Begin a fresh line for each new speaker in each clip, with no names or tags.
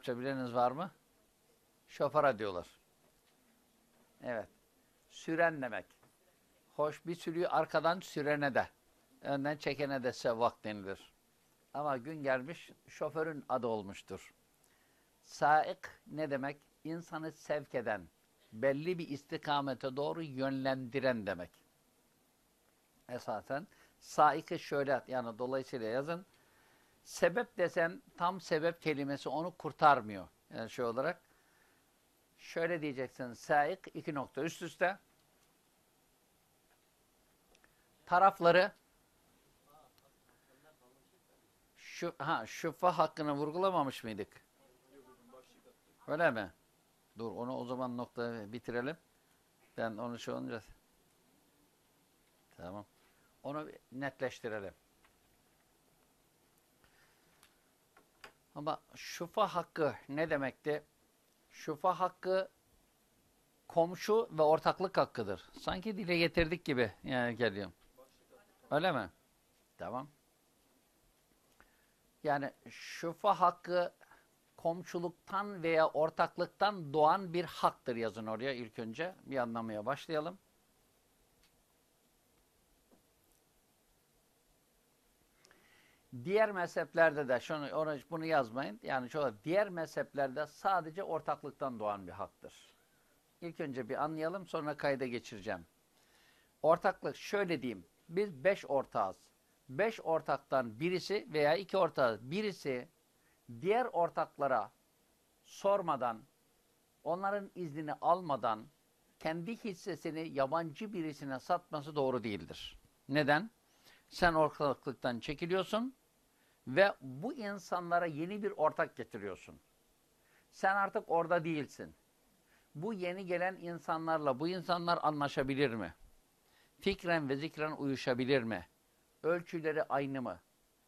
Arapça bileniniz var mı? Şoföre diyorlar. Evet. Süren demek. Hoş bir sürüyü arkadan sürene de, önden çekene de sevvak denilir. Ama gün gelmiş şoförün adı olmuştur. Saik ne demek? İnsanı sevk eden, belli bir istikamete doğru yönlendiren demek. Esasen saiki şöyle yani dolayısıyla yazın. Sebep desen tam sebep kelimesi onu kurtarmıyor. Yani şey olarak şöyle diyeceksin. Saik iki nokta üst üste. Tarafları şu ha şüphe hakkını vurgulamamış mıydık? Öyle mi? Dur onu o zaman nokta bitirelim. Ben onu şu olunca Tamam. Onu netleştirelim. Ama şufa hakkı ne demekti? Şufa hakkı komşu ve ortaklık hakkıdır. Sanki dile getirdik gibi yani geliyorum. Öyle mi? Tamam. Yani şufa hakkı komşuluktan veya ortaklıktan doğan bir haktır yazın oraya ilk önce. Bir anlamaya başlayalım. Diğer mezheplerde de şunu onu, bunu yazmayın. Yani şöyle diğer mezheplerde sadece ortaklıktan doğan bir haktır. İlk önce bir anlayalım sonra kayda geçireceğim. Ortaklık şöyle diyeyim. Biz beş ortağız. Beş ortaktan birisi veya iki ortağız. Birisi diğer ortaklara sormadan, onların iznini almadan kendi hissesini yabancı birisine satması doğru değildir. Neden? Sen ortaklıktan çekiliyorsun ve bu insanlara yeni bir ortak getiriyorsun. Sen artık orada değilsin. Bu yeni gelen insanlarla bu insanlar anlaşabilir mi? Fikren ve zikren uyuşabilir mi? Ölçüleri aynı mı?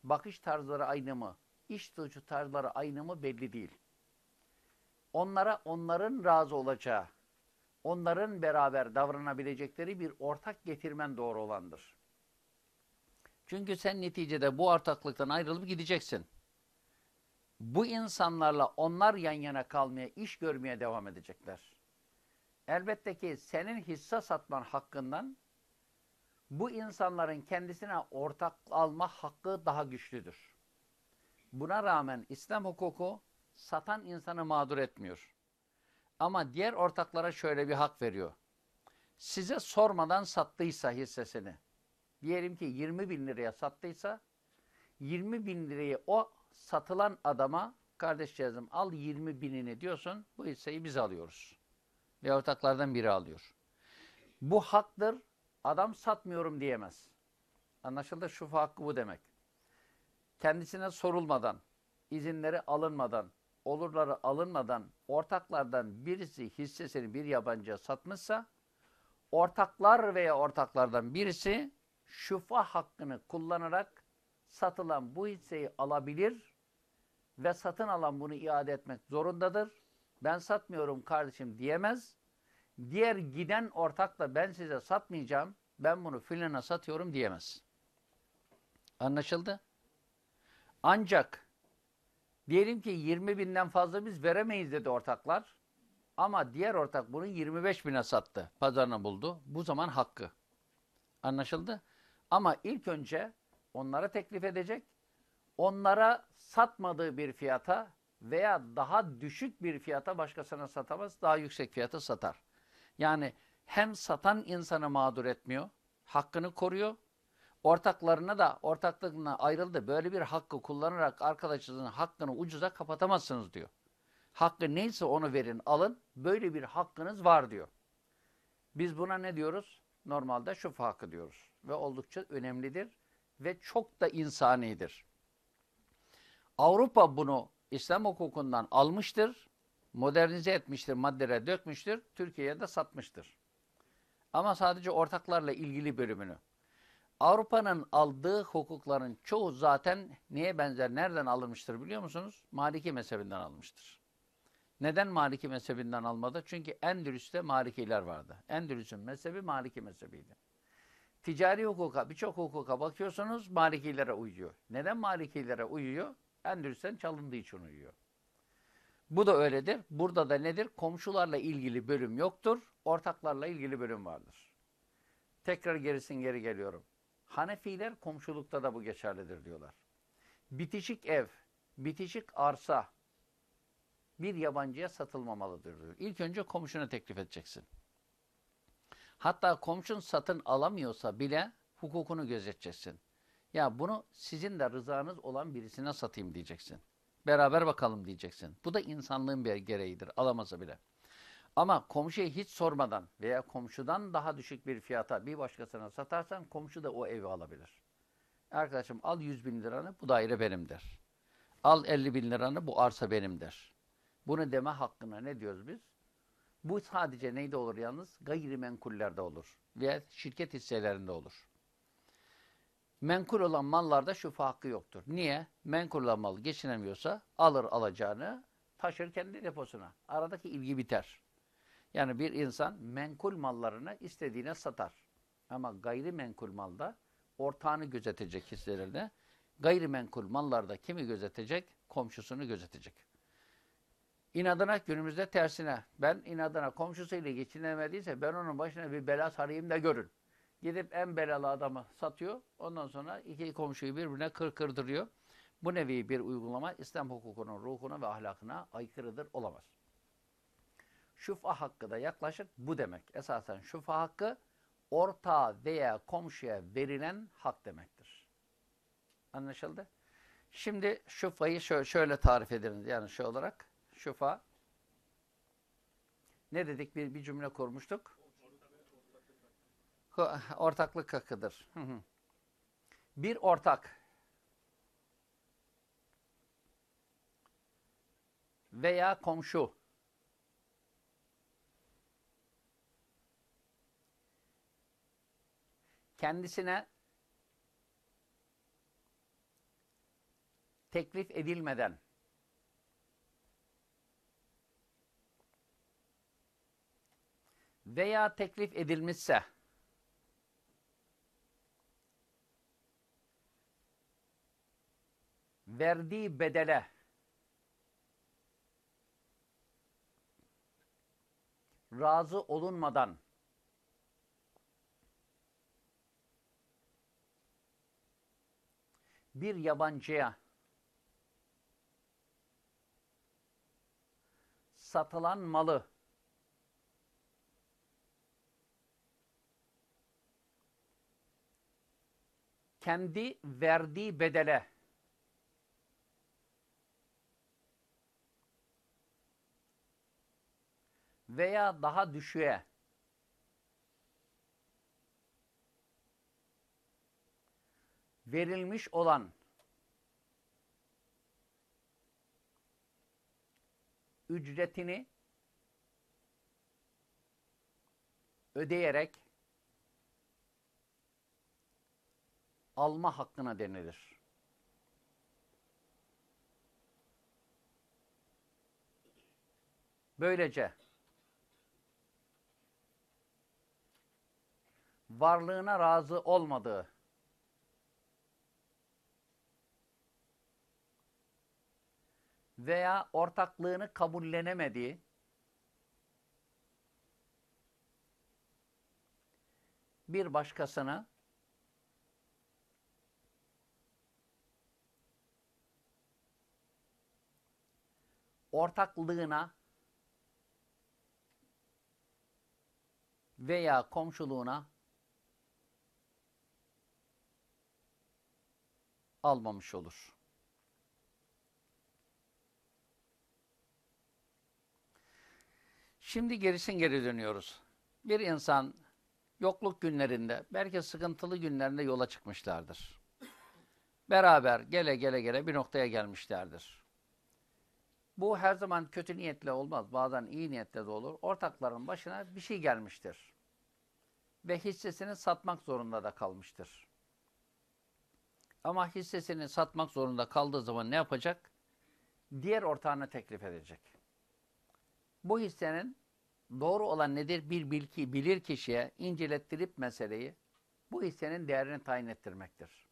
Bakış tarzları aynı mı? İş tutucu tarzları aynı mı belli değil. Onlara onların razı olacağı, onların beraber davranabilecekleri bir ortak getirmen doğru olandır. Çünkü sen neticede bu ortaklıktan ayrılıp gideceksin. Bu insanlarla onlar yan yana kalmaya, iş görmeye devam edecekler. Elbette ki senin hisse satman hakkından bu insanların kendisine ortak alma hakkı daha güçlüdür. Buna rağmen İslam hukuku satan insanı mağdur etmiyor. Ama diğer ortaklara şöyle bir hak veriyor. Size sormadan sattıysa hissesini, diyelim ki 20 bin liraya sattıysa 20 bin lirayı o satılan adama kardeşcağızım al 20 binini diyorsun bu hisseyi biz alıyoruz. Ve ortaklardan biri alıyor. Bu haktır. Adam satmıyorum diyemez. Anlaşıldı? Şu hakkı bu demek. Kendisine sorulmadan, izinleri alınmadan, olurları alınmadan ortaklardan birisi hissesini bir yabancıya satmışsa ortaklar veya ortaklardan birisi şufa hakkını kullanarak satılan bu hisseyi alabilir ve satın alan bunu iade etmek zorundadır. Ben satmıyorum kardeşim diyemez. Diğer giden ortak da ben size satmayacağım, ben bunu filana satıyorum diyemez. Anlaşıldı? Ancak diyelim ki 20 binden fazla biz veremeyiz dedi ortaklar. Ama diğer ortak bunu 25 bine sattı. Pazarına buldu. Bu zaman hakkı. Anlaşıldı? Ama ilk önce onlara teklif edecek. Onlara satmadığı bir fiyata veya daha düşük bir fiyata başkasına satamaz. Daha yüksek fiyata satar. Yani hem satan insanı mağdur etmiyor, hakkını koruyor. Ortaklarına da ortaklıkına ayrıldı. Böyle bir hakkı kullanarak arkadaşınızın hakkını ucuza kapatamazsınız diyor. Hakkı neyse onu verin, alın. Böyle bir hakkınız var diyor. Biz buna ne diyoruz? Normalde şu hakkı diyoruz. Ve oldukça önemlidir ve çok da insanidir. Avrupa bunu İslam hukukundan almıştır, modernize etmiştir, maddelere dökmüştür, Türkiye'ye de satmıştır. Ama sadece ortaklarla ilgili bölümünü. Avrupa'nın aldığı hukukların çoğu zaten neye benzer, nereden alınmıştır biliyor musunuz? Maliki mezhebinden almıştır. Neden Maliki mezhebinden almadı? Çünkü Endülüs'te Malikiler vardı. Endülüs'ün mezhebi Maliki mezhebiydi. Ticari hukuka, birçok hukuka bakıyorsunuz Malikilere uyuyor. Neden Malikilere uyuyor? Endülüs'ten çalındığı için uyuyor. Bu da öyledir. Burada da nedir? Komşularla ilgili bölüm yoktur. Ortaklarla ilgili bölüm vardır. Tekrar gerisin geri geliyorum. Hanefiler komşulukta da bu geçerlidir diyorlar. Bitişik ev, bitişik arsa bir yabancıya satılmamalıdır diyor. İlk önce komşuna teklif edeceksin. Hatta komşun satın alamıyorsa bile hukukunu gözeteceksin. Ya bunu sizin de rızanız olan birisine satayım diyeceksin. Beraber bakalım diyeceksin. Bu da insanlığın bir gereğidir. Alamasa bile. Ama komşuya hiç sormadan veya komşudan daha düşük bir fiyata bir başkasına satarsan komşu da o evi alabilir. Arkadaşım al 100 bin liranı bu daire benim der. Al 50 bin liranı bu arsa benim der. Bunu deme hakkına ne diyoruz biz? Bu sadece neyde olur yalnız? Gayrimenkullerde olur. Veya şirket hisselerinde olur. Menkul olan mallarda şufa hakkı yoktur. Niye? Menkul olan mal geçinemiyorsa alır alacağını taşır kendi deposuna. Aradaki ilgi biter. Yani bir insan menkul mallarını istediğine satar. Ama gayrimenkul malda ortağını gözetecek hisselerinde. Gayrimenkul mallarda kimi gözetecek? Komşusunu gözetecek. İnadına günümüzde tersine. Ben inadına komşusuyla geçinemediyse ben onun başına bir bela sarayım da görün. Gidip en belalı adamı satıyor. Ondan sonra iki komşuyu birbirine kır kırdırıyor. Bu nevi bir uygulama İslam hukukunun ruhuna ve ahlakına aykırıdır, olamaz. Şufa hakkı da yaklaşık bu demek. Esasen şufa hakkı ortağa veya komşuya verilen hak demektir. Anlaşıldı? Şimdi şufayı şöyle, tarif edelim. Yani şu olarak şufa ne dedik? Bir, bir cümle kurmuştuk. Ortaklık hakkıdır. Bir ortak veya komşu kendisine teklif edilmeden veya teklif edilmişse verdiği bedele razı olunmadan bir yabancıya satılan malı kendi verdiği bedele. Veya daha düşüğe. Verilmiş olan ücretini ödeyerek alma hakkına denilir. Böylece varlığına razı olmadığı veya ortaklığını kabullenemediği bir başkasını ortaklığına veya komşuluğuna almamış olur. Şimdi gerisin geri dönüyoruz. Bir insan yokluk günlerinde, belki sıkıntılı günlerinde yola çıkmışlardır. Beraber gele gele gele bir noktaya gelmişlerdir. Bu her zaman kötü niyetle olmaz. Bazen iyi niyetle de olur. Ortakların başına bir şey gelmiştir. Ve hissesini satmak zorunda da kalmıştır. Ama hissesini satmak zorunda kaldığı zaman ne yapacak? Diğer ortağına teklif edecek. Bu hissenin doğru olan nedir? Bir bilgi, bilir kişiye incelettirip meseleyi bu hissenin değerini tayin ettirmektir.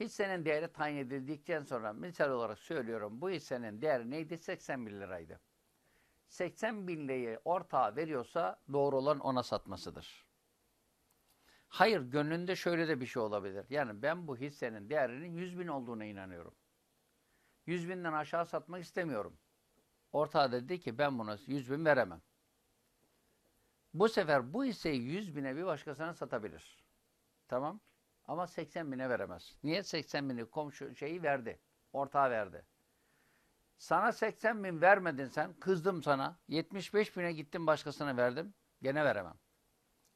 Hissenin değeri tayin edildikten sonra misal olarak söylüyorum bu hissenin değeri neydi? 80 bin liraydı. 80 bin lirayı ortağa veriyorsa doğru olan ona satmasıdır. Hayır gönlünde şöyle de bir şey olabilir. Yani ben bu hissenin değerinin 100 bin olduğuna inanıyorum. 100 binden aşağı satmak istemiyorum. Ortağı dedi ki ben buna 100 bin veremem. Bu sefer bu hisseyi 100 bine bir başkasına satabilir. Tamam. Ama 80 bine veremez. Niye 80 bini komşu şeyi verdi. Ortağı verdi. Sana 80 bin vermedin sen. Kızdım sana. 75 bine gittim başkasına verdim. Gene veremem.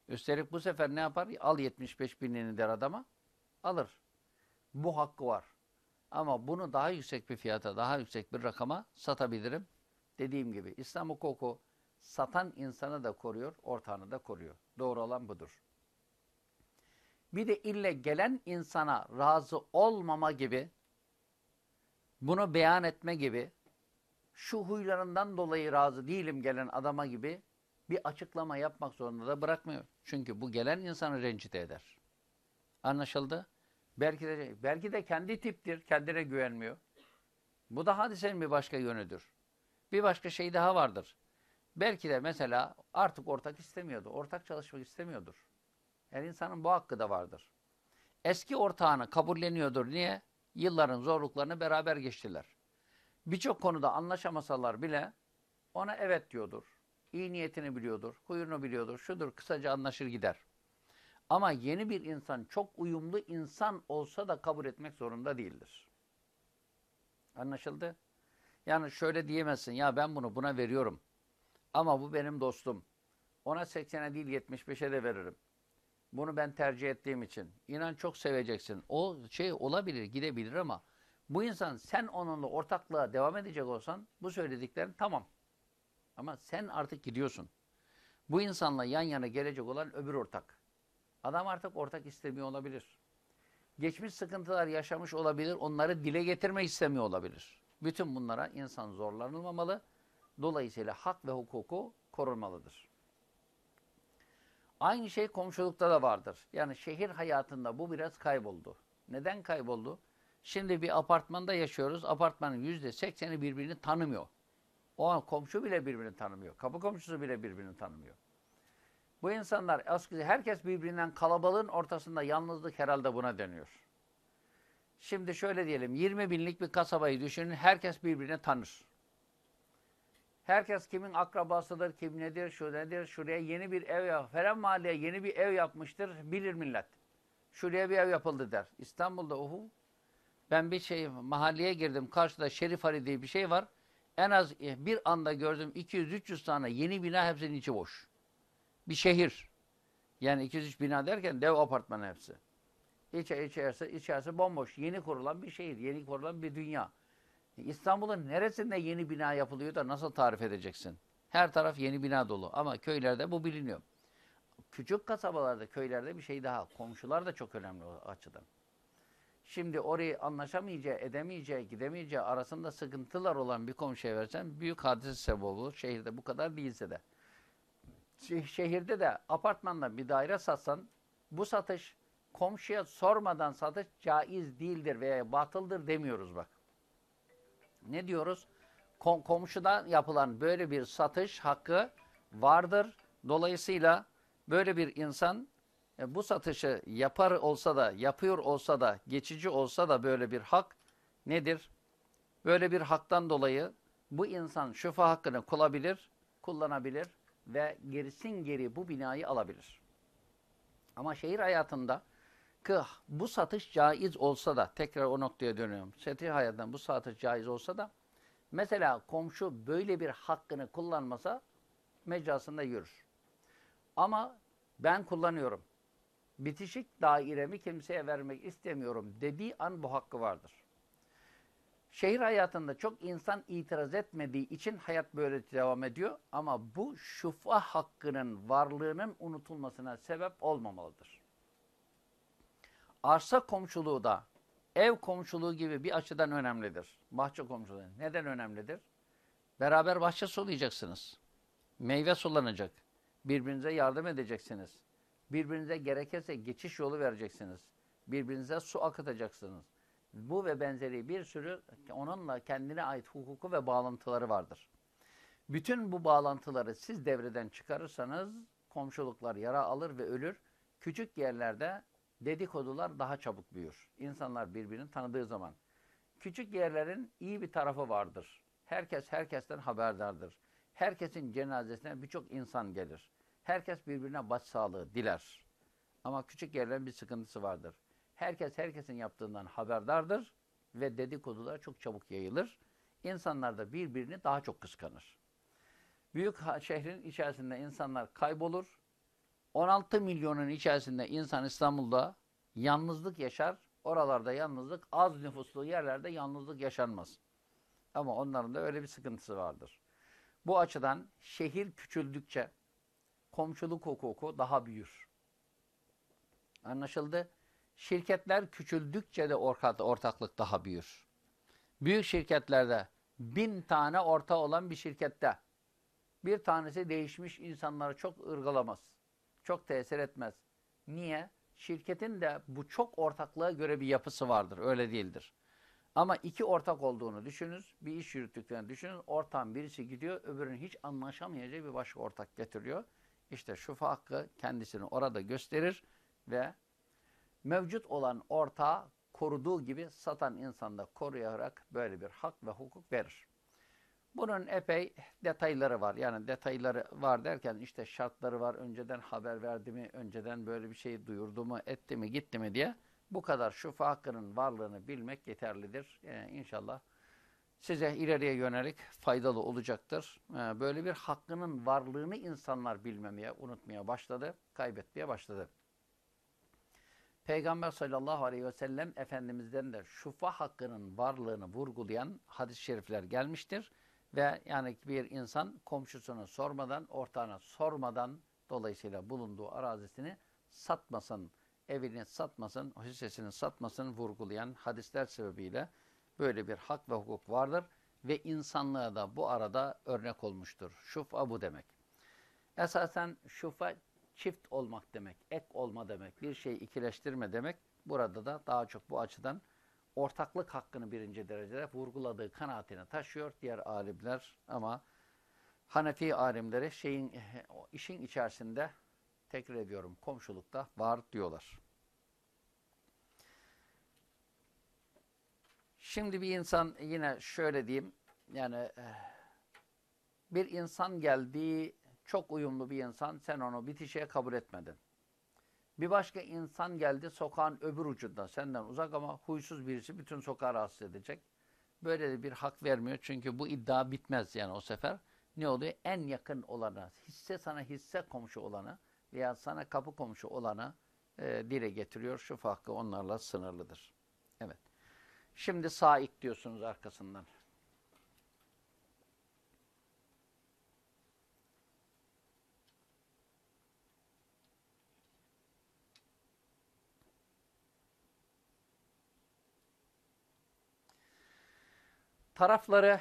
Üstelik bu sefer ne yapar? Al 75 binini der adama. Alır. Bu hakkı var. Ama bunu daha yüksek bir fiyata, daha yüksek bir rakama satabilirim. Dediğim gibi İslam hukuku satan insanı da koruyor, ortağını da koruyor. Doğru olan budur. Bir de ille gelen insana razı olmama gibi, bunu beyan etme gibi, şu huylarından dolayı razı değilim gelen adama gibi bir açıklama yapmak zorunda da bırakmıyor. Çünkü bu gelen insanı rencide eder. Anlaşıldı? Belki de, belki de kendi tiptir, kendine güvenmiyor. Bu da hadisenin bir başka yönüdür. Bir başka şey daha vardır. Belki de mesela artık ortak istemiyordu. Ortak çalışmak istemiyordur. Her insanın bu hakkı da vardır. Eski ortağını kabulleniyordur. Niye? Yılların zorluklarını beraber geçtiler. Birçok konuda anlaşamasalar bile ona evet diyordur. İyi niyetini biliyordur, huyunu biliyordur, şudur, kısaca anlaşır gider. Ama yeni bir insan, çok uyumlu insan olsa da kabul etmek zorunda değildir. Anlaşıldı? Yani şöyle diyemezsin, ya ben bunu buna veriyorum. Ama bu benim dostum. Ona 80'e değil 75'e de veririm. Bunu ben tercih ettiğim için. İnan çok seveceksin. O şey olabilir, gidebilir ama bu insan sen onunla ortaklığa devam edecek olsan bu söylediklerin tamam. Ama sen artık gidiyorsun. Bu insanla yan yana gelecek olan öbür ortak. Adam artık ortak istemiyor olabilir. Geçmiş sıkıntılar yaşamış olabilir. Onları dile getirmek istemiyor olabilir. Bütün bunlara insan zorlanılmamalı. Dolayısıyla hak ve hukuku korunmalıdır. Aynı şey komşulukta da vardır. Yani şehir hayatında bu biraz kayboldu. Neden kayboldu? Şimdi bir apartmanda yaşıyoruz. Apartmanın yüzde sekseni birbirini tanımıyor. O an komşu bile birbirini tanımıyor. Kapı komşusu bile birbirini tanımıyor. Bu insanlar aslında herkes birbirinden kalabalığın ortasında yalnızlık herhalde buna dönüyor. Şimdi şöyle diyelim 20 binlik bir kasabayı düşünün herkes birbirini tanır. Herkes kimin akrabasıdır, kim nedir, şu nedir, şuraya yeni bir ev yap, falan mahalleye yeni bir ev yapmıştır, bilir millet. Şuraya bir ev yapıldı der. İstanbul'da uhu. Ben bir şey mahalleye girdim, karşıda Şerif Ali diye bir şey var. En az e, bir anda gördüm 200-300 tane yeni bina hepsinin içi boş. Bir şehir. Yani 203 bina derken dev apartman hepsi. İçe, içerisi, içerisi bomboş. Yeni kurulan bir şehir, yeni kurulan bir dünya. İstanbul'un neresinde yeni bina yapılıyor da nasıl tarif edeceksin? Her taraf yeni bina dolu ama köylerde bu biliniyor. Küçük kasabalarda, köylerde bir şey daha. Komşular da çok önemli o açıdan. Şimdi orayı anlaşamayacağı, edemeyeceği, gidemeyeceği arasında sıkıntılar olan bir komşuya versen büyük hadise sebep olur. Şehirde bu kadar değilse de. Şehirde de apartmanda bir daire satsan bu satış komşuya sormadan satış caiz değildir veya batıldır demiyoruz bak. Ne diyoruz? Kom komşudan yapılan böyle bir satış hakkı vardır. Dolayısıyla böyle bir insan e, bu satışı yapar olsa da, yapıyor olsa da, geçici olsa da böyle bir hak nedir? Böyle bir haktan dolayı bu insan şüphe hakkını kullanabilir, kullanabilir ve gerisin geri bu binayı alabilir. Ama şehir hayatında ki bu satış caiz olsa da, tekrar o noktaya dönüyorum. Şehir hayatında bu satış caiz olsa da, mesela komşu böyle bir hakkını kullanmasa mecrasında yürür. Ama ben kullanıyorum bitişik dairemi kimseye vermek istemiyorum dediği an bu hakkı vardır. Şehir hayatında çok insan itiraz etmediği için hayat böyle devam ediyor ama bu şufa hakkının varlığının unutulmasına sebep olmamalıdır. Arsa komşuluğu da ev komşuluğu gibi bir açıdan önemlidir. Bahçe komşuluğu. Neden önemlidir? Beraber bahçe sulayacaksınız. Meyve sulanacak. Birbirinize yardım edeceksiniz. Birbirinize gerekirse geçiş yolu vereceksiniz. Birbirinize su akıtacaksınız. Bu ve benzeri bir sürü onunla kendine ait hukuku ve bağlantıları vardır. Bütün bu bağlantıları siz devreden çıkarırsanız komşuluklar yara alır ve ölür. Küçük yerlerde dedikodular daha çabuk büyür. İnsanlar birbirini tanıdığı zaman. Küçük yerlerin iyi bir tarafı vardır. Herkes herkesten haberdardır. Herkesin cenazesine birçok insan gelir. Herkes birbirine başsağlığı diler. Ama küçük yerlerin bir sıkıntısı vardır. Herkes herkesin yaptığından haberdardır ve dedikodular çok çabuk yayılır. İnsanlar da birbirini daha çok kıskanır. Büyük şehrin içerisinde insanlar kaybolur. 16 milyonun içerisinde insan İstanbul'da yalnızlık yaşar. Oralarda yalnızlık, az nüfuslu yerlerde yalnızlık yaşanmaz. Ama onların da öyle bir sıkıntısı vardır. Bu açıdan şehir küçüldükçe komşuluk hukuku daha büyür. Anlaşıldı? Şirketler küçüldükçe de ortaklık daha büyür. Büyük şirketlerde bin tane orta olan bir şirkette bir tanesi değişmiş insanları çok ırgalamaz. Çok tesir etmez. Niye? Şirketin de bu çok ortaklığa göre bir yapısı vardır. Öyle değildir. Ama iki ortak olduğunu düşününüz. Bir iş yürüttüklerini düşünün. Ortağın birisi gidiyor. Öbürünün hiç anlaşamayacağı bir başka ortak getiriyor. İşte şufa hakkı kendisini orada gösterir ve mevcut olan ortağı koruduğu gibi satan insanda koruyarak böyle bir hak ve hukuk verir. Bunun epey detayları var. Yani detayları var derken işte şartları var. Önceden haber verdi mi, önceden böyle bir şey duyurdu mu, etti mi, gitti mi diye bu kadar şufa hakkının varlığını bilmek yeterlidir. Yani inşallah size ileriye yönelik faydalı olacaktır. Ee, böyle bir hakkının varlığını insanlar bilmemeye, unutmaya başladı, kaybetmeye başladı. Peygamber sallallahu aleyhi ve sellem Efendimiz'den de şufa hakkının varlığını vurgulayan hadis-i şerifler gelmiştir. Ve yani bir insan komşusunu sormadan, ortağına sormadan dolayısıyla bulunduğu arazisini satmasın, evini satmasın, hissesini satmasın vurgulayan hadisler sebebiyle böyle bir hak ve hukuk vardır. Ve insanlığa da bu arada örnek olmuştur. Şufa bu demek. Esasen şufa çift olmak demek, ek olma demek, bir şeyi ikileştirme demek. Burada da daha çok bu açıdan ortaklık hakkını birinci derecede vurguladığı kanaatini taşıyor diğer alimler ama Hanefi alimleri şeyin işin içerisinde tekrar ediyorum komşulukta var diyorlar. Şimdi bir insan yine şöyle diyeyim yani bir insan geldi çok uyumlu bir insan sen onu bitişe kabul etmedin. Bir başka insan geldi sokağın öbür ucunda senden uzak ama huysuz birisi bütün sokağı rahatsız edecek. Böyle de bir hak vermiyor çünkü bu iddia bitmez yani o sefer. Ne oluyor? En yakın olana, hisse sana hisse komşu olana veya sana kapı komşu olana e, dile getiriyor. Şu hakkı onlarla sınırlıdır. Evet. Şimdi saik diyorsunuz arkasından. Tarafları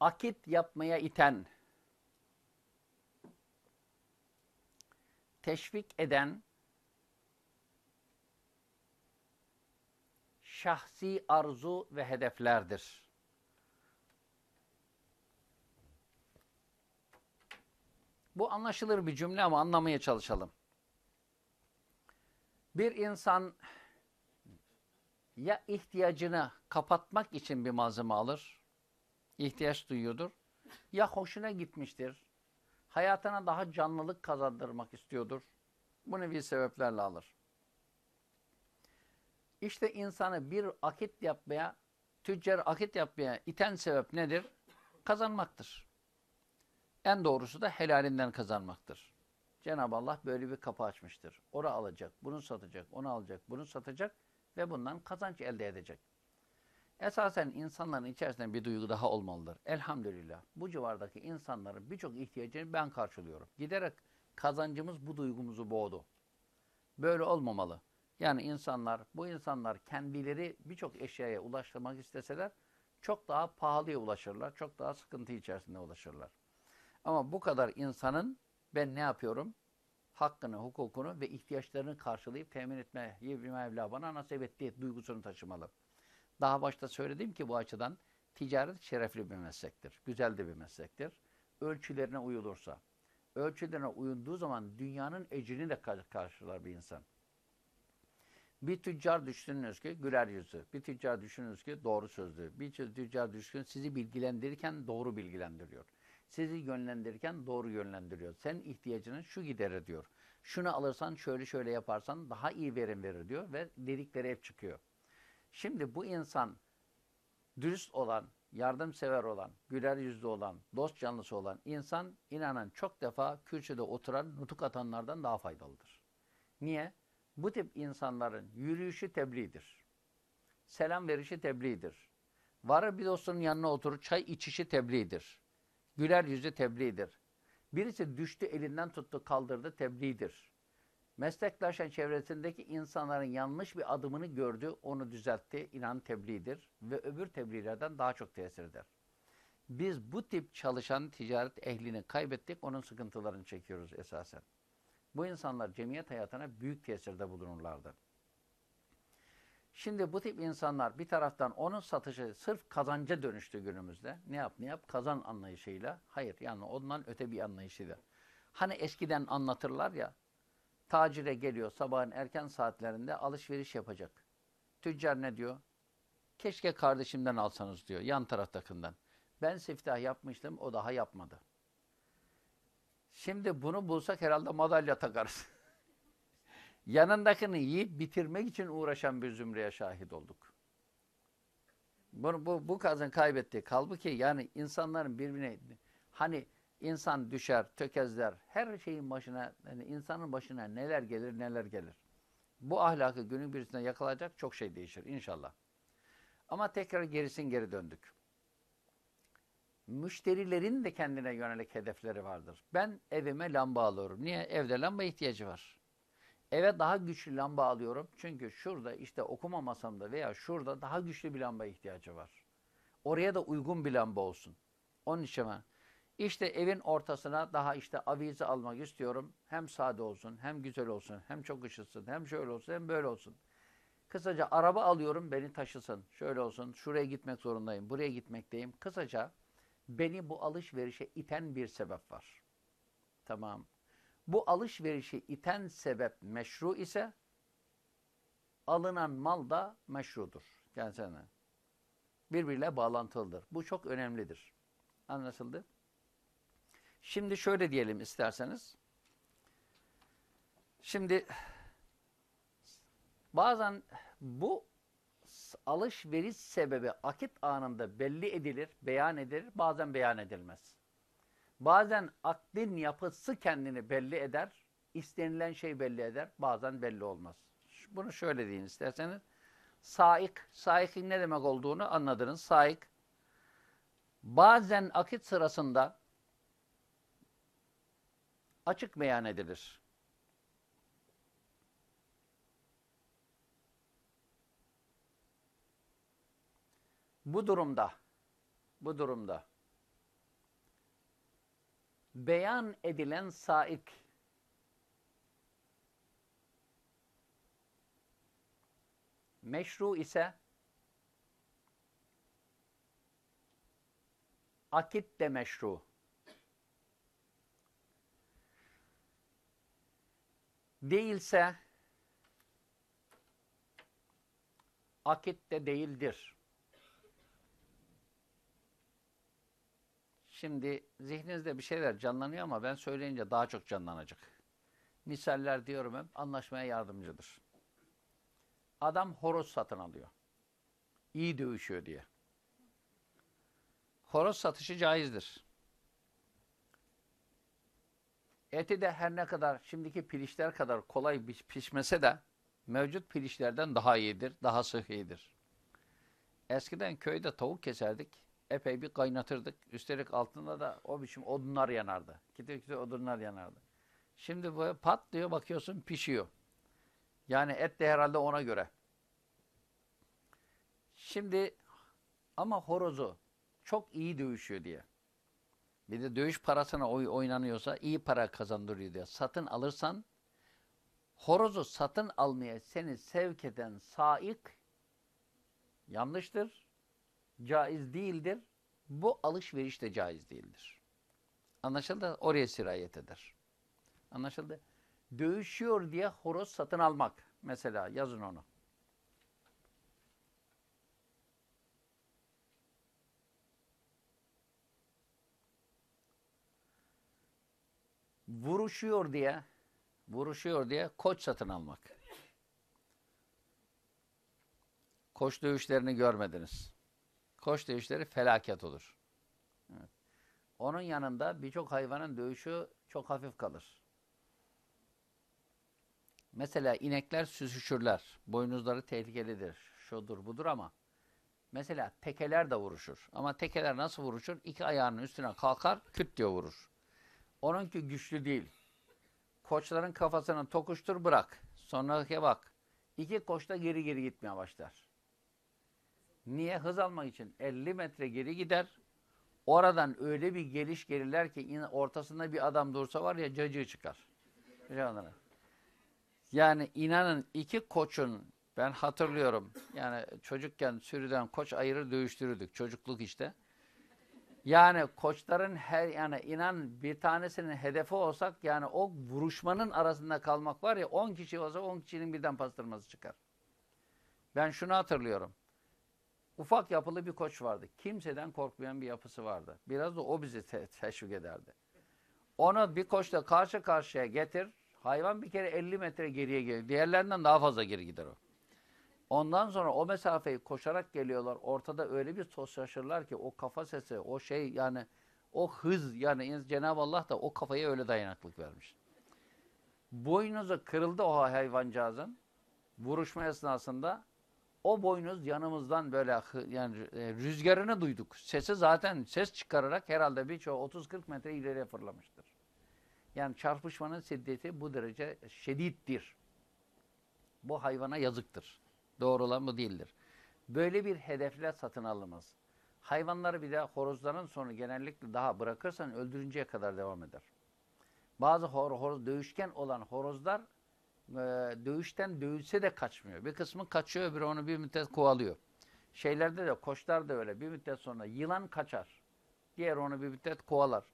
akit yapmaya iten, teşvik eden, şahsi arzu ve hedeflerdir. Bu anlaşılır bir cümle ama anlamaya çalışalım. Bir insan ya ihtiyacını kapatmak için bir malzeme alır, ihtiyaç duyuyordur, ya hoşuna gitmiştir, hayatına daha canlılık kazandırmak istiyordur. Bu nevi sebeplerle alır. İşte insanı bir akit yapmaya, tüccar akit yapmaya iten sebep nedir? Kazanmaktır. En doğrusu da helalinden kazanmaktır. Cenab-ı Allah böyle bir kapı açmıştır. Ora alacak, bunu satacak, onu alacak, bunu satacak ve bundan kazanç elde edecek. Esasen insanların içerisinde bir duygu daha olmalıdır. Elhamdülillah bu civardaki insanların birçok ihtiyacını ben karşılıyorum. Giderek kazancımız bu duygumuzu boğdu. Böyle olmamalı. Yani insanlar, bu insanlar kendileri birçok eşyaya ulaştırmak isteseler çok daha pahalıya ulaşırlar, çok daha sıkıntı içerisinde ulaşırlar. Ama bu kadar insanın ben ne yapıyorum? Hakkını, hukukunu ve ihtiyaçlarını karşılayıp temin etme Mevla bana nasip etti duygusunu taşımalı. Daha başta söyledim ki bu açıdan ticaret şerefli bir meslektir. Güzel de bir meslektir. Ölçülerine uyulursa. Ölçülerine uyulduğu zaman dünyanın ecrini de karşılar bir insan. Bir tüccar düşününüz ki güler yüzü. Bir tüccar düşününüz ki doğru sözlü. Bir tüccar düşünün sizi bilgilendirirken doğru bilgilendiriyor. Sizi yönlendirirken doğru yönlendiriyor. Sen ihtiyacını şu giderir diyor. Şunu alırsan şöyle şöyle yaparsan daha iyi verim verir diyor ve dedikleri hep çıkıyor. Şimdi bu insan dürüst olan, yardımsever olan, güler yüzlü olan, dost canlısı olan insan inanan çok defa kürsüde oturan, nutuk atanlardan daha faydalıdır. Niye? Bu tip insanların yürüyüşü tebliğdir. Selam verişi tebliğdir. Varır bir dostunun yanına oturur, çay içişi tebliğdir. Güler yüzü tebliğdir. Birisi düştü elinden tuttu kaldırdı tebliğdir. Meslektaşan çevresindeki insanların yanlış bir adımını gördü, onu düzeltti, inan tebliğdir ve öbür tebliğlerden daha çok tesir. Biz bu tip çalışan ticaret ehlini kaybettik, onun sıkıntılarını çekiyoruz esasen. Bu insanlar cemiyet hayatına büyük tesirde bulunurlardı. Şimdi bu tip insanlar bir taraftan onun satışı sırf kazanca dönüştü günümüzde. Ne yap ne yap kazan anlayışıyla. Hayır yani ondan öte bir anlayışıyla. Hani eskiden anlatırlar ya tacire geliyor sabahın erken saatlerinde alışveriş yapacak. Tüccar ne diyor? Keşke kardeşimden alsanız diyor yan taraftakinden. Ben siftah yapmıştım o daha yapmadı. Şimdi bunu bulsak herhalde madalya takarız. Yanındakini yiyip bitirmek için uğraşan bir zümreye şahit olduk. Bu, bu, bu kazın kaybettiği. Halbuki yani insanların birbirine hani insan düşer, tökezler. Her şeyin başına, yani insanın başına neler gelir neler gelir. Bu ahlakı günün birisine yakalayacak çok şey değişir inşallah. Ama tekrar gerisin geri döndük müşterilerin de kendine yönelik hedefleri vardır. Ben evime lamba alıyorum. Niye? Evde lamba ihtiyacı var. Eve daha güçlü lamba alıyorum. Çünkü şurada işte okuma masamda veya şurada daha güçlü bir lamba ihtiyacı var. Oraya da uygun bir lamba olsun. Onun için ben işte evin ortasına daha işte avize almak istiyorum. Hem sade olsun, hem güzel olsun, hem çok ışıtsın, hem şöyle olsun, hem böyle olsun. Kısaca araba alıyorum, beni taşısın. Şöyle olsun, şuraya gitmek zorundayım, buraya gitmekteyim. Kısaca beni bu alışverişe iten bir sebep var. Tamam. Bu alışverişi iten sebep meşru ise alınan mal da meşrudur. Gelsene. Birbiriyle bağlantılıdır. Bu çok önemlidir. Anlaşıldı? Şimdi şöyle diyelim isterseniz. Şimdi bazen bu alışveriş sebebi akit anında belli edilir, beyan edilir, bazen beyan edilmez. Bazen akdin yapısı kendini belli eder, istenilen şey belli eder, bazen belli olmaz. Bunu şöyle deyin isterseniz. Saik, saikin ne demek olduğunu anladınız. Saik, bazen akit sırasında açık beyan edilir. Bu durumda, bu durumda beyan edilen saik meşru ise akit de meşru. Değilse akit de değildir. Şimdi zihninizde bir şeyler canlanıyor ama ben söyleyince daha çok canlanacak. Misaller diyorum hep anlaşmaya yardımcıdır. Adam horoz satın alıyor. İyi dövüşüyor diye. Horoz satışı caizdir. Eti de her ne kadar şimdiki pilişler kadar kolay pişmese de mevcut pilişlerden daha iyidir, daha sıhhidir. Eskiden köyde tavuk keserdik epey bir kaynatırdık. Üstelik altında da o biçim odunlar yanardı. Kitir kitir odunlar yanardı. Şimdi böyle pat diyor bakıyorsun pişiyor. Yani et de herhalde ona göre. Şimdi ama horozu çok iyi dövüşüyor diye. Bir de dövüş parasına oy oynanıyorsa iyi para kazandırıyor diyor. Satın alırsan horozu satın almaya seni sevk eden saik yanlıştır. Caiz değildir. Bu alışveriş de caiz değildir. Anlaşıldı? Oraya sirayet eder. Anlaşıldı? Dövüşüyor diye horoz satın almak. Mesela yazın onu. Vuruşuyor diye vuruşuyor diye koç satın almak. Koç dövüşlerini görmediniz. Koç dövüşleri felaket olur. Onun yanında birçok hayvanın dövüşü çok hafif kalır. Mesela inekler süzüşürler. Boynuzları tehlikelidir. Şudur budur ama mesela tekeler de vuruşur. Ama tekeler nasıl vuruşur? İki ayağının üstüne kalkar, küt diye vurur. Onunki güçlü değil. Koçların kafasını tokuştur bırak. Sonraki bak. İki koç da geri geri gitmeye başlar. Niye? Hız almak için 50 metre geri gider. Oradan öyle bir geliş gelirler ki ortasında bir adam dursa var ya cacığı çıkar. Yani inanın iki koçun ben hatırlıyorum. Yani çocukken sürüden koç ayırır dövüştürürdük. Çocukluk işte. Yani koçların her yani inan bir tanesinin hedefi olsak yani o vuruşmanın arasında kalmak var ya 10 kişi olsa 10 kişinin birden pastırması çıkar. Ben şunu hatırlıyorum. Ufak yapılı bir koç vardı. Kimseden korkmayan bir yapısı vardı. Biraz da o bizi te teşvik ederdi. Onu bir koçla karşı karşıya getir. Hayvan bir kere 50 metre geriye gelir. Diğerlerinden daha fazla geri gider o. Ondan sonra o mesafeyi koşarak geliyorlar. Ortada öyle bir şaşırırlar ki o kafa sesi, o şey yani o hız yani Cenab-ı Allah da o kafaya öyle dayanıklık vermiş. Boynuzu kırıldı o hayvancağızın. Vuruşma esnasında o boynuz yanımızdan böyle yani e, rüzgarını duyduk. Sesi zaten ses çıkararak herhalde birçoğu 30-40 metre ileriye fırlamıştır. Yani çarpışmanın şiddeti bu derece şedittir. Bu hayvana yazıktır. Doğru olan bu değildir. Böyle bir hedefle satın alınmaz. Hayvanları bir de horozların sonu genellikle daha bırakırsan öldürünceye kadar devam eder. Bazı hor horoz, dövüşken olan horozlar e, dövüşten dövülse de kaçmıyor. Bir kısmı kaçıyor, öbürü onu bir müddet kovalıyor. Şeylerde de, koçlar da öyle. Bir müddet sonra yılan kaçar. Diğer onu bir müddet kovalar.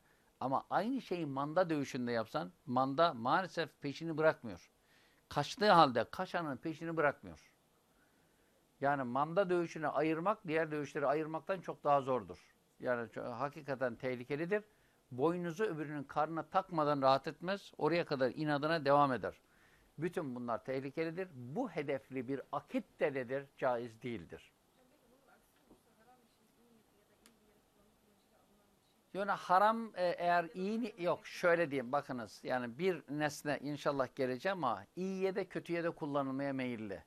Ama aynı şeyi manda dövüşünde yapsan, manda maalesef peşini bırakmıyor. Kaçtığı halde kaçanın peşini bırakmıyor. Yani manda dövüşünü ayırmak, diğer dövüşleri ayırmaktan çok daha zordur. Yani hakikaten tehlikelidir. Boynuzu öbürünün karnına takmadan rahat etmez. Oraya kadar inadına devam eder. Bütün bunlar tehlikelidir. Bu hedefli bir akit de nedir? Caiz değildir. Yani haram e, eğer iyi yok şöyle diyeyim bakınız yani bir nesne inşallah geleceğim ama iyiye de kötüye de kullanılmaya meyilli.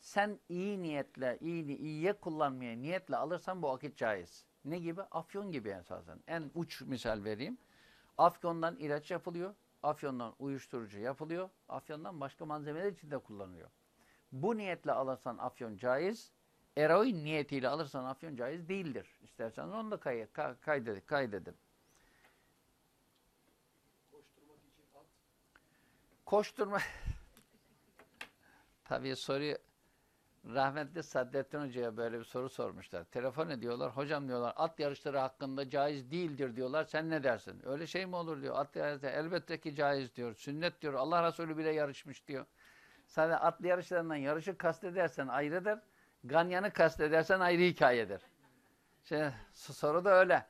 Sen iyi niyetle, iyi, iyiye kullanmaya niyetle alırsan bu vakit caiz. Ne gibi? Afyon gibi esasen. En uç misal vereyim. Afyondan ilaç yapılıyor. Afyondan uyuşturucu yapılıyor. Afyondan başka malzemeler için de kullanılıyor. Bu niyetle alırsan afyon caiz. Eroin niyetiyle alırsan afyon caiz değildir. İsterseniz onu da kay kaydedin. kaydedin. Koşturmak için at. Koşturma. Tabii soruyu rahmetli Saddettin Hoca'ya böyle bir soru sormuşlar. Telefon ediyorlar. Hocam diyorlar at yarışları hakkında caiz değildir diyorlar. Sen ne dersin? Öyle şey mi olur diyor. At yarışları elbette ki caiz diyor. Sünnet diyor. Allah Resulü bile yarışmış diyor. Sen atlı yarışlarından yarışı kastedersen ayrıdır. Ganyanı kastedersen ayrı hikayedir. Şimdi, soru da öyle.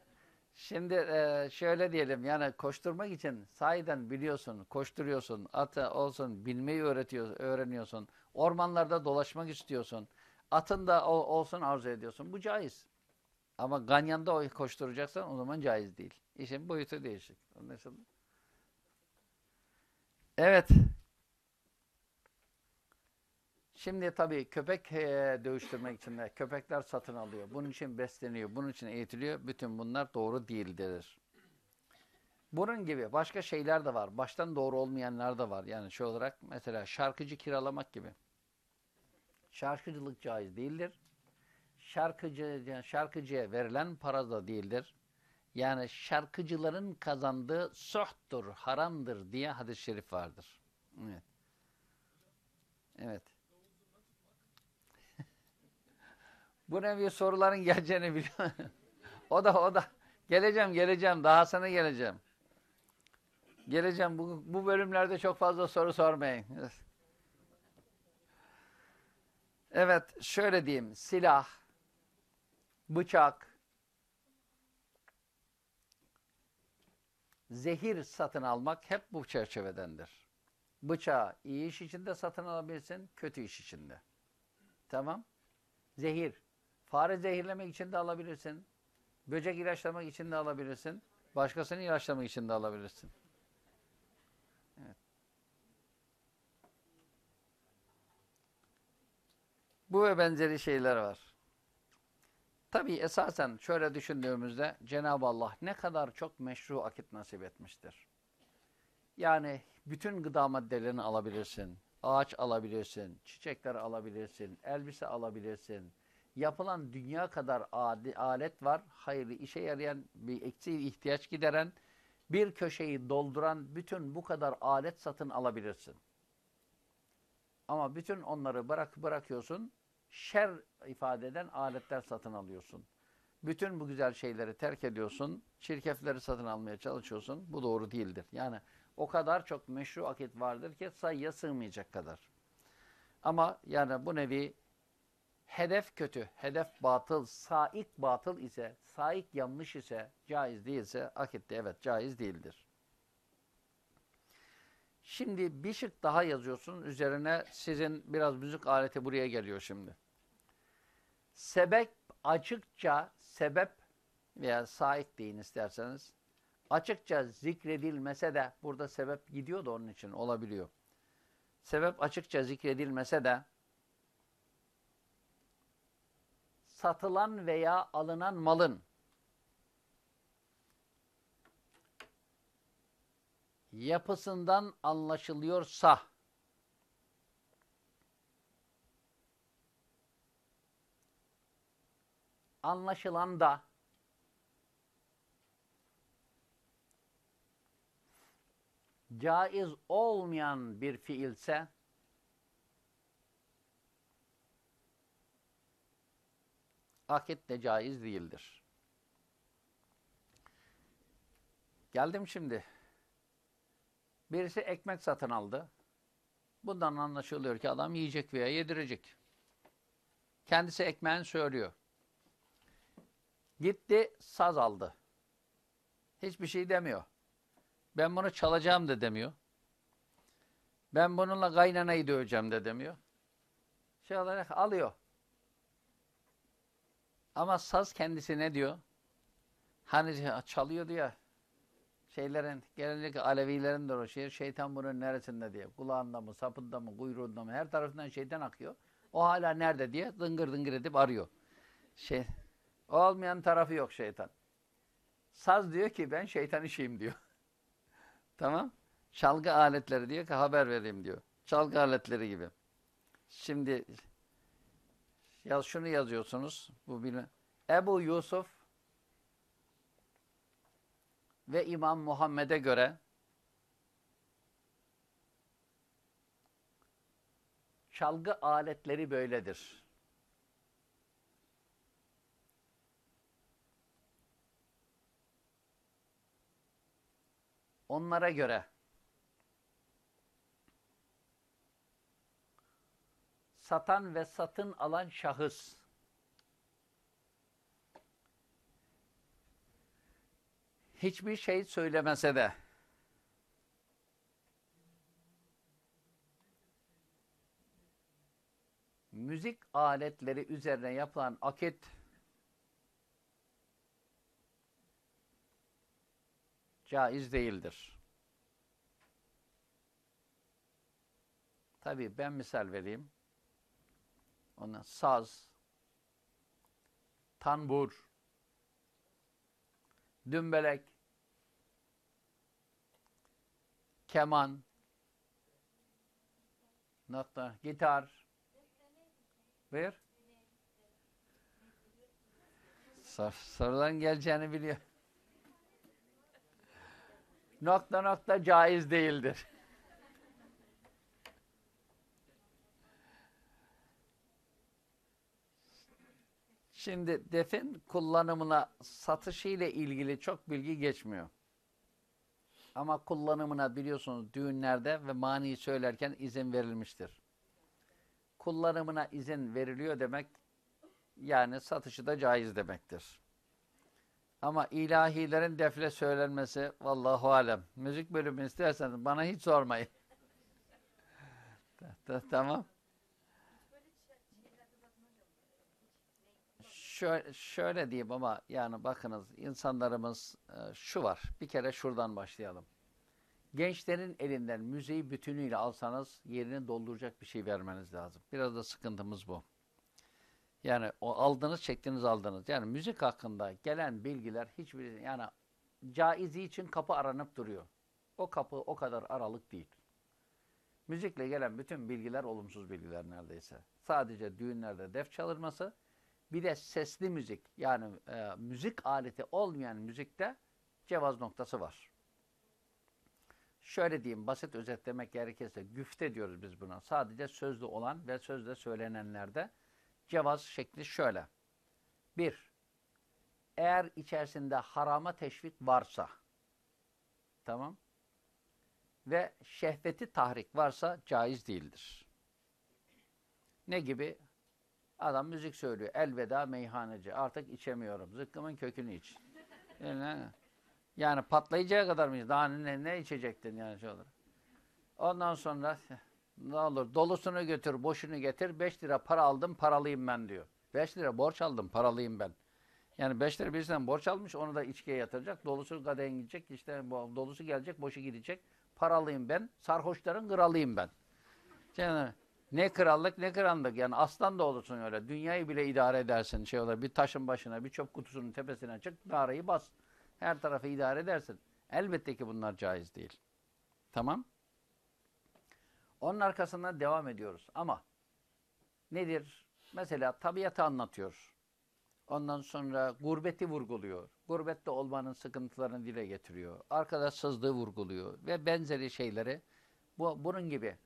Şimdi e, şöyle diyelim yani koşturmak için sahiden biliyorsun, koşturuyorsun, atı olsun, bilmeyi öğretiyor, öğreniyorsun. Ormanlarda dolaşmak istiyorsun. Atın da olsun arzu ediyorsun. Bu caiz. Ama ganyanda o koşturacaksan o zaman caiz değil. İşin boyutu değişik. Anlaşıldı? Evet. Şimdi tabii köpek dövüştürmek için de köpekler satın alıyor. Bunun için besleniyor, bunun için eğitiliyor. Bütün bunlar doğru değildir. Bunun gibi başka şeyler de var. Baştan doğru olmayanlar da var. Yani şu olarak mesela şarkıcı kiralamak gibi. Şarkıcılık caiz değildir. Şarkıcı, yani şarkıcıya verilen para da değildir. Yani şarkıcıların kazandığı suhtur, haramdır diye hadis-i şerif vardır. Evet. Evet. Bu nevi soruların geleceğini biliyorum. o da o da. Geleceğim geleceğim. Daha sana geleceğim. Geleceğim. Bu, bu bölümlerde çok fazla soru sormayın. Evet şöyle diyeyim. Silah, bıçak, zehir satın almak hep bu çerçevedendir. Bıçağı iyi iş içinde satın alabilirsin, kötü iş içinde. Tamam? Zehir. Fare zehirlemek için de alabilirsin. Böcek ilaçlamak için de alabilirsin. Başkasını ilaçlamak için de alabilirsin. Evet. Bu ve benzeri şeyler var. Tabii esasen şöyle düşündüğümüzde Cenab-ı Allah ne kadar çok meşru akit nasip etmiştir. Yani bütün gıda maddelerini alabilirsin, ağaç alabilirsin, çiçekler alabilirsin, elbise alabilirsin. Yapılan dünya kadar adi, alet var, hayırlı işe yarayan, bir eksiği ihtiyaç gideren, bir köşeyi dolduran bütün bu kadar alet satın alabilirsin. Ama bütün onları bırak bırakıyorsun, şer ifade eden aletler satın alıyorsun. Bütün bu güzel şeyleri terk ediyorsun, çirkefleri satın almaya çalışıyorsun. Bu doğru değildir. Yani o kadar çok meşru akit vardır ki sayıya sığmayacak kadar. Ama yani bu nevi hedef kötü, hedef batıl, saik batıl ise, saik yanlış ise, caiz değilse akitte evet caiz değildir. Şimdi bir şık daha yazıyorsun. Üzerine sizin biraz müzik aleti buraya geliyor şimdi. Sebep açıkça sebep veya saik deyin isterseniz açıkça zikredilmese de burada sebep gidiyor da onun için olabiliyor. Sebep açıkça zikredilmese de satılan veya alınan malın yapısından anlaşılıyorsa anlaşılan da caiz olmayan bir fiilse akit de caiz değildir. Geldim şimdi. Birisi ekmek satın aldı. Bundan anlaşılıyor ki adam yiyecek veya yedirecek. Kendisi ekmeğini söylüyor. Gitti saz aldı. Hiçbir şey demiyor. Ben bunu çalacağım da demiyor. Ben bununla kaynanayı döveceğim de demiyor. Şey olarak alıyor. Ama saz kendisi ne diyor? Hani çalıyordu ya şeylerin, genellikle Alevilerin de o şey, şeytan bunun neresinde diye. Kulağında mı, sapında mı, kuyruğunda mı, her tarafından şeytan akıyor. O hala nerede diye dıngır dıngır edip arıyor. Şey, olmayan tarafı yok şeytan. Saz diyor ki ben şeytan işiyim diyor. tamam. Çalgı aletleri diyor ki haber vereyim diyor. Çalgı aletleri gibi. Şimdi yaz şunu yazıyorsunuz. Bu bile. Ebu Yusuf ve İmam Muhammed'e göre çalgı aletleri böyledir. Onlara göre satan ve satın alan şahıs hiçbir şey söylemese de müzik aletleri üzerine yapılan akit caiz değildir. Tabii ben misal vereyim. Ona saz, tanbur, dümbelek, keman, nokta, gitar, ver. Sor, soruların geleceğini biliyor. nokta nokta caiz değildir. Şimdi defin kullanımına satışı ile ilgili çok bilgi geçmiyor. Ama kullanımına biliyorsunuz düğünlerde ve mani söylerken izin verilmiştir. Kullanımına izin veriliyor demek yani satışı da caiz demektir. Ama ilahilerin defle söylenmesi vallahu alem. Müzik bölümü isterseniz bana hiç sormayın. tamam. Şöyle, diyeyim ama yani bakınız insanlarımız e, şu var. Bir kere şuradan başlayalım. Gençlerin elinden müziği bütünüyle alsanız yerini dolduracak bir şey vermeniz lazım. Biraz da sıkıntımız bu. Yani o aldınız, çektiniz, aldınız. Yani müzik hakkında gelen bilgiler hiçbir yani caizi için kapı aranıp duruyor. O kapı o kadar aralık değil. Müzikle gelen bütün bilgiler olumsuz bilgiler neredeyse. Sadece düğünlerde def çalınması, bir de sesli müzik yani e, müzik aleti olmayan müzikte cevaz noktası var. Şöyle diyeyim, basit özetlemek gerekirse güfte diyoruz biz buna. Sadece sözlü olan ve sözle söylenenlerde cevaz şekli şöyle. Bir, eğer içerisinde harama teşvik varsa, tamam, ve şehveti tahrik varsa caiz değildir. Ne gibi? Adam müzik söylüyor. Elveda meyhaneci. Artık içemiyorum. Zıkkımın kökünü iç. Yani, yani patlayıncaya kadar mı? Daha ne, ne içecektin yani şey olur. Ondan sonra ne olur dolusunu götür, boşunu getir. 5 lira para aldım, paralıyım ben diyor. 5 lira borç aldım, paralıyım ben. Yani 5 lira birisinden borç almış, onu da içkiye yatıracak. Dolusu kadehin gidecek, işte dolusu gelecek, boşu gidecek. Paralıyım ben, sarhoşların kralıyım ben. Yani ne krallık ne krallık. Yani aslan da olursun öyle. Dünyayı bile idare edersin. Şey olur, bir taşın başına, bir çöp kutusunun tepesine çık, dareyi bas. Her tarafı idare edersin. Elbette ki bunlar caiz değil. Tamam. Onun arkasından devam ediyoruz. Ama nedir? Mesela tabiatı anlatıyor. Ondan sonra gurbeti vurguluyor. Gurbette olmanın sıkıntılarını dile getiriyor. Arkadaşsızlığı vurguluyor. Ve benzeri şeyleri bu, bunun gibi.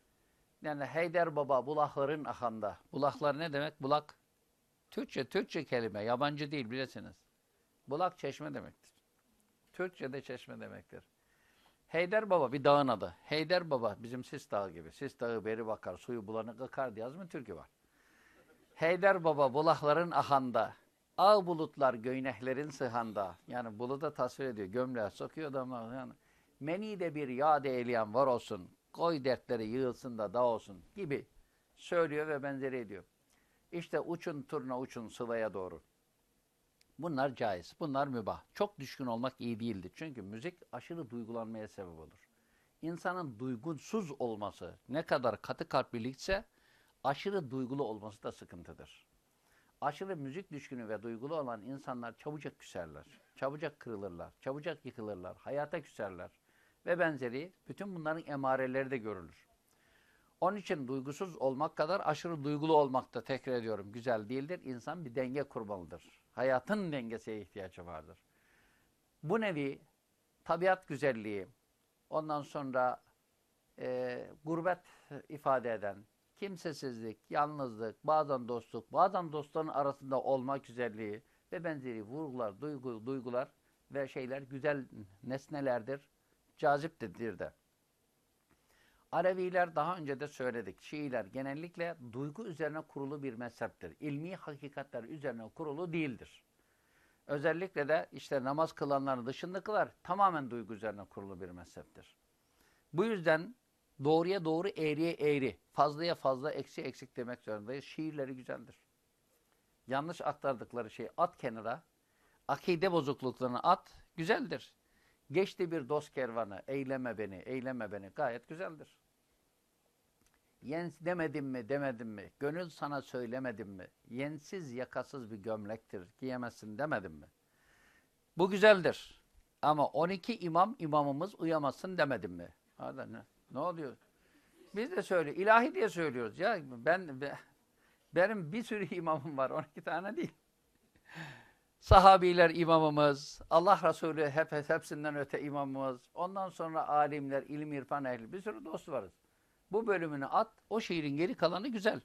Yani Heyder Baba bulakların ahanda. Bulaklar ne demek? Bulak Türkçe, Türkçe kelime. Yabancı değil bilesiniz. Bulak çeşme demektir. Türkçe'de çeşme demektir. Heyder Baba bir dağın adı. Heyder Baba bizim Sis Dağı gibi. Sis Dağı beri bakar, suyu bulanık akar diye yazmış türkü var. Heyder Baba bulakların ahanda, ağ bulutlar göyneklerin sıhanda. Yani buluda tasvir ediyor. Gömleğe sokuyor adamlar. Yani, Meni de bir yad eyleyen var olsun. Koy dertleri yığılsın da dağ olsun gibi söylüyor ve benzeri ediyor. İşte uçun turna uçun sıvaya doğru. Bunlar caiz. Bunlar mübah. Çok düşkün olmak iyi değildir. Çünkü müzik aşırı duygulanmaya sebep olur. İnsanın duygusuz olması ne kadar katı kalplilikse aşırı duygulu olması da sıkıntıdır. Aşırı müzik düşkünü ve duygulu olan insanlar çabucak küserler. Çabucak kırılırlar. Çabucak yıkılırlar. Hayata küserler. Ve benzeri bütün bunların emareleri de görülür. Onun için duygusuz olmak kadar aşırı duygulu olmak da tekrar ediyorum güzel değildir. İnsan bir denge kurmalıdır. Hayatın dengesiye ihtiyacı vardır. Bu nevi tabiat güzelliği, ondan sonra e, gurbet ifade eden, kimsesizlik, yalnızlık, bazen dostluk, bazen dostların arasında olma güzelliği ve benzeri vurgular, duygu, duygular ve şeyler güzel nesnelerdir, caziptir de. Aleviler daha önce de söyledik. Şiiler genellikle duygu üzerine kurulu bir mezheptir. İlmi hakikatler üzerine kurulu değildir. Özellikle de işte namaz kılanların dışındakiler tamamen duygu üzerine kurulu bir mezheptir. Bu yüzden doğruya doğru, eğriye eğri, fazlaya fazla, eksi eksik demek zorundayız. Şiirleri güzeldir. Yanlış aktardıkları şey at kenara, akide bozukluklarını at, güzeldir. Geçti bir dost kervanı, eyleme beni, eyleme beni. Gayet güzeldir. Yens demedim mi, demedim mi? Gönül sana söylemedim mi? Yensiz yakasız bir gömlektir, giyemezsin demedim mi? Bu güzeldir. Ama 12 imam imamımız uyamasın demedim mi? Hadi ne? Ne oluyor? Biz de söyle, ilahi diye söylüyoruz. Ya ben, benim bir sürü imamım var, 12 tane değil. Sahabiler imamımız, Allah Resulü hep hepsinden öte imamımız, ondan sonra alimler, ilim irfan ehli bir sürü dost varız. Bu bölümünü at, o şiirin geri kalanı güzel.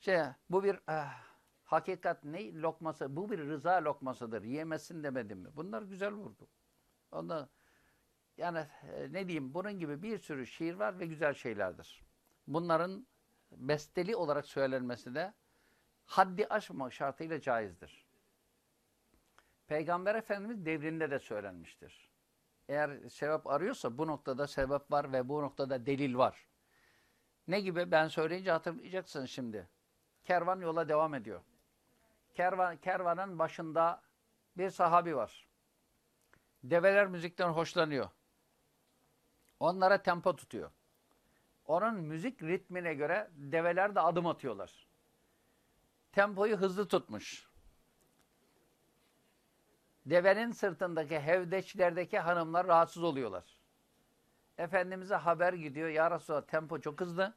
Şey, bu bir ah, hakikat ne lokması, bu bir rıza lokmasıdır. Yemesin demedim mi? Bunlar güzel vurdu. Ondan, yani e, ne diyeyim, bunun gibi bir sürü şiir var ve güzel şeylerdir. Bunların besteli olarak söylenmesi de haddi aşmamak şartıyla caizdir. Peygamber Efendimiz devrinde de söylenmiştir. Eğer sebep arıyorsa bu noktada sebep var ve bu noktada delil var. Ne gibi? Ben söyleyince hatırlayacaksın şimdi. Kervan yola devam ediyor. Kervan, kervanın başında bir sahabi var. Develer müzikten hoşlanıyor. Onlara tempo tutuyor. Onun müzik ritmine göre develer de adım atıyorlar. Tempoyu hızlı tutmuş. Devenin sırtındaki hevdeçlerdeki hanımlar rahatsız oluyorlar. Efendimiz'e haber gidiyor. Ya Resulallah tempo çok hızlı.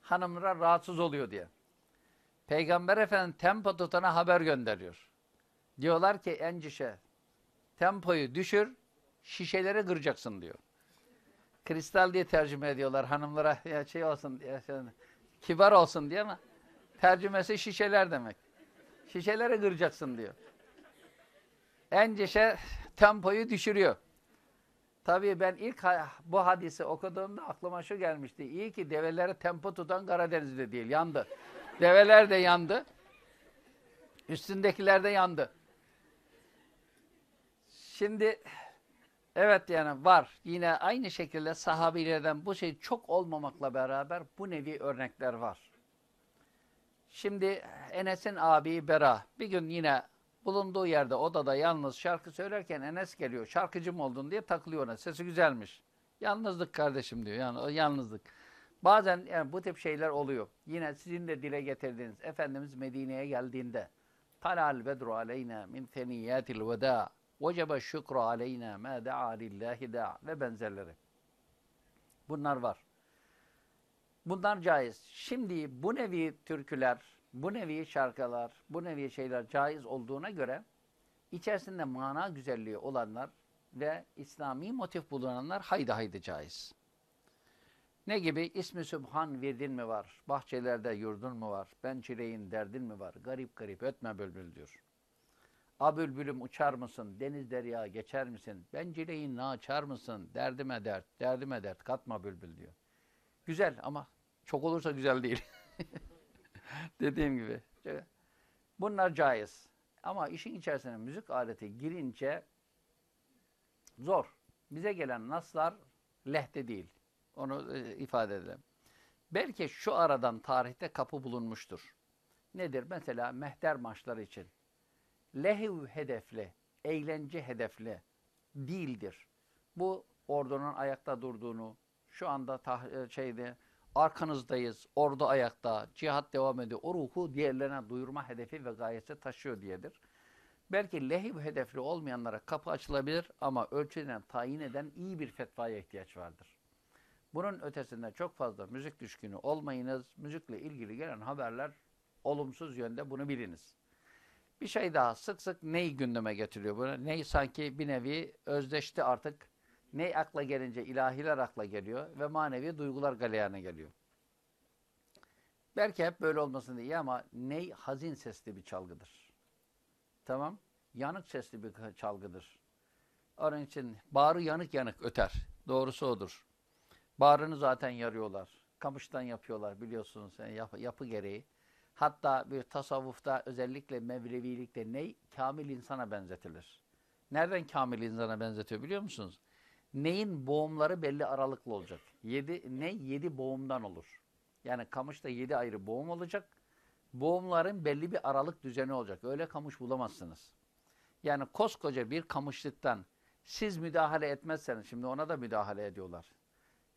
Hanımlar rahatsız oluyor diye. Peygamber Efendimiz tempo tutana haber gönderiyor. Diyorlar ki encişe tempoyu düşür şişeleri kıracaksın diyor. Kristal diye tercüme ediyorlar hanımlara ya şey olsun diye, şey, kibar olsun diye ama tercümesi şişeler demek. Şişeleri kıracaksın diyor. Encişe tempoyu düşürüyor. Tabii ben ilk bu hadisi okuduğumda aklıma şu gelmişti. İyi ki develere tempo tutan Karadeniz'de değil, yandı. Develer de yandı. Üstündekiler de yandı. Şimdi evet yani var. Yine aynı şekilde sahabilerden bu şey çok olmamakla beraber bu nevi örnekler var. Şimdi Enes'in abi Bera bir gün yine bulunduğu yerde odada yalnız şarkı söylerken Enes geliyor. Şarkıcı mı oldun diye takılıyor ona. Sesi güzelmiş. Yalnızlık kardeşim diyor. Yani yalnızlık. Bazen yani bu tip şeyler oluyor. Yine sizin de dile getirdiğiniz Efendimiz Medine'ye geldiğinde Talal bedru aleyna min feniyyatil veda vecebe şükru aleyna ma da'a lillahi da'a ve benzerleri. Bunlar var. Bunlar caiz. Şimdi bu nevi türküler, bu nevi şarkılar, bu nevi şeyler caiz olduğuna göre içerisinde mana güzelliği olanlar ve İslami motif bulunanlar haydi haydi caiz. Ne gibi? İsmi Sübhan virdin mi var? Bahçelerde yurdun mu var? Ben çileğin derdin mi var? Garip garip ötme bülbül diyor. A bülbülüm uçar mısın? Deniz derya geçer misin? Ben çileğin açar mısın? Derdime dert, derdime dert katma bülbül diyor. Güzel ama çok olursa güzel değil. Dediğim gibi. Bunlar caiz. Ama işin içerisine müzik aleti girince zor. Bize gelen naslar lehte değil. Onu e, ifade edelim. Belki şu aradan tarihte kapı bulunmuştur. Nedir? Mesela mehter maçları için. Lehiv hedefli, eğlence hedefli değildir. Bu ordunun ayakta durduğunu, şu anda tah- şeyde arkanızdayız, ordu ayakta, cihat devam ediyor. O ruhu diğerlerine duyurma hedefi ve gayesi taşıyor diyedir. Belki lehib hedefli olmayanlara kapı açılabilir ama ölçüden tayin eden iyi bir fetvaya ihtiyaç vardır. Bunun ötesinde çok fazla müzik düşkünü olmayınız. Müzikle ilgili gelen haberler olumsuz yönde bunu biliniz. Bir şey daha sık sık ney gündeme getiriyor bunu? Ney sanki bir nevi özdeşti artık. Ney akla gelince ilahiler akla geliyor ve manevi duygular galeyana geliyor. Belki hep böyle olmasın diye ama ney hazin sesli bir çalgıdır. Tamam? Yanık sesli bir çalgıdır. Onun için bağrı yanık yanık öter. Doğrusu odur. Bağrını zaten yarıyorlar. Kamıştan yapıyorlar biliyorsunuz yani yapı, yapı gereği. Hatta bir tasavvufta özellikle Mevlevilikte ney? Kamil insana benzetilir. Nereden kamil insana benzetiyor biliyor musunuz? Neyin boğumları belli aralıklı olacak. Yedi, ne? Yedi boğumdan olur. Yani kamışta yedi ayrı boğum olacak. Boğumların belli bir aralık düzeni olacak. Öyle kamış bulamazsınız. Yani koskoca bir kamışlıktan siz müdahale etmezseniz, şimdi ona da müdahale ediyorlar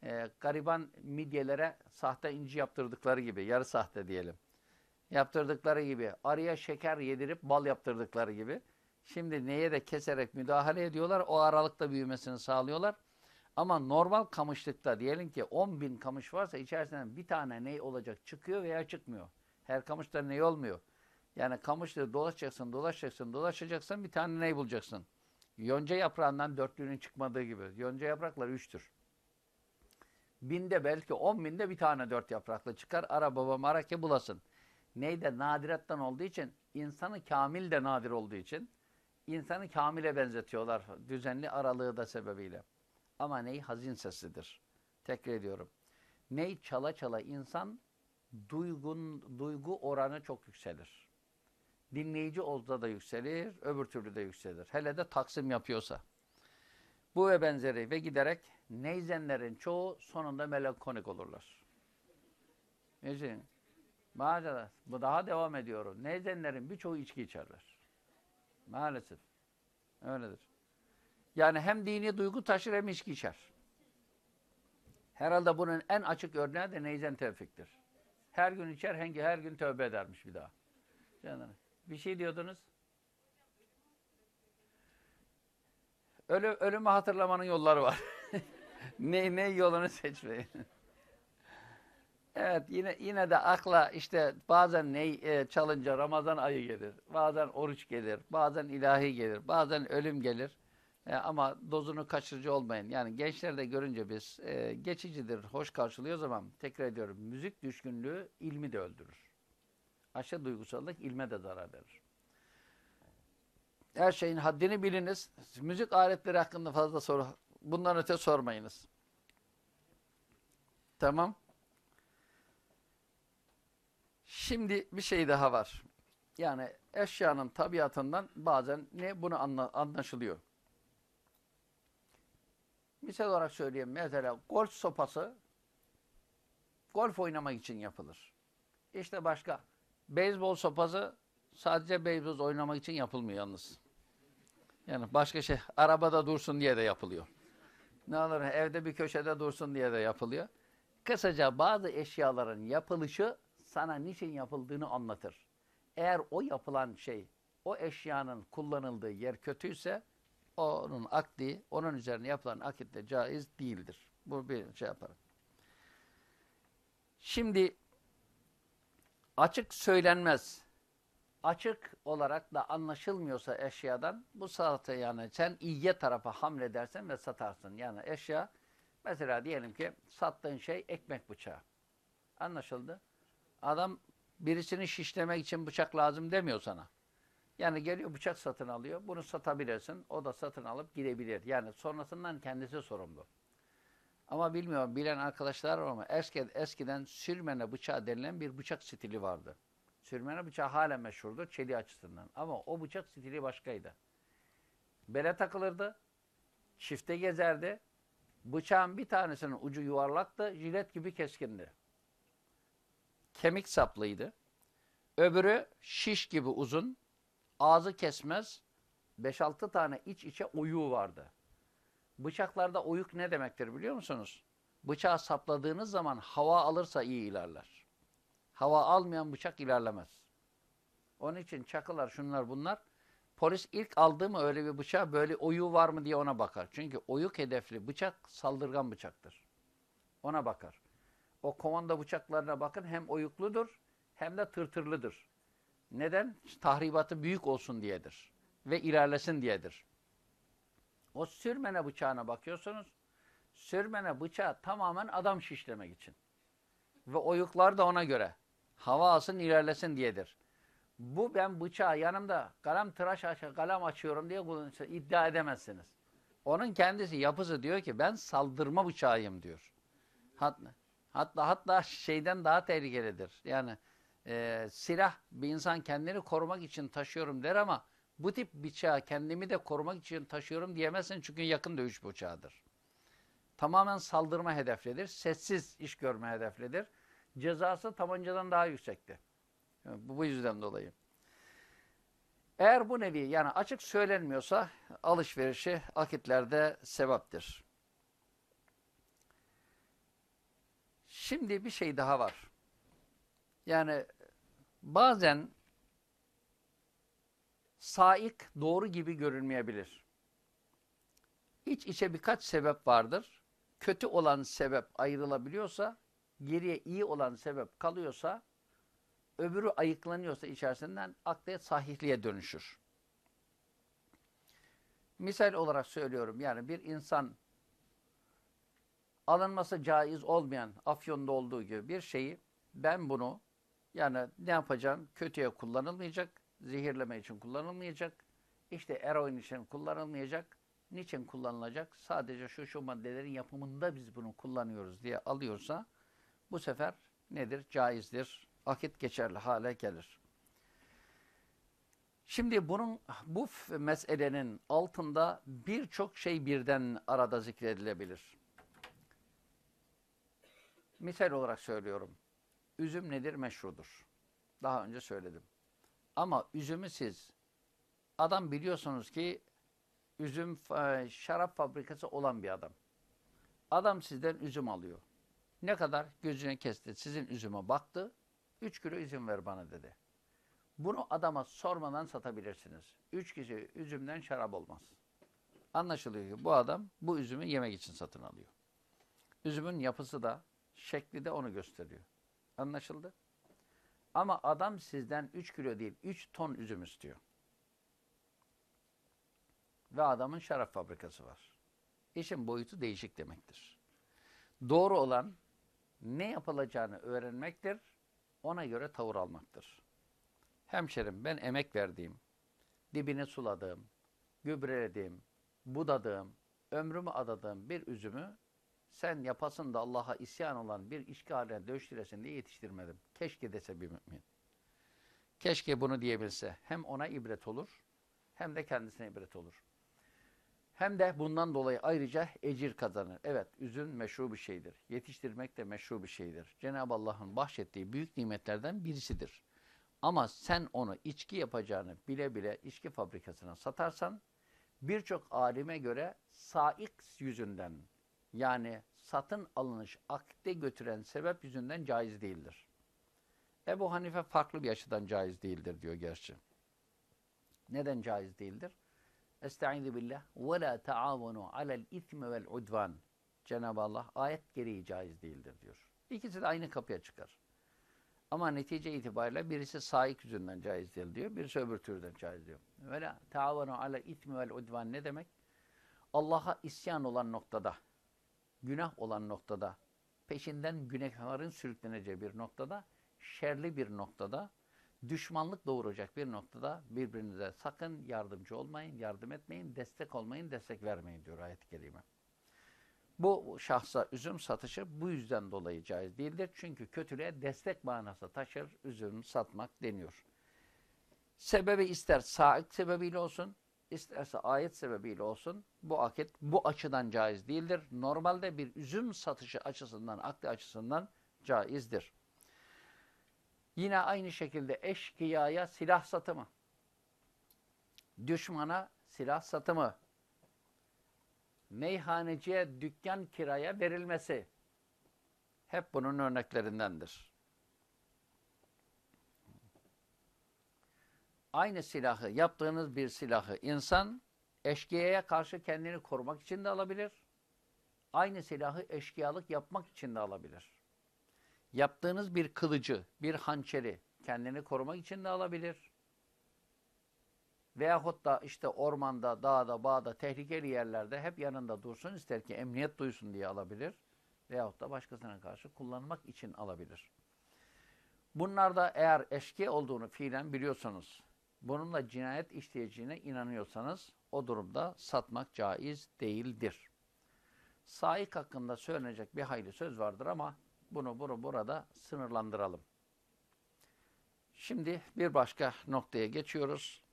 e, gariban midyelere sahte inci yaptırdıkları gibi, yarı sahte diyelim. Yaptırdıkları gibi, araya şeker yedirip bal yaptırdıkları gibi. Şimdi neye de keserek müdahale ediyorlar, o aralıkta büyümesini sağlıyorlar. Ama normal kamışlıkta diyelim ki 10 bin kamış varsa içerisinden bir tane ney olacak çıkıyor veya çıkmıyor. Her kamışta ney olmuyor. Yani kamışları dolaşacaksın, dolaşacaksın, dolaşacaksın bir tane ney bulacaksın. Yonca yaprağından dörtlüğünün çıkmadığı gibi. Yonca yaprakları üçtür. Binde belki on binde bir tane dört yapraklı çıkar. Ara baba marake bulasın. Ney de nadirattan olduğu için, insanı kamil de nadir olduğu için insanı kamile benzetiyorlar. Düzenli aralığı da sebebiyle. Ama ney hazin sesidir. Tekrar ediyorum. Ney çala çala insan duygun, duygu oranı çok yükselir. Dinleyici olsa da yükselir, öbür türlü de yükselir. Hele de taksim yapıyorsa. Bu ve benzeri ve giderek neyzenlerin çoğu sonunda melankolik olurlar. Neyzen? Maalesef. Bu daha devam ediyorum. Neyzenlerin birçoğu içki içerler. Maalesef. Öyledir. Yani hem dini duygu taşır hem içki içer. Herhalde bunun en açık örneği de Neyzen Tevfik'tir. Her gün içer, her, her gün tövbe edermiş bir daha. Canım. Bir şey diyordunuz. Ölü, ölümü hatırlamanın yolları var. ne, ne yolunu seçmeyin. Evet yine yine de akla işte bazen ne e, çalınca Ramazan ayı gelir. Bazen oruç gelir. Bazen ilahi gelir. Bazen ölüm gelir. E, ama dozunu kaçırıcı olmayın. Yani gençler de görünce biz e, geçicidir, hoş karşılıyoruz ama tekrar ediyorum müzik düşkünlüğü ilmi de öldürür. Aşırı duygusallık ilme de zarar verir. Her şeyin haddini biliniz. Müzik aletleri hakkında fazla soru, bundan öte sormayınız. Tamam. Şimdi bir şey daha var. Yani eşyanın tabiatından bazen ne bunu anla, anlaşılıyor. Misal olarak söyleyeyim. Mesela golf sopası golf oynamak için yapılır. İşte başka. Beyzbol sopası sadece beyzbol oynamak için yapılmıyor yalnız. Yani başka şey arabada dursun diye de yapılıyor. Ne olur evde bir köşede dursun diye de yapılıyor. Kısaca bazı eşyaların yapılışı sana niçin yapıldığını anlatır. Eğer o yapılan şey, o eşyanın kullanıldığı yer kötüyse onun akdi, onun üzerine yapılan akit de caiz değildir. Bu bir şey yaparım. Şimdi açık söylenmez. Açık olarak da anlaşılmıyorsa eşyadan bu saate yani sen iyiye tarafa hamledersen ve satarsın. Yani eşya mesela diyelim ki sattığın şey ekmek bıçağı. Anlaşıldı. Adam birisini şişlemek için bıçak lazım demiyor sana. Yani geliyor bıçak satın alıyor. Bunu satabilirsin. O da satın alıp gidebilir. Yani sonrasından kendisi sorumlu. Ama bilmiyorum bilen arkadaşlar var ama eski, eskiden sürmene bıçağı denilen bir bıçak stili vardı. Sürmene bıçağı hala meşhurdur çeliği açısından. Ama o bıçak stili başkaydı. Bele takılırdı. Çifte gezerdi. Bıçağın bir tanesinin ucu yuvarlaktı. Jilet gibi keskindi. Kemik saplıydı. Öbürü şiş gibi uzun. Ağzı kesmez. 5-6 tane iç içe oyuğu vardı. Bıçaklarda oyuk ne demektir biliyor musunuz? Bıçağı sapladığınız zaman hava alırsa iyi ilerler. Hava almayan bıçak ilerlemez. Onun için çakılar şunlar bunlar. Polis ilk aldı mı öyle bir bıçağı böyle oyuğu var mı diye ona bakar. Çünkü oyuk hedefli bıçak saldırgan bıçaktır. Ona bakar. O komanda bıçaklarına bakın hem oyukludur hem de tırtırlıdır. Neden? Tahribatı büyük olsun diyedir. Ve ilerlesin diyedir. O sürmene bıçağına bakıyorsunuz. Sürmene bıçağı tamamen adam şişlemek için. Ve oyuklar da ona göre. Hava alsın ilerlesin diyedir. Bu ben bıçağı yanımda kalem tıraş aç kalem açıyorum diye iddia edemezsiniz. Onun kendisi yapısı diyor ki ben saldırma bıçağıyım diyor. Hatta hatta, hatta şeyden daha tehlikelidir. Yani e, silah bir insan kendini korumak için taşıyorum der ama bu tip bıçağı kendimi de korumak için taşıyorum diyemezsin çünkü yakın dövüş bıçağıdır. Tamamen saldırma hedeflidir. Sessiz iş görme hedeflidir. Cezası tabancadan daha yüksekti. Bu, bu yüzden dolayı. Eğer bu nevi yani açık söylenmiyorsa alışverişi akitlerde sevaptır. Şimdi bir şey daha var. Yani bazen saik doğru gibi görünmeyebilir. İç içe birkaç sebep vardır. Kötü olan sebep ayrılabiliyorsa, geriye iyi olan sebep kalıyorsa öbürü ayıklanıyorsa içerisinden akde sahihliğe dönüşür. Misal olarak söylüyorum yani bir insan alınması caiz olmayan afyonda olduğu gibi bir şeyi ben bunu yani ne yapacağım? Kötüye kullanılmayacak, zehirleme için kullanılmayacak, işte eroin için kullanılmayacak. Niçin kullanılacak? Sadece şu şu maddelerin yapımında biz bunu kullanıyoruz diye alıyorsa bu sefer nedir? Caizdir. Akit geçerli hale gelir. Şimdi bunun bu meselenin altında birçok şey birden arada zikredilebilir. Misal olarak söylüyorum. Üzüm nedir? Meşrudur. Daha önce söyledim. Ama üzümü siz adam biliyorsunuz ki üzüm şarap fabrikası olan bir adam. Adam sizden üzüm alıyor. Ne kadar? Gözüne kesti. Sizin üzüme baktı. Üç kilo üzüm ver bana dedi. Bunu adama sormadan satabilirsiniz. Üç kişi üzümden şarap olmaz. Anlaşılıyor ki bu adam bu üzümü yemek için satın alıyor. Üzümün yapısı da, şekli de onu gösteriyor. Anlaşıldı? Ama adam sizden 3 kilo değil, 3 ton üzüm istiyor. Ve adamın şarap fabrikası var. İşin boyutu değişik demektir. Doğru olan ne yapılacağını öğrenmektir, ona göre tavır almaktır. Hemşerim ben emek verdiğim, dibini suladığım, gübrelediğim, budadığım, ömrümü adadığım bir üzümü sen yapasın da Allah'a isyan olan bir işgaline döştüresin diye yetiştirmedim. Keşke dese bir mümin. Keşke bunu diyebilse. Hem ona ibret olur, hem de kendisine ibret olur. Hem de bundan dolayı ayrıca ecir kazanır. Evet, üzüm meşru bir şeydir. Yetiştirmek de meşru bir şeydir. Cenab-ı Allah'ın bahşettiği büyük nimetlerden birisidir. Ama sen onu içki yapacağını bile bile içki fabrikasına satarsan, birçok alime göre saik yüzünden, yani satın alınış akde götüren sebep yüzünden caiz değildir. Ebu Hanife farklı bir açıdan caiz değildir diyor gerçi. Neden caiz değildir? Estaizu billah ve la taavunu alel ismi vel udvan. Cenab-ı Allah ayet gereği caiz değildir diyor. İkisi de aynı kapıya çıkar. Ama netice itibariyle birisi sahik yüzünden caiz değil diyor, birisi öbür türden caiz diyor. Ve la taavunu alel ismi vel udvan ne demek? Allah'a isyan olan noktada, günah olan noktada, peşinden günahların sürükleneceği bir noktada, şerli bir noktada, düşmanlık doğuracak bir noktada birbirinize sakın yardımcı olmayın, yardım etmeyin, destek olmayın, destek vermeyin diyor ayet-i kerime. Bu şahsa üzüm satışı bu yüzden dolayı caiz değildir. Çünkü kötülüğe destek manası taşır, üzüm satmak deniyor. Sebebi ister sağlık sebebiyle olsun, isterse ayet sebebiyle olsun bu akit bu açıdan caiz değildir. Normalde bir üzüm satışı açısından, akli açısından caizdir. Yine aynı şekilde eşkıyaya silah satımı, düşmana silah satımı, meyhaneciye dükkan kiraya verilmesi hep bunun örneklerindendir. Aynı silahı, yaptığınız bir silahı insan eşkıyaya karşı kendini korumak için de alabilir. Aynı silahı eşkıyalık yapmak için de alabilir. Yaptığınız bir kılıcı, bir hançeri kendini korumak için de alabilir. Veyahut da işte ormanda, dağda, bağda, tehlikeli yerlerde hep yanında dursun ister ki emniyet duysun diye alabilir. Veyahut da başkasına karşı kullanmak için alabilir. Bunlarda eğer eşki olduğunu fiilen biliyorsanız, bununla cinayet işleyeceğine inanıyorsanız o durumda satmak caiz değildir. Saik hakkında söylenecek bir hayli söz vardır ama bunu, bunu burada sınırlandıralım. Şimdi bir başka noktaya geçiyoruz.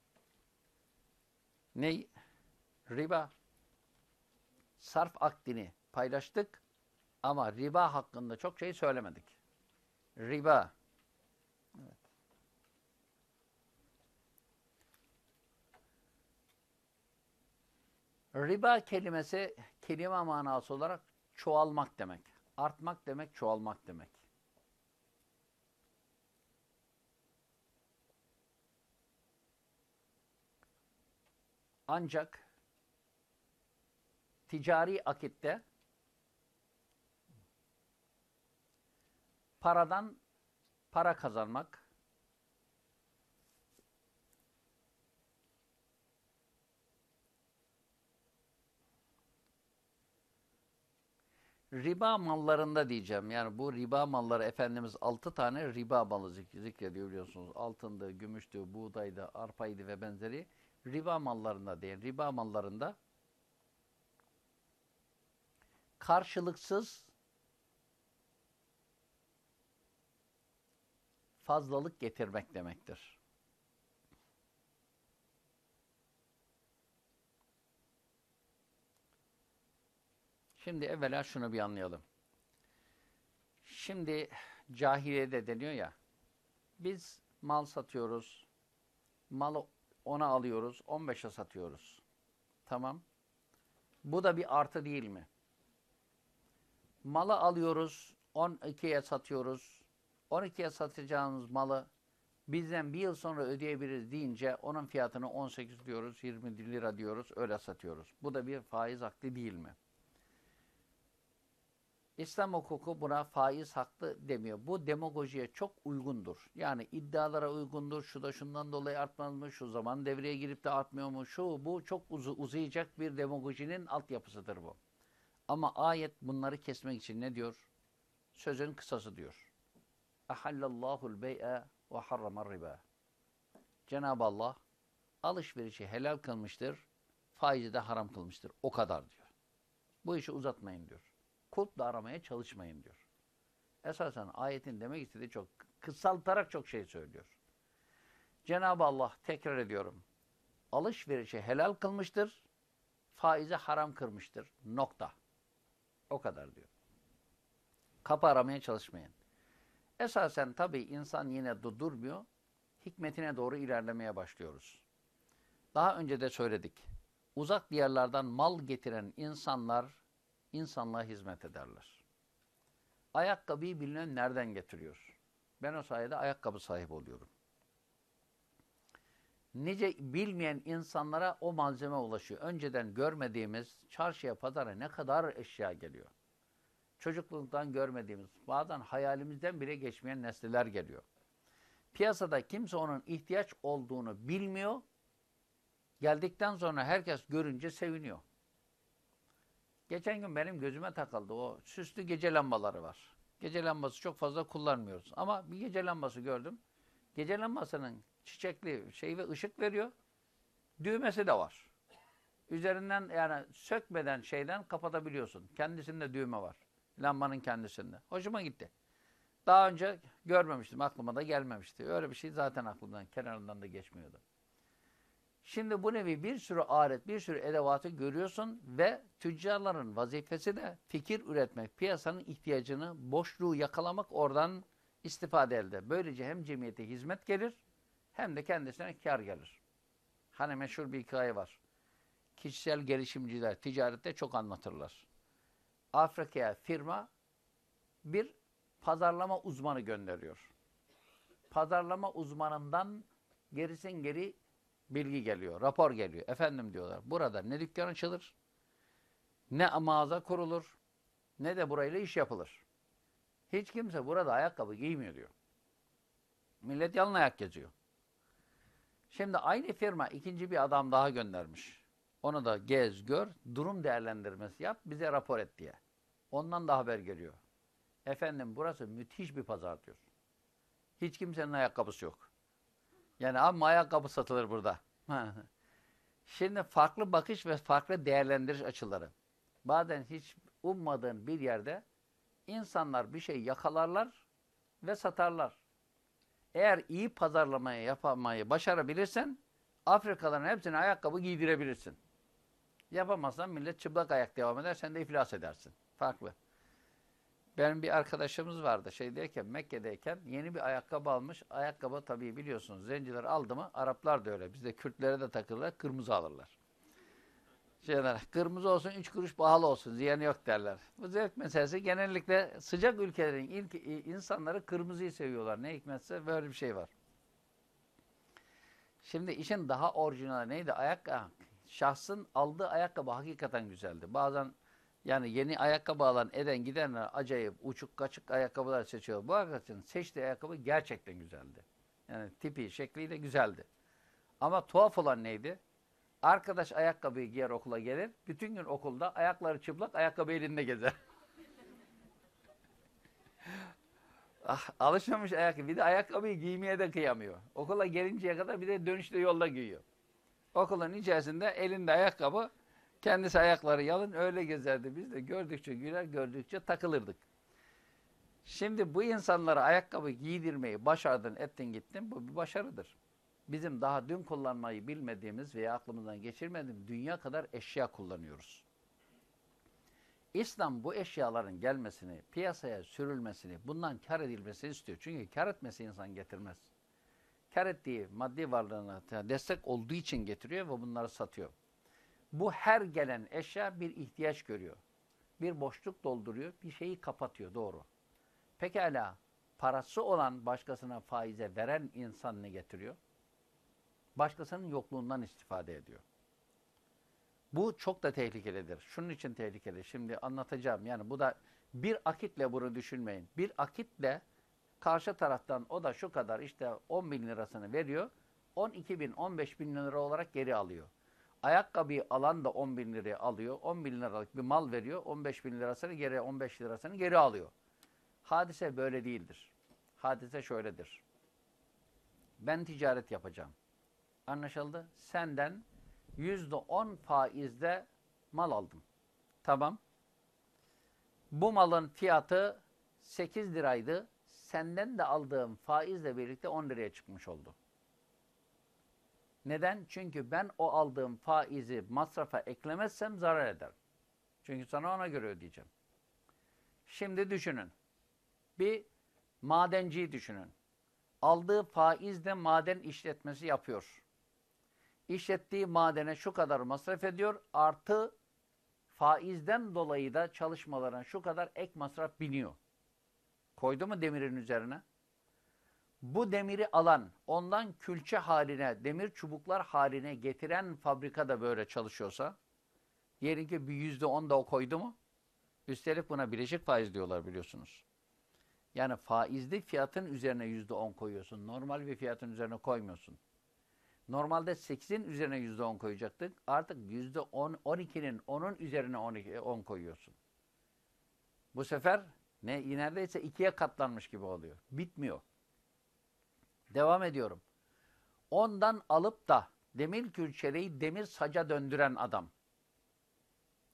Ney? Riba. Sarf akdini paylaştık ama riba hakkında çok şey söylemedik. Riba. Riba kelimesi kelime manası olarak çoğalmak demek. Artmak demek, çoğalmak demek. Ancak ticari akitte paradan para kazanmak, riba mallarında diyeceğim. Yani bu riba malları Efendimiz altı tane riba malı zik- zikrediyor biliyorsunuz. Altındı, gümüştü, buğdaydı, arpaydı ve benzeri. Riba mallarında değil. Riba mallarında karşılıksız fazlalık getirmek demektir. Şimdi evvela şunu bir anlayalım. Şimdi cahiliyede deniyor ya, biz mal satıyoruz, malı ona alıyoruz, 15'e satıyoruz. Tamam. Bu da bir artı değil mi? Malı alıyoruz, 12'ye satıyoruz. 12'ye satacağımız malı bizden bir yıl sonra ödeyebiliriz deyince onun fiyatını 18 diyoruz, 20 lira diyoruz, öyle satıyoruz. Bu da bir faiz akdi değil mi? İslam hukuku buna faiz haklı demiyor. Bu demagojiye çok uygundur. Yani iddialara uygundur. Şu da şundan dolayı artmaz mı? Şu zaman devreye girip de artmıyor mu? Şu bu çok uzu, uzayacak bir demagojinin altyapısıdır bu. Ama ayet bunları kesmek için ne diyor? Sözün kısası diyor. Ahallallahu'l bey'e ve harramar riba. Cenab-ı Allah alışverişi helal kılmıştır, faizi de haram kılmıştır. O kadar diyor. Bu işi uzatmayın diyor. Kulpla aramaya çalışmayın diyor. Esasen ayetin demek istediği çok kısaltarak çok şey söylüyor. Cenab-ı Allah tekrar ediyorum. Alışverişi helal kılmıştır, faizi haram kırmıştır. Nokta. O kadar diyor. Kapı aramaya çalışmayın. Esasen tabii insan yine du- durmuyor. Hikmetine doğru ilerlemeye başlıyoruz. Daha önce de söyledik. Uzak diyarlardan mal getiren insanlar insanlığa hizmet ederler. Ayakkabıyı bilinen nereden getiriyor? Ben o sayede ayakkabı sahibi oluyorum. Nice bilmeyen insanlara o malzeme ulaşıyor. Önceden görmediğimiz çarşıya, pazara ne kadar eşya geliyor. Çocukluktan görmediğimiz, bazen hayalimizden bile geçmeyen nesneler geliyor. Piyasada kimse onun ihtiyaç olduğunu bilmiyor. Geldikten sonra herkes görünce seviniyor. Geçen gün benim gözüme takıldı. O süslü gece lambaları var. Gece lambası çok fazla kullanmıyoruz. Ama bir gece lambası gördüm. Gece lambasının çiçekli şey ve ışık veriyor. Düğmesi de var. Üzerinden yani sökmeden şeyden kapatabiliyorsun. Kendisinde düğme var. Lambanın kendisinde. Hoşuma gitti. Daha önce görmemiştim. Aklıma da gelmemişti. Öyle bir şey zaten aklımdan, kenarından da geçmiyordu. Şimdi bu nevi bir sürü alet, bir sürü edevatı görüyorsun ve tüccarların vazifesi de fikir üretmek, piyasanın ihtiyacını, boşluğu yakalamak, oradan istifade elde. Böylece hem cemiyete hizmet gelir, hem de kendisine kar gelir. Hani meşhur bir hikaye var. Kişisel gelişimciler ticarette çok anlatırlar. Afrika'ya firma bir pazarlama uzmanı gönderiyor. Pazarlama uzmanından gerisin geri bilgi geliyor, rapor geliyor. Efendim diyorlar, burada ne dükkan açılır, ne mağaza kurulur, ne de burayla iş yapılır. Hiç kimse burada ayakkabı giymiyor diyor. Millet yalın ayak geziyor. Şimdi aynı firma ikinci bir adam daha göndermiş. Onu da gez, gör, durum değerlendirmesi yap, bize rapor et diye. Ondan da haber geliyor. Efendim burası müthiş bir pazar diyor. Hiç kimsenin ayakkabısı yok. Yani amma ayakkabı satılır burada. Şimdi farklı bakış ve farklı değerlendiriş açıları. Bazen hiç ummadığın bir yerde insanlar bir şey yakalarlar ve satarlar. Eğer iyi pazarlamayı yapamayı başarabilirsen Afrikalıların hepsine ayakkabı giydirebilirsin. Yapamazsan millet çıplak ayak devam eder, sen de iflas edersin. Farklı. Benim bir arkadaşımız vardı şeydeyken Mekke'deyken yeni bir ayakkabı almış. Ayakkabı tabii biliyorsunuz zenciler aldı mı Araplar da öyle. Bizde Kürtlere de takırlar kırmızı alırlar. Şeyler, kırmızı olsun üç kuruş pahalı olsun ziyanı yok derler. Bu zevk meselesi genellikle sıcak ülkelerin ilk insanları kırmızıyı seviyorlar. Ne hikmetse böyle bir şey var. Şimdi işin daha orijinali neydi? Ayakkabı. Şahsın aldığı ayakkabı hakikaten güzeldi. Bazen yani yeni ayakkabı alan eden gidenler acayip uçuk kaçık ayakkabılar seçiyor. Bu arkadaşın seçtiği ayakkabı gerçekten güzeldi. Yani tipi, şekliyle güzeldi. Ama tuhaf olan neydi? Arkadaş ayakkabıyı giyer okula gelir. Bütün gün okulda ayakları çıplak ayakkabı elinde gezer. Ah, alışmamış ayakkabı. Bir de ayakkabıyı giymeye de kıyamıyor. Okula gelinceye kadar bir de dönüşte yolda giyiyor. Okulun içerisinde elinde ayakkabı, kendisi ayakları yalın öyle gezerdi. Biz de gördükçe güler, gördükçe takılırdık. Şimdi bu insanlara ayakkabı giydirmeyi başardın, ettin gittin. Bu bir başarıdır. Bizim daha dün kullanmayı bilmediğimiz veya aklımızdan geçirmediğimiz dünya kadar eşya kullanıyoruz. İslam bu eşyaların gelmesini, piyasaya sürülmesini, bundan kar edilmesini istiyor. Çünkü kar etmesi insan getirmez. Kar ettiği maddi varlığına destek olduğu için getiriyor ve bunları satıyor. Bu her gelen eşya bir ihtiyaç görüyor. Bir boşluk dolduruyor, bir şeyi kapatıyor, doğru. Pekala, parası olan başkasına faize veren insan ne getiriyor? Başkasının yokluğundan istifade ediyor. Bu çok da tehlikelidir. Şunun için tehlikeli. Şimdi anlatacağım. Yani bu da bir akitle bunu düşünmeyin. Bir akitle karşı taraftan o da şu kadar işte 10 bin lirasını veriyor. 12 bin, 15 bin lira olarak geri alıyor. Ayakkabıyı alan da 10 bin liraya alıyor. 10 bin liralık bir mal veriyor. 15 bin lirasını geri, 15 lirasını geri alıyor. Hadise böyle değildir. Hadise şöyledir. Ben ticaret yapacağım. Anlaşıldı? Senden yüzde on faizle mal aldım. Tamam. Bu malın fiyatı 8 liraydı. Senden de aldığım faizle birlikte 10 liraya çıkmış oldu. Neden? Çünkü ben o aldığım faizi masrafa eklemezsem zarar eder. Çünkü sana ona göre ödeyeceğim. Şimdi düşünün. Bir madenciyi düşünün. Aldığı faizle maden işletmesi yapıyor işlettiği madene şu kadar masraf ediyor. Artı faizden dolayı da çalışmalarına şu kadar ek masraf biniyor. Koydu mu demirin üzerine? Bu demiri alan, ondan külçe haline, demir çubuklar haline getiren fabrika da böyle çalışıyorsa, diyelim ki bir yüzde on da o koydu mu? Üstelik buna bileşik faiz diyorlar biliyorsunuz. Yani faizli fiyatın üzerine yüzde on koyuyorsun. Normal bir fiyatın üzerine koymuyorsun. Normalde 8'in üzerine %10 koyacaktık. Artık %10, 12'nin 10'un üzerine 12, 10 koyuyorsun. Bu sefer ne neredeyse ikiye katlanmış gibi oluyor. Bitmiyor. Devam ediyorum. Ondan alıp da demir külçereyi demir saca döndüren adam.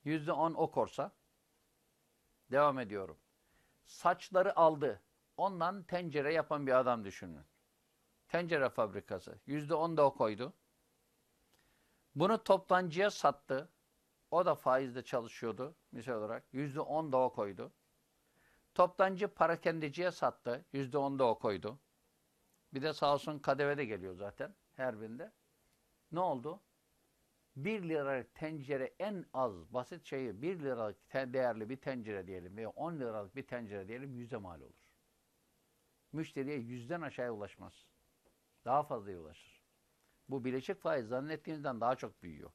%10 o korsa. Devam ediyorum. Saçları aldı. Ondan tencere yapan bir adam düşünün. Tencere fabrikası. Yüzde on da o koydu. Bunu toptancıya sattı. O da faizde çalışıyordu misal olarak. Yüzde on da o koydu. Toptancı parakendeciye sattı. Yüzde on da o koydu. Bir de sağ olsun de geliyor zaten her birinde. Ne oldu? Bir liralık tencere en az basit şeyi bir liralık değerli bir tencere diyelim veya on liralık bir tencere diyelim yüze mal olur. Müşteriye yüzden aşağıya ulaşmaz. Daha fazla ulaşır. Bu bileşik faiz zannettiğinizden daha çok büyüyor.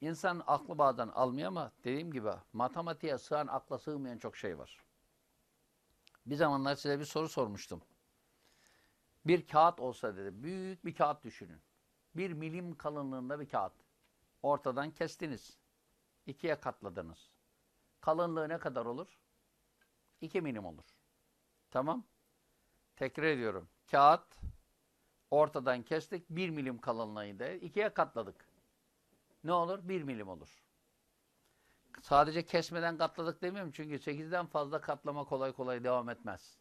İnsan aklı bazen almıyor ama dediğim gibi matematiğe sığan akla sığmayan çok şey var. Bir zamanlar size bir soru sormuştum. Bir kağıt olsa dedi, büyük bir kağıt düşünün. Bir milim kalınlığında bir kağıt. Ortadan kestiniz. ikiye katladınız. Kalınlığı ne kadar olur? İki milim olur. Tamam. Tekrar ediyorum. Kağıt Ortadan kestik. Bir milim kalınlığında. ikiye katladık. Ne olur? Bir milim olur. Sadece kesmeden katladık demiyorum. Çünkü sekizden fazla katlama kolay kolay devam etmez.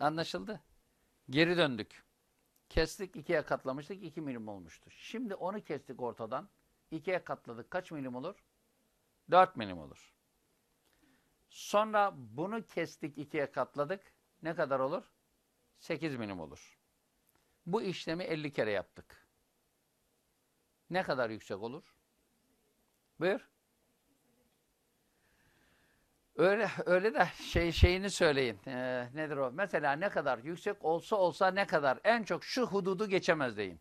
Anlaşıldı? Geri döndük. Kestik, ikiye katlamıştık. iki milim olmuştu. Şimdi onu kestik ortadan. ikiye katladık. Kaç milim olur? Dört milim olur. Sonra bunu kestik, ikiye katladık. Ne kadar olur? Sekiz milim olur. Bu işlemi 50 kere yaptık. Ne kadar yüksek olur? Buyur. Öyle öyle de şey şeyini söyleyin. Ee, nedir o? Mesela ne kadar yüksek olsa olsa ne kadar en çok şu hududu geçemez deyin.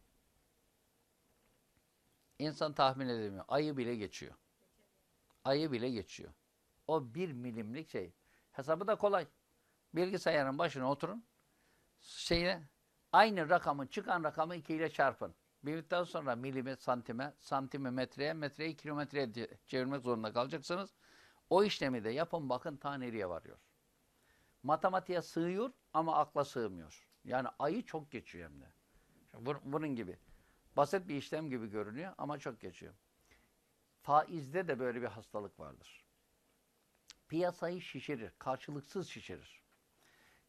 İnsan tahmin edemiyor. Ayı bile geçiyor. Ayı bile geçiyor. O bir milimlik şey. Hesabı da kolay. Bilgisayarın başına oturun. Şeyine Aynı rakamın çıkan rakamı 2 ile çarpın. Bir müddet sonra milime, santime, santime metreye, metreyi kilometreye çevirmek zorunda kalacaksınız. O işlemi de yapın bakın ta nereye varıyor. Matematiğe sığıyor ama akla sığmıyor. Yani ayı çok geçiyor hem de. Bu- Bunun gibi. Basit bir işlem gibi görünüyor ama çok geçiyor. Faizde de böyle bir hastalık vardır. Piyasayı şişirir, karşılıksız şişirir.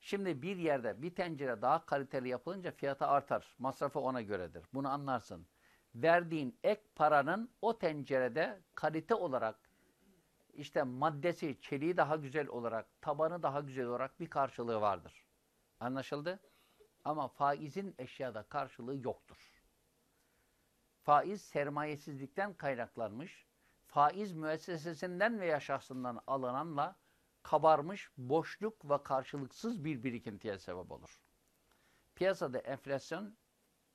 Şimdi bir yerde bir tencere daha kaliteli yapılınca fiyatı artar. Masrafı ona göredir. Bunu anlarsın. Verdiğin ek paranın o tencerede kalite olarak işte maddesi, çeliği daha güzel olarak, tabanı daha güzel olarak bir karşılığı vardır. Anlaşıldı? Ama faizin eşyada karşılığı yoktur. Faiz sermayesizlikten kaynaklanmış, faiz müessesesinden veya şahsından alınanla kabarmış boşluk ve karşılıksız bir birikintiye sebep olur. Piyasada enflasyon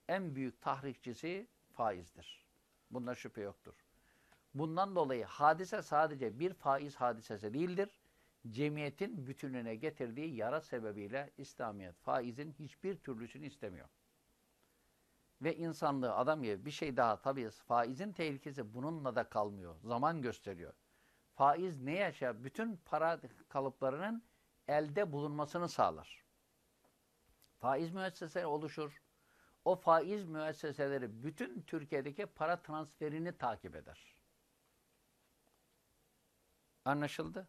en büyük tahrikçisi faizdir. Bunda şüphe yoktur. Bundan dolayı hadise sadece bir faiz hadisesi değildir. Cemiyetin bütününe getirdiği yara sebebiyle İslamiyet faizin hiçbir türlüsünü istemiyor. Ve insanlığı adam gibi bir şey daha tabii faizin tehlikesi bununla da kalmıyor. Zaman gösteriyor. Faiz ne yaşar? Bütün para kalıplarının elde bulunmasını sağlar. Faiz müesseseleri oluşur. O faiz müesseseleri bütün Türkiye'deki para transferini takip eder. Anlaşıldı?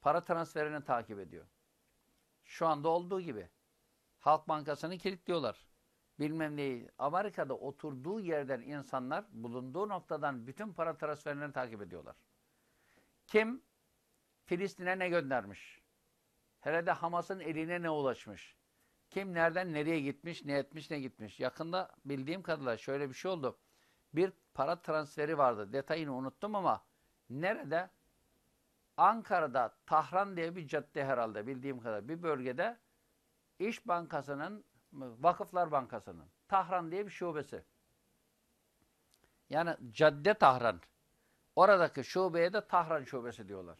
Para transferini takip ediyor. Şu anda olduğu gibi. Halk Bankası'nı kilitliyorlar. Bilmem neyi. Amerika'da oturduğu yerden insanlar bulunduğu noktadan bütün para transferlerini takip ediyorlar. Kim Filistin'e ne göndermiş? Hele Hamas'ın eline ne ulaşmış? Kim nereden nereye gitmiş, ne etmiş, ne gitmiş? Yakında bildiğim kadarıyla şöyle bir şey oldu. Bir para transferi vardı. Detayını unuttum ama nerede? Ankara'da Tahran diye bir cadde herhalde bildiğim kadar bir bölgede İş Bankası'nın, Vakıflar Bankası'nın Tahran diye bir şubesi. Yani cadde Tahran. Oradaki şubeye de Tahran şubesi diyorlar.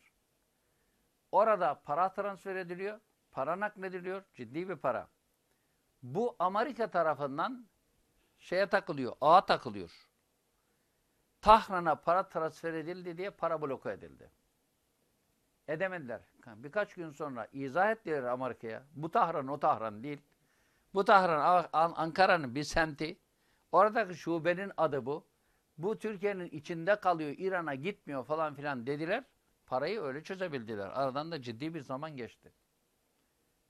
Orada para transfer ediliyor, para naklediliyor, ciddi bir para. Bu Amerika tarafından şeye takılıyor, ağa takılıyor. Tahran'a para transfer edildi diye para bloke edildi. Edemediler. Birkaç gün sonra izah ettiler Amerika'ya. Bu Tahran o Tahran değil. Bu Tahran Ankara'nın bir semti. Oradaki şubenin adı bu. Bu Türkiye'nin içinde kalıyor, İran'a gitmiyor falan filan dediler. Parayı öyle çözebildiler. Aradan da ciddi bir zaman geçti.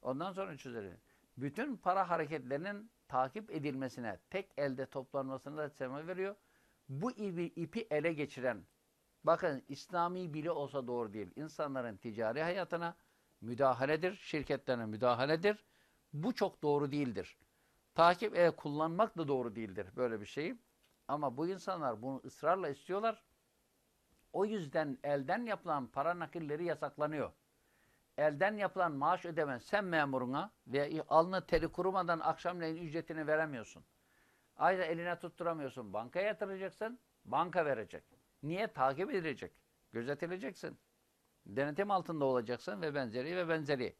Ondan sonra çözülüyor. Bütün para hareketlerinin takip edilmesine, tek elde toplanmasına da sebep veriyor. Bu ipi ele geçiren, bakın İslami bile olsa doğru değil, insanların ticari hayatına müdahaledir, şirketlerine müdahaledir. Bu çok doğru değildir. Takip e, kullanmak da doğru değildir böyle bir şeyi. Ama bu insanlar bunu ısrarla istiyorlar. O yüzden elden yapılan para nakilleri yasaklanıyor. Elden yapılan maaş ödemen sen memuruna ve alnı teri kurumadan akşamleyin ücretini veremiyorsun. Ayrıca eline tutturamıyorsun. Bankaya yatıracaksın, banka verecek. Niye? Takip edilecek. Gözetileceksin. Denetim altında olacaksın ve benzeri ve benzeri.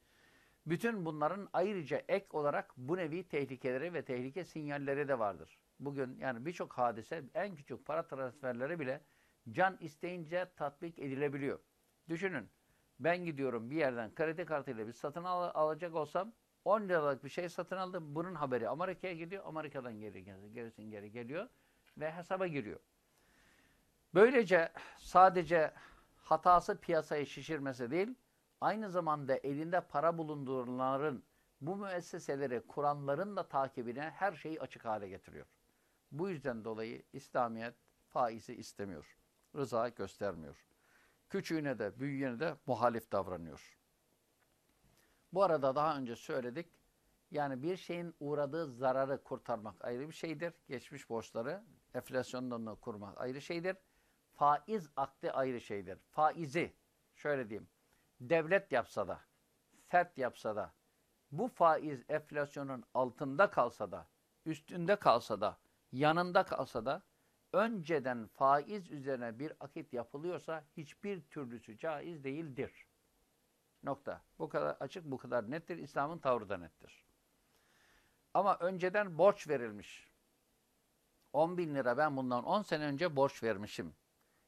Bütün bunların ayrıca ek olarak bu nevi tehlikeleri ve tehlike sinyalleri de vardır. Bugün yani birçok hadise en küçük para transferleri bile can isteyince tatbik edilebiliyor. Düşünün ben gidiyorum bir yerden kredi kartıyla bir satın al alacak olsam 10 liralık bir şey satın aldım. Bunun haberi Amerika'ya gidiyor. Amerika'dan geri gerisin geri geliyor ve hesaba giriyor. Böylece sadece hatası piyasayı şişirmesi değil, aynı zamanda elinde para bulunduranların bu müesseseleri kuranların da takibine her şeyi açık hale getiriyor. Bu yüzden dolayı İslamiyet faizi istemiyor. Rıza göstermiyor. Küçüğüne de büyüğüne de muhalif davranıyor. Bu arada daha önce söyledik. Yani bir şeyin uğradığı zararı kurtarmak ayrı bir şeydir. Geçmiş borçları enflasyondan kurmak ayrı şeydir. Faiz akdi ayrı şeydir. Faizi şöyle diyeyim. Devlet yapsa da, fert yapsa da, bu faiz enflasyonun altında kalsa da, üstünde kalsa da, yanında kalsa da önceden faiz üzerine bir akit yapılıyorsa hiçbir türlüsü caiz değildir. Nokta. Bu kadar açık, bu kadar nettir. İslam'ın tavrı da nettir. Ama önceden borç verilmiş. 10 bin lira ben bundan 10 sene önce borç vermişim.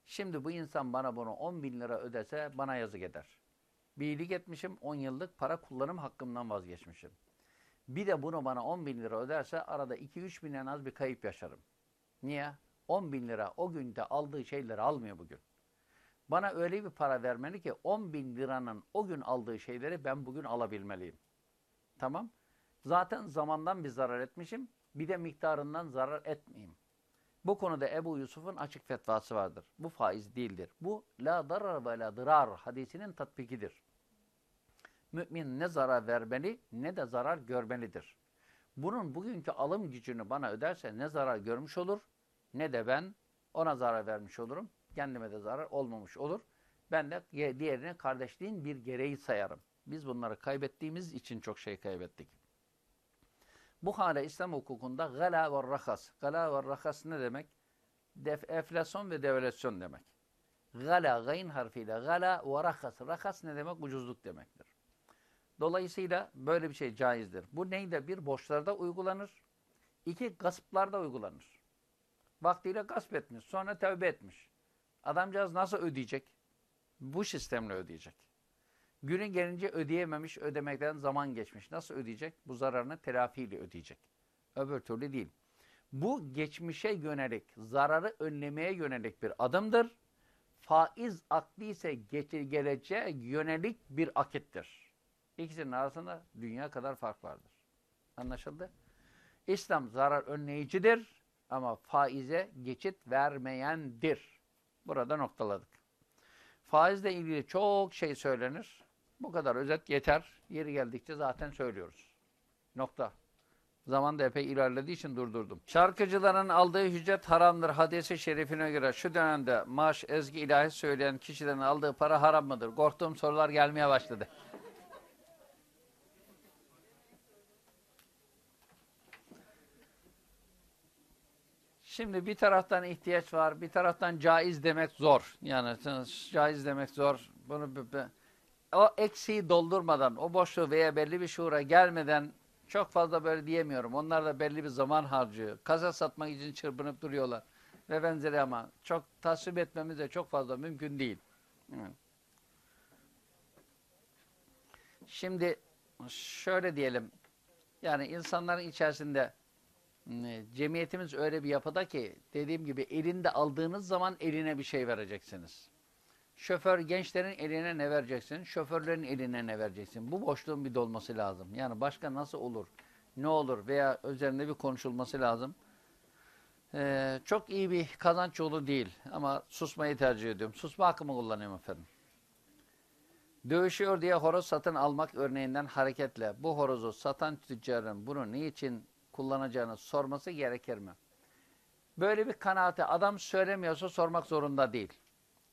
Şimdi bu insan bana bunu 10 bin lira ödese bana yazık eder. Bir iyilik etmişim, 10 yıllık para kullanım hakkımdan vazgeçmişim. Bir de bunu bana 10 bin lira öderse arada 2-3 binden az bir kayıp yaşarım. Niye? 10 bin lira o günde aldığı şeyleri almıyor bugün. Bana öyle bir para vermeli ki 10 bin liranın o gün aldığı şeyleri ben bugün alabilmeliyim. Tamam. Zaten zamandan bir zarar etmişim. Bir de miktarından zarar etmeyeyim. Bu konuda Ebu Yusuf'un açık fetvası vardır. Bu faiz değildir. Bu la darar ve la dırar hadisinin tatbikidir. Mümin ne zarar vermeli ne de zarar görmelidir. Bunun bugünkü alım gücünü bana öderse ne zarar görmüş olur ne de ben ona zarar vermiş olurum. Kendime de zarar olmamış olur. Ben de diğerini kardeşliğin bir gereği sayarım. Biz bunları kaybettiğimiz için çok şey kaybettik. Bu hale İslam hukukunda gala ve rakas. Gala ve rakas ne demek? Def, enflasyon ve devalüasyon demek. Gala, gayn harfiyle gala ve rakas. Rakas ne demek? Ucuzluk demektir. Dolayısıyla böyle bir şey caizdir. Bu neyde? Bir, borçlarda uygulanır. İki, gasplarda uygulanır. Vaktiyle gasp etmiş, sonra tövbe etmiş. Adamcağız nasıl ödeyecek? Bu sistemle ödeyecek. Günün gelince ödeyememiş, ödemekten zaman geçmiş. Nasıl ödeyecek? Bu zararını telafiyle ödeyecek. Öbür türlü değil. Bu geçmişe yönelik, zararı önlemeye yönelik bir adımdır. Faiz aklı ise geleceğe yönelik bir akittir. İkisinin arasında dünya kadar fark vardır. Anlaşıldı? İslam zarar önleyicidir ama faize geçit vermeyendir. Burada noktaladık. Faizle ilgili çok şey söylenir. Bu kadar özet yeter. Yeri geldikçe zaten söylüyoruz. Nokta. Zaman da epey ilerlediği için durdurdum. Şarkıcıların aldığı hüccet haramdır. Hadisi şerifine göre şu dönemde maaş, ezgi, ilahi söyleyen kişilerin aldığı para haram mıdır? Korktuğum sorular gelmeye başladı. Şimdi bir taraftan ihtiyaç var, bir taraftan caiz demek zor. Yani caiz demek zor. Bunu o eksiği doldurmadan, o boşluğu veya belli bir şuura gelmeden çok fazla böyle diyemiyorum. Onlar da belli bir zaman harcıyor. Kaza satmak için çırpınıp duruyorlar. Ve benzeri ama çok tasvip etmemiz de çok fazla mümkün değil. Şimdi şöyle diyelim. Yani insanların içerisinde cemiyetimiz öyle bir yapıda ki dediğim gibi elinde aldığınız zaman eline bir şey vereceksiniz. Şoför gençlerin eline ne vereceksin? Şoförlerin eline ne vereceksin? Bu boşluğun bir dolması lazım. Yani başka nasıl olur? Ne olur? Veya üzerinde bir konuşulması lazım. Ee, çok iyi bir kazanç yolu değil. Ama susmayı tercih ediyorum. Susma hakkımı kullanıyorum efendim. Dövüşüyor diye horoz satın almak örneğinden hareketle bu horozu satan tüccarın bunu niçin kullanacağını sorması gerekir mi? Böyle bir kanaati adam söylemiyorsa sormak zorunda değil.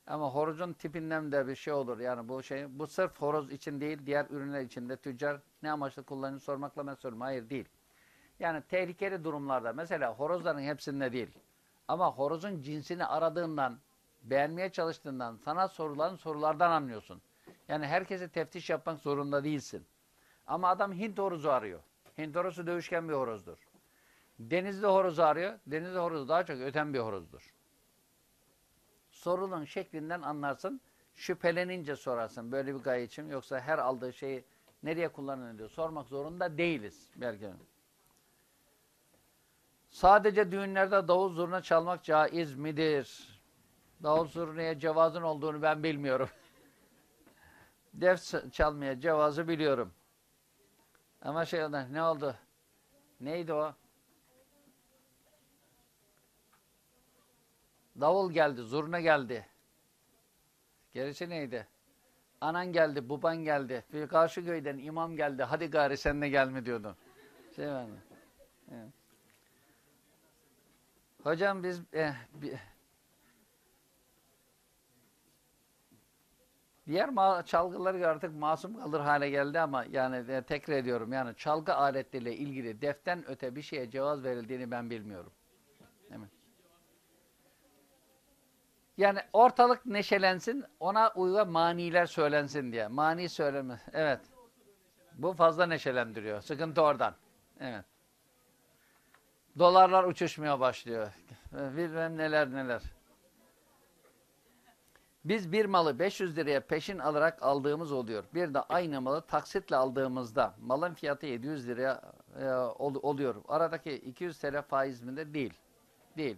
Ama horozun tipinden de bir şey olur. Yani bu şey bu sırf horoz için değil, diğer ürünler için de tüccar ne amaçla kullanıyor sormakla ben soruyorum. Hayır değil. Yani tehlikeli durumlarda mesela horozların hepsinde değil. Ama horozun cinsini aradığından, beğenmeye çalıştığından, sana sorulan sorulardan anlıyorsun. Yani herkese teftiş yapmak zorunda değilsin. Ama adam Hint horozu arıyor. Hint horozu dövüşken bir horozdur. Denizli horozu arıyor. Denizli horozu daha çok öten bir horozdur. Sorulun şeklinden anlarsın. Şüphelenince sorarsın. Böyle bir gaye için. Yoksa her aldığı şeyi nereye kullanılıyor sormak zorunda değiliz. Belki. Sadece düğünlerde davul zurna çalmak caiz midir? Davul zurnaya cevazın olduğunu ben bilmiyorum. Def çalmaya cevazı biliyorum. Ama şey ne oldu? Neydi o? Davul geldi, zurna geldi. Gerisi neydi? Anan geldi, baban geldi. Bir karşı köyden imam geldi. Hadi gari sen de gelme diyordu. Şey yani. Evet. Hocam biz eh, bir, Diğer çalgılar artık masum kalır hale geldi ama yani e, tekrar ediyorum yani çalgı aletleriyle ilgili deften öte bir şeye cevaz verildiğini ben bilmiyorum. Değil mi? Yani ortalık neşelensin, ona uyga maniler söylensin diye. Mani söyleme. Evet. Bu fazla neşelendiriyor. Sıkıntı oradan. Evet. Dolarlar uçuşmaya başlıyor. Bilmem neler neler. Biz bir malı 500 liraya peşin alarak aldığımız oluyor. Bir de aynı malı taksitle aldığımızda malın fiyatı 700 liraya e, ol, oluyor. Aradaki 200 TL faiz mi de değil. Değil.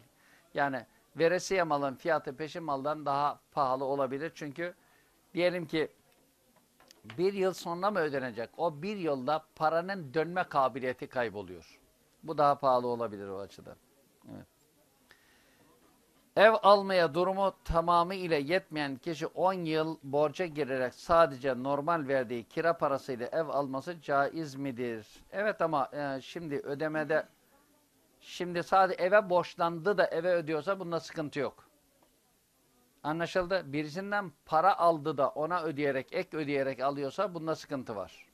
Yani veresiye malın fiyatı peşin maldan daha pahalı olabilir. Çünkü diyelim ki bir yıl sonra mı ödenecek? O bir yılda paranın dönme kabiliyeti kayboluyor. Bu daha pahalı olabilir o açıdan. Ev almaya durumu tamamıyla yetmeyen kişi 10 yıl borca girerek sadece normal verdiği kira parasıyla ev alması caiz midir? Evet ama e, şimdi ödemede şimdi sadece eve borçlandı da eve ödüyorsa bunda sıkıntı yok. Anlaşıldı? Birisinden para aldı da ona ödeyerek, ek ödeyerek alıyorsa bunda sıkıntı var.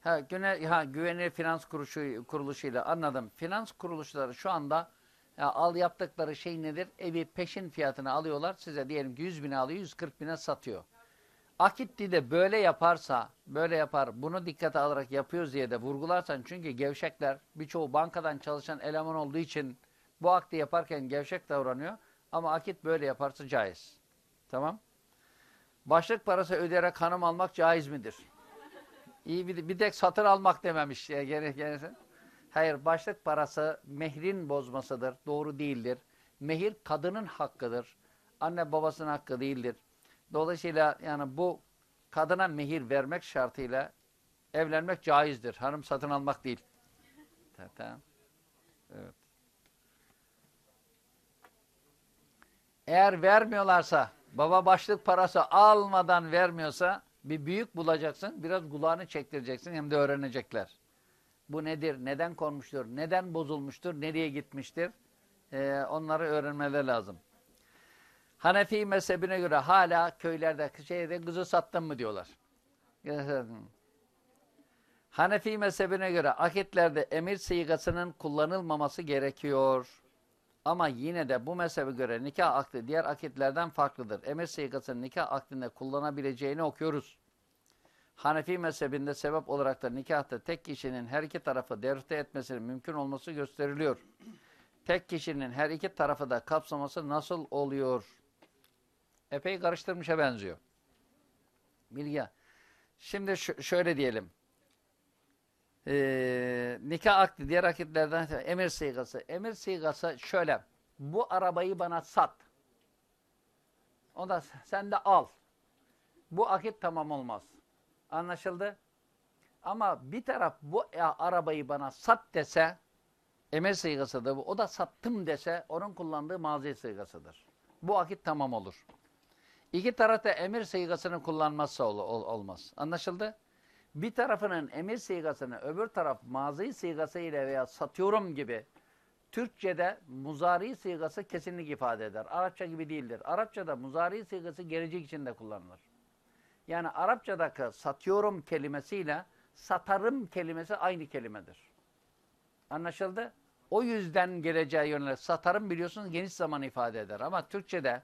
Ha, güne, ha, güvenilir finans kuruluşu, kuruluşuyla anladım. Finans kuruluşları şu anda ya, al yaptıkları şey nedir? Evi peşin fiyatına alıyorlar. Size diyelim ki 100 bine alıyor, 140 bine satıyor. Akitti de böyle yaparsa, böyle yapar, bunu dikkate alarak yapıyoruz diye de vurgularsan çünkü gevşekler birçoğu bankadan çalışan eleman olduğu için bu akdi yaparken gevşek davranıyor. Ama akit böyle yaparsa caiz. Tamam. Başlık parası ödeyerek hanım almak caiz midir? İyi bir, bir tek satır almak dememiş. Ya, gene, gene. Hayır başlık parası mehrin bozmasıdır. Doğru değildir. Mehir kadının hakkıdır. Anne babasının hakkı değildir. Dolayısıyla yani bu kadına mehir vermek şartıyla evlenmek caizdir. Hanım satın almak değil. Tamam. Evet. Eğer vermiyorlarsa, baba başlık parası almadan vermiyorsa bir büyük bulacaksın, biraz kulağını çektireceksin hem de öğrenecekler. Bu nedir, neden konmuştur, neden bozulmuştur, nereye gitmiştir ee, onları öğrenmeleri lazım. Hanefi mezhebine göre hala köylerde, şeyde kızı sattın mı diyorlar. Hanefi mezhebine göre akitlerde emir sigasının kullanılmaması gerekiyor. Ama yine de bu mezhebe göre nikah akdi diğer akitlerden farklıdır. Emir sigasını nikah akdinde kullanabileceğini okuyoruz. Hanefi mezhebinde sebep olarak da nikahta tek kişinin her iki tarafı devrite etmesinin mümkün olması gösteriliyor. Tek kişinin her iki tarafı da kapsaması nasıl oluyor? Epey karıştırmışa benziyor. Bilge. Şimdi şöyle diyelim. Ee, nikah akdi diğer akitlerden emir sigası. Emir sigası şöyle. Bu arabayı bana sat. O da sen de al. Bu akit tamam olmaz. Anlaşıldı? Ama bir taraf bu ya, arabayı bana sat dese emir sigasıdır. O da sattım dese onun kullandığı mazi sigasıdır. Bu akit tamam olur. İki taraf da emir sigasını kullanmazsa ol, ol, olmaz. Anlaşıldı? Bir tarafının emir sigasını öbür taraf mazi sigası ile veya satıyorum gibi Türkçe'de muzari sigası kesinlik ifade eder. Arapça gibi değildir. Arapçada muzari sigası gelecek için de kullanılır. Yani Arapçadaki satıyorum kelimesiyle satarım kelimesi aynı kelimedir. Anlaşıldı? O yüzden geleceğe yönelik satarım biliyorsunuz geniş zaman ifade eder. Ama Türkçe'de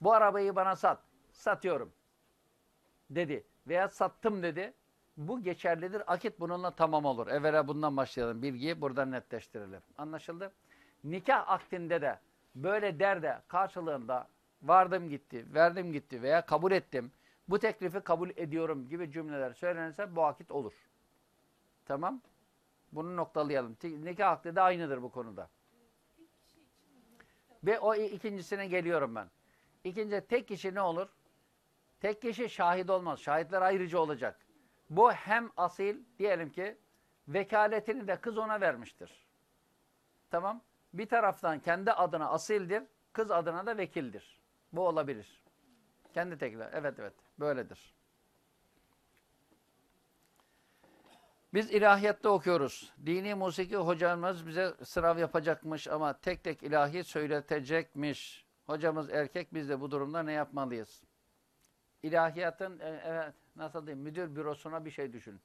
bu arabayı bana sat, satıyorum dedi veya sattım dedi. Bu geçerlidir. Akit bununla tamam olur. Evvela bundan başlayalım. Bilgiyi buradan netleştirelim. Anlaşıldı? Nikah aktinde de böyle derde karşılığında vardım gitti, verdim gitti veya kabul ettim bu teklifi kabul ediyorum gibi cümleler söylenirse bu akit olur. Tamam. Bunu noktalayalım. Nikah akdi de aynıdır bu konuda. Ve o ikincisine geliyorum ben. İkinci tek kişi ne olur? Tek kişi şahit olmaz. Şahitler ayrıca olacak. Bu hem asil diyelim ki vekaletini de kız ona vermiştir. Tamam. Bir taraftan kendi adına asildir, kız adına da vekildir. Bu olabilir. Kendi tekrar. Evet evet. Böyledir. Biz ilahiyatta okuyoruz. Dini musiki hocamız bize sınav yapacakmış ama tek tek ilahi söyletecekmiş. Hocamız erkek biz de bu durumda ne yapmalıyız? İlahiyatın evet nasıl diyeyim müdür bürosuna bir şey düşün.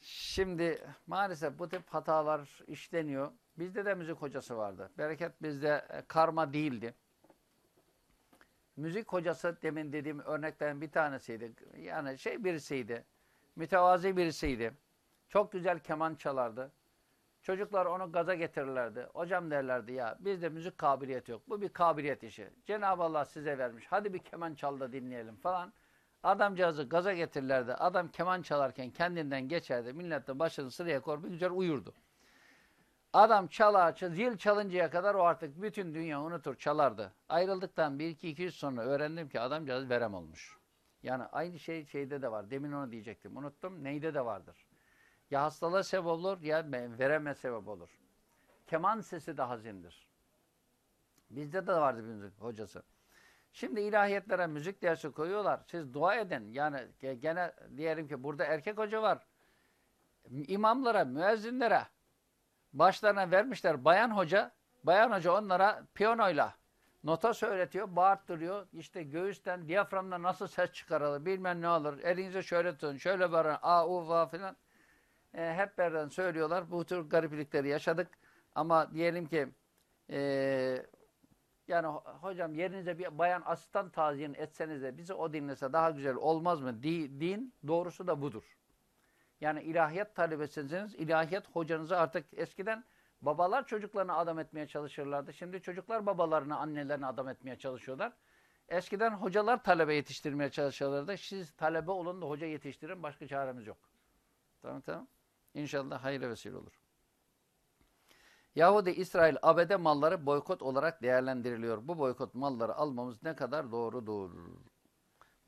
Şimdi maalesef bu tip hatalar işleniyor. Bizde de müzik hocası vardı. Bereket bizde e, karma değildi müzik hocası demin dediğim örneklerin bir tanesiydi. Yani şey birisiydi. Mütevazi birisiydi. Çok güzel keman çalardı. Çocuklar onu gaza getirirlerdi. Hocam derlerdi ya bizde müzik kabiliyeti yok. Bu bir kabiliyet işi. Cenab-ı Allah size vermiş. Hadi bir keman çal da dinleyelim falan. Adamcağızı gaza getirirlerdi. Adam keman çalarken kendinden geçerdi. Millet de başını sıraya bir güzel uyurdu. Adam çalar, çal, zil çalıncaya kadar o artık bütün dünya unutur, çalardı. Ayrıldıktan bir iki iki yüz sonra öğrendim ki adamcağız verem olmuş. Yani aynı şey şeyde de var. Demin onu diyecektim. Unuttum. Neyde de vardır. Ya hastalığa sebep olur ya vereme sebep olur. Keman sesi de hazindir. Bizde de vardı bir müzik hocası. Şimdi ilahiyetlere müzik dersi koyuyorlar. Siz dua edin. Yani gene diyelim ki burada erkek hoca var. İmamlara, müezzinlere başlarına vermişler bayan hoca. Bayan hoca onlara piyanoyla nota söyletiyor, bağırttırıyor. İşte göğüsten, diyaframdan nasıl ses çıkarılır, bilmem ne olur. Elinize şöyle tutun, şöyle bağırın, a, u, va filan. E, hep birden söylüyorlar. Bu tür gariplikleri yaşadık. Ama diyelim ki e, yani hocam yerinize bir bayan asistan taziyen etseniz de bizi o dinlese daha güzel olmaz mı? Di, din doğrusu da budur. Yani ilahiyat talebesiniz, ilahiyat hocanızı artık eskiden babalar çocuklarını adam etmeye çalışırlardı. Şimdi çocuklar babalarını, annelerini adam etmeye çalışıyorlar. Eskiden hocalar talebe yetiştirmeye çalışıyorlardı. Siz talebe olun da hoca yetiştirin, başka çaremiz yok. Tamam tamam. İnşallah hayırlı vesile olur. Yahudi İsrail abede malları boykot olarak değerlendiriliyor. Bu boykot malları almamız ne kadar doğrudur?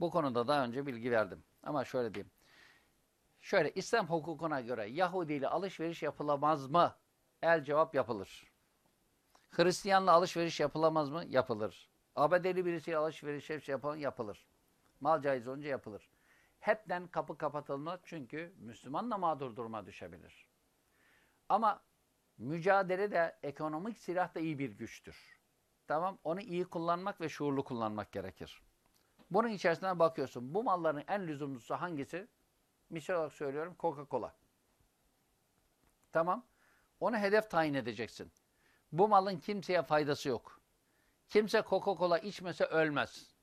Bu konuda daha önce bilgi verdim. Ama şöyle diyeyim. Şöyle İslam hukukuna göre Yahudi ile alışveriş yapılamaz mı? El cevap yapılır. Hristiyanla alışveriş yapılamaz mı? Yapılır. ABD'li birisiyle alışveriş yapılan yapılır. Mal caiz olunca yapılır. Hepten kapı kapatılmaz çünkü Müslüman da mağdur duruma düşebilir. Ama mücadele de ekonomik silah da iyi bir güçtür. Tamam Onu iyi kullanmak ve şuurlu kullanmak gerekir. Bunun içerisine bakıyorsun. Bu malların en lüzumlusu hangisi? Misal olarak söylüyorum Coca-Cola. Tamam. Onu hedef tayin edeceksin. Bu malın kimseye faydası yok. Kimse Coca-Cola içmese ölmez.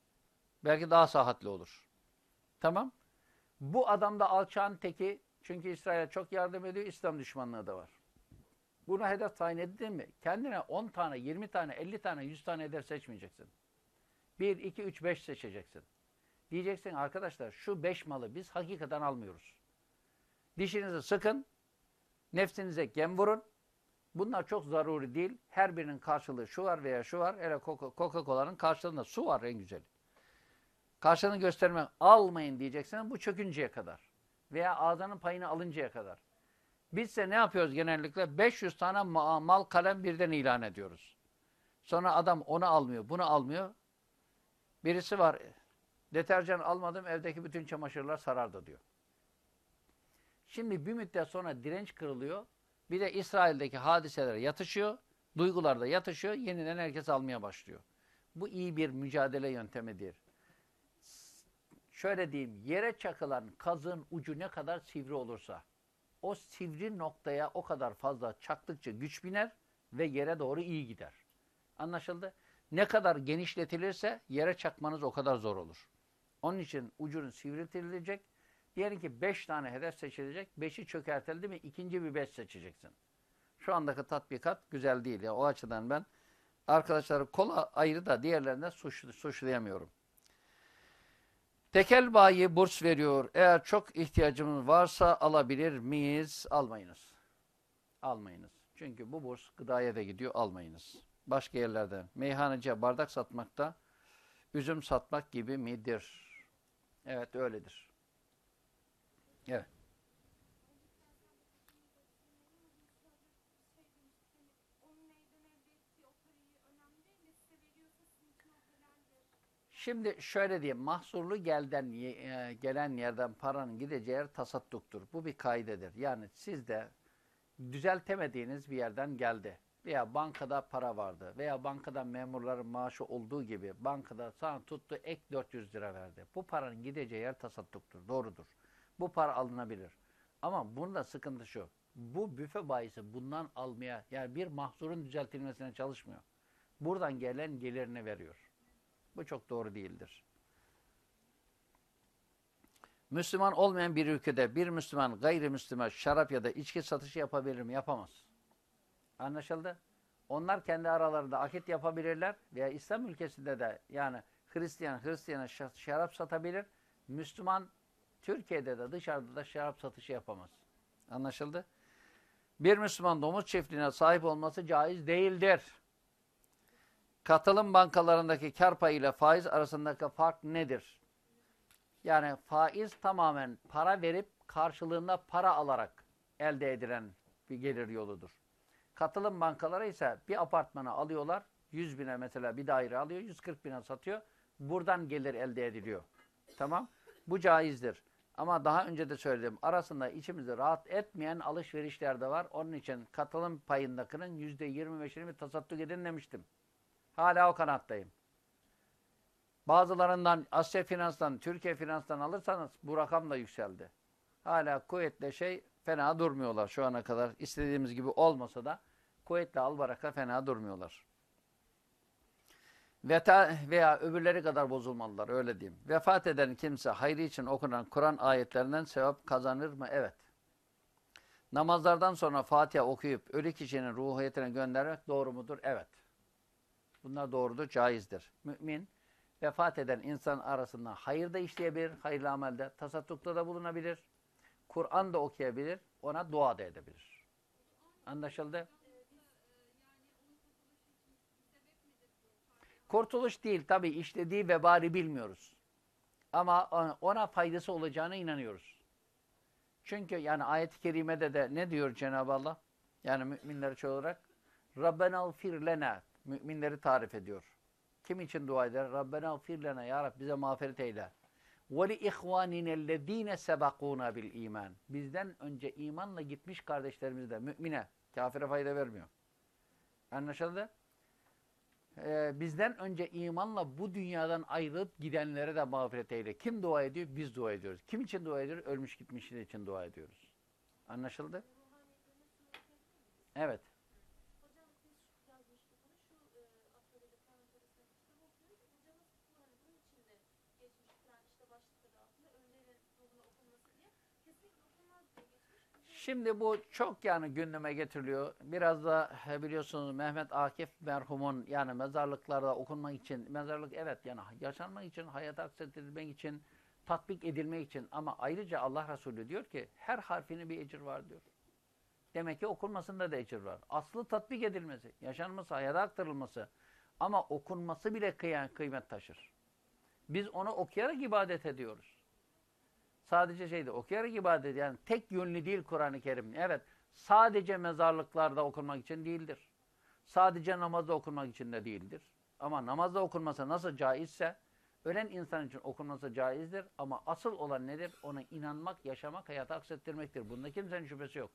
Belki daha sahatli olur. Tamam. Bu adam da alçağın teki. Çünkü İsrail'e çok yardım ediyor. İslam düşmanlığı da var. Bunu hedef tayin edin mi? Kendine 10 tane, 20 tane, 50 tane, 100 tane hedef seçmeyeceksin. 1, 2, 3, 5 seçeceksin. Diyeceksin arkadaşlar şu 5 malı biz hakikaten almıyoruz. Dişinizi sıkın, nefsinize gem vurun. Bunlar çok zaruri değil. Her birinin karşılığı şu var veya şu var. Hele Coca-Cola'nın karşılığında su var en güzeli. Karşılığını göstermek almayın diyeceksin bu çökünceye kadar. Veya ağzının payını alıncaya kadar. Bizse ne yapıyoruz genellikle? 500 tane mal kalem birden ilan ediyoruz. Sonra adam onu almıyor, bunu almıyor. Birisi var, deterjan almadım evdeki bütün çamaşırlar sarardı diyor. Şimdi bir müddet sonra direnç kırılıyor. Bir de İsrail'deki hadiseler yatışıyor. Duygular da yatışıyor. Yeniden herkes almaya başlıyor. Bu iyi bir mücadele yöntemidir. Şöyle diyeyim, yere çakılan kazın ucu ne kadar sivri olursa, o sivri noktaya o kadar fazla çaktıkça güç biner ve yere doğru iyi gider. Anlaşıldı? Ne kadar genişletilirse yere çakmanız o kadar zor olur. Onun için ucunun sivriltilecek. Diyelim ki 5 tane hedef seçilecek. 5'i çökertildi mi ikinci bir 5 seçeceksin. Şu andaki tatbikat güzel değil. Ya. O açıdan ben arkadaşları kola ayrı da diğerlerine suç, suçlayamıyorum. Tekel bayi burs veriyor. Eğer çok ihtiyacımız varsa alabilir miyiz? Almayınız. Almayınız. Çünkü bu burs gıdaya da gidiyor. Almayınız. Başka yerlerde meyhaneciye bardak satmakta üzüm satmak gibi midir? Evet öyledir. Evet. Şimdi şöyle diyeyim, mahsurlu gelden, e, gelen yerden paranın gideceği yer tasadduktur. Bu bir kaidedir. Yani siz de düzeltemediğiniz bir yerden geldi. Veya bankada para vardı. Veya bankada memurların maaşı olduğu gibi bankada sana tuttu ek 400 lira verdi. Bu paranın gideceği yer tasadduktur. Doğrudur. Bu para alınabilir. Ama bunda sıkıntı şu. Bu büfe bayisi bundan almaya, yani bir mahsurun düzeltilmesine çalışmıyor. Buradan gelen gelirini veriyor. Bu çok doğru değildir. Müslüman olmayan bir ülkede bir Müslüman gayrimüslime şarap ya da içki satışı yapabilir mi? Yapamaz. Anlaşıldı? Onlar kendi aralarında akit yapabilirler veya İslam ülkesinde de yani Hristiyan Hristiyana şa- şarap satabilir. Müslüman Türkiye'de de dışarıda da şarap satışı yapamaz. Anlaşıldı? Bir Müslüman domuz çiftliğine sahip olması caiz değildir. Katılım bankalarındaki kar payı ile faiz arasındaki fark nedir? Yani faiz tamamen para verip karşılığında para alarak elde edilen bir gelir yoludur. Katılım bankaları ise bir apartmanı alıyorlar, 100 bine mesela bir daire alıyor, 140 bine satıyor. Buradan gelir elde ediliyor. Tamam? Bu caizdir. Ama daha önce de söyledim. Arasında içimizi rahat etmeyen alışverişler de var. Onun için katılım payındakinin %25'ini bir tasadduk edin demiştim. Hala o kanattayım. Bazılarından Asya Finans'tan, Türkiye Finans'tan alırsanız bu rakam da yükseldi. Hala kuvvetle şey fena durmuyorlar şu ana kadar. İstediğimiz gibi olmasa da kuvvetle albaraka fena durmuyorlar. Veta veya öbürleri kadar bozulmalılar öyle diyeyim. Vefat eden kimse hayrı için okunan Kur'an ayetlerinden sevap kazanır mı? Evet. Namazlardan sonra Fatiha okuyup ölü kişinin ruhiyetine göndermek doğru mudur? Evet. Bunlar doğrudur, caizdir. Mümin vefat eden insan arasında hayır da işleyebilir, hayırlı amelde, tasaddukta da bulunabilir, Kur'an da okuyabilir, ona dua da edebilir. Anlaşıldı? Kurtuluş değil tabi işlediği vebali bilmiyoruz. Ama ona faydası olacağına inanıyoruz. Çünkü yani ayet-i kerimede de ne diyor Cenab-ı Allah? Yani müminler için olarak Rabbena gfir lena müminleri tarif ediyor. Kim için dua eder? Rabbena gfir lena ya Rab bize mağfiret eyle. Ve li ihvaninellezine sebakuna bil iman. Bizden önce imanla gitmiş kardeşlerimiz de mümine, kafire fayda vermiyor. Anlaşıldı? Ee, bizden önce imanla bu dünyadan ayrılıp gidenlere de mağfiret eyle. Kim dua ediyor? Biz dua ediyoruz. Kim için dua ediyoruz? Ölmüş gitmişler için dua ediyoruz. Anlaşıldı? Evet.
Hocam biz şu yazmıştık bunu şu e, atölyeде parantezinde kitap okuyoruz. Hocamız bu hani bunun içinde geçmiş Kur'an işte başlıkları altında ölülerin ruhuna okunması diye kesinlikle okunmaz diye geçmiş.
Şimdi bu çok yani gündeme getiriliyor. Biraz da biliyorsunuz Mehmet Akif merhumun yani mezarlıklarda okunmak için, mezarlık evet yani yaşanmak için, hayata aksettirilmek için, tatbik edilmek için ama ayrıca Allah Resulü diyor ki her harfinin bir ecir var diyor. Demek ki okunmasında da ecir var. Aslı tatbik edilmesi, yaşanması, hayata aktarılması ama okunması bile kıyan, kıymet taşır. Biz onu okuyarak ibadet ediyoruz. Sadece şeyde okuyarak ibadet yani tek yönlü değil Kur'an-ı Kerim. Evet sadece mezarlıklarda okunmak için değildir. Sadece namazda okunmak için de değildir. Ama namazda okunması nasıl caizse ölen insan için okunması caizdir. Ama asıl olan nedir? Ona inanmak, yaşamak, hayata aksettirmektir. Bunda kimsenin şüphesi yok.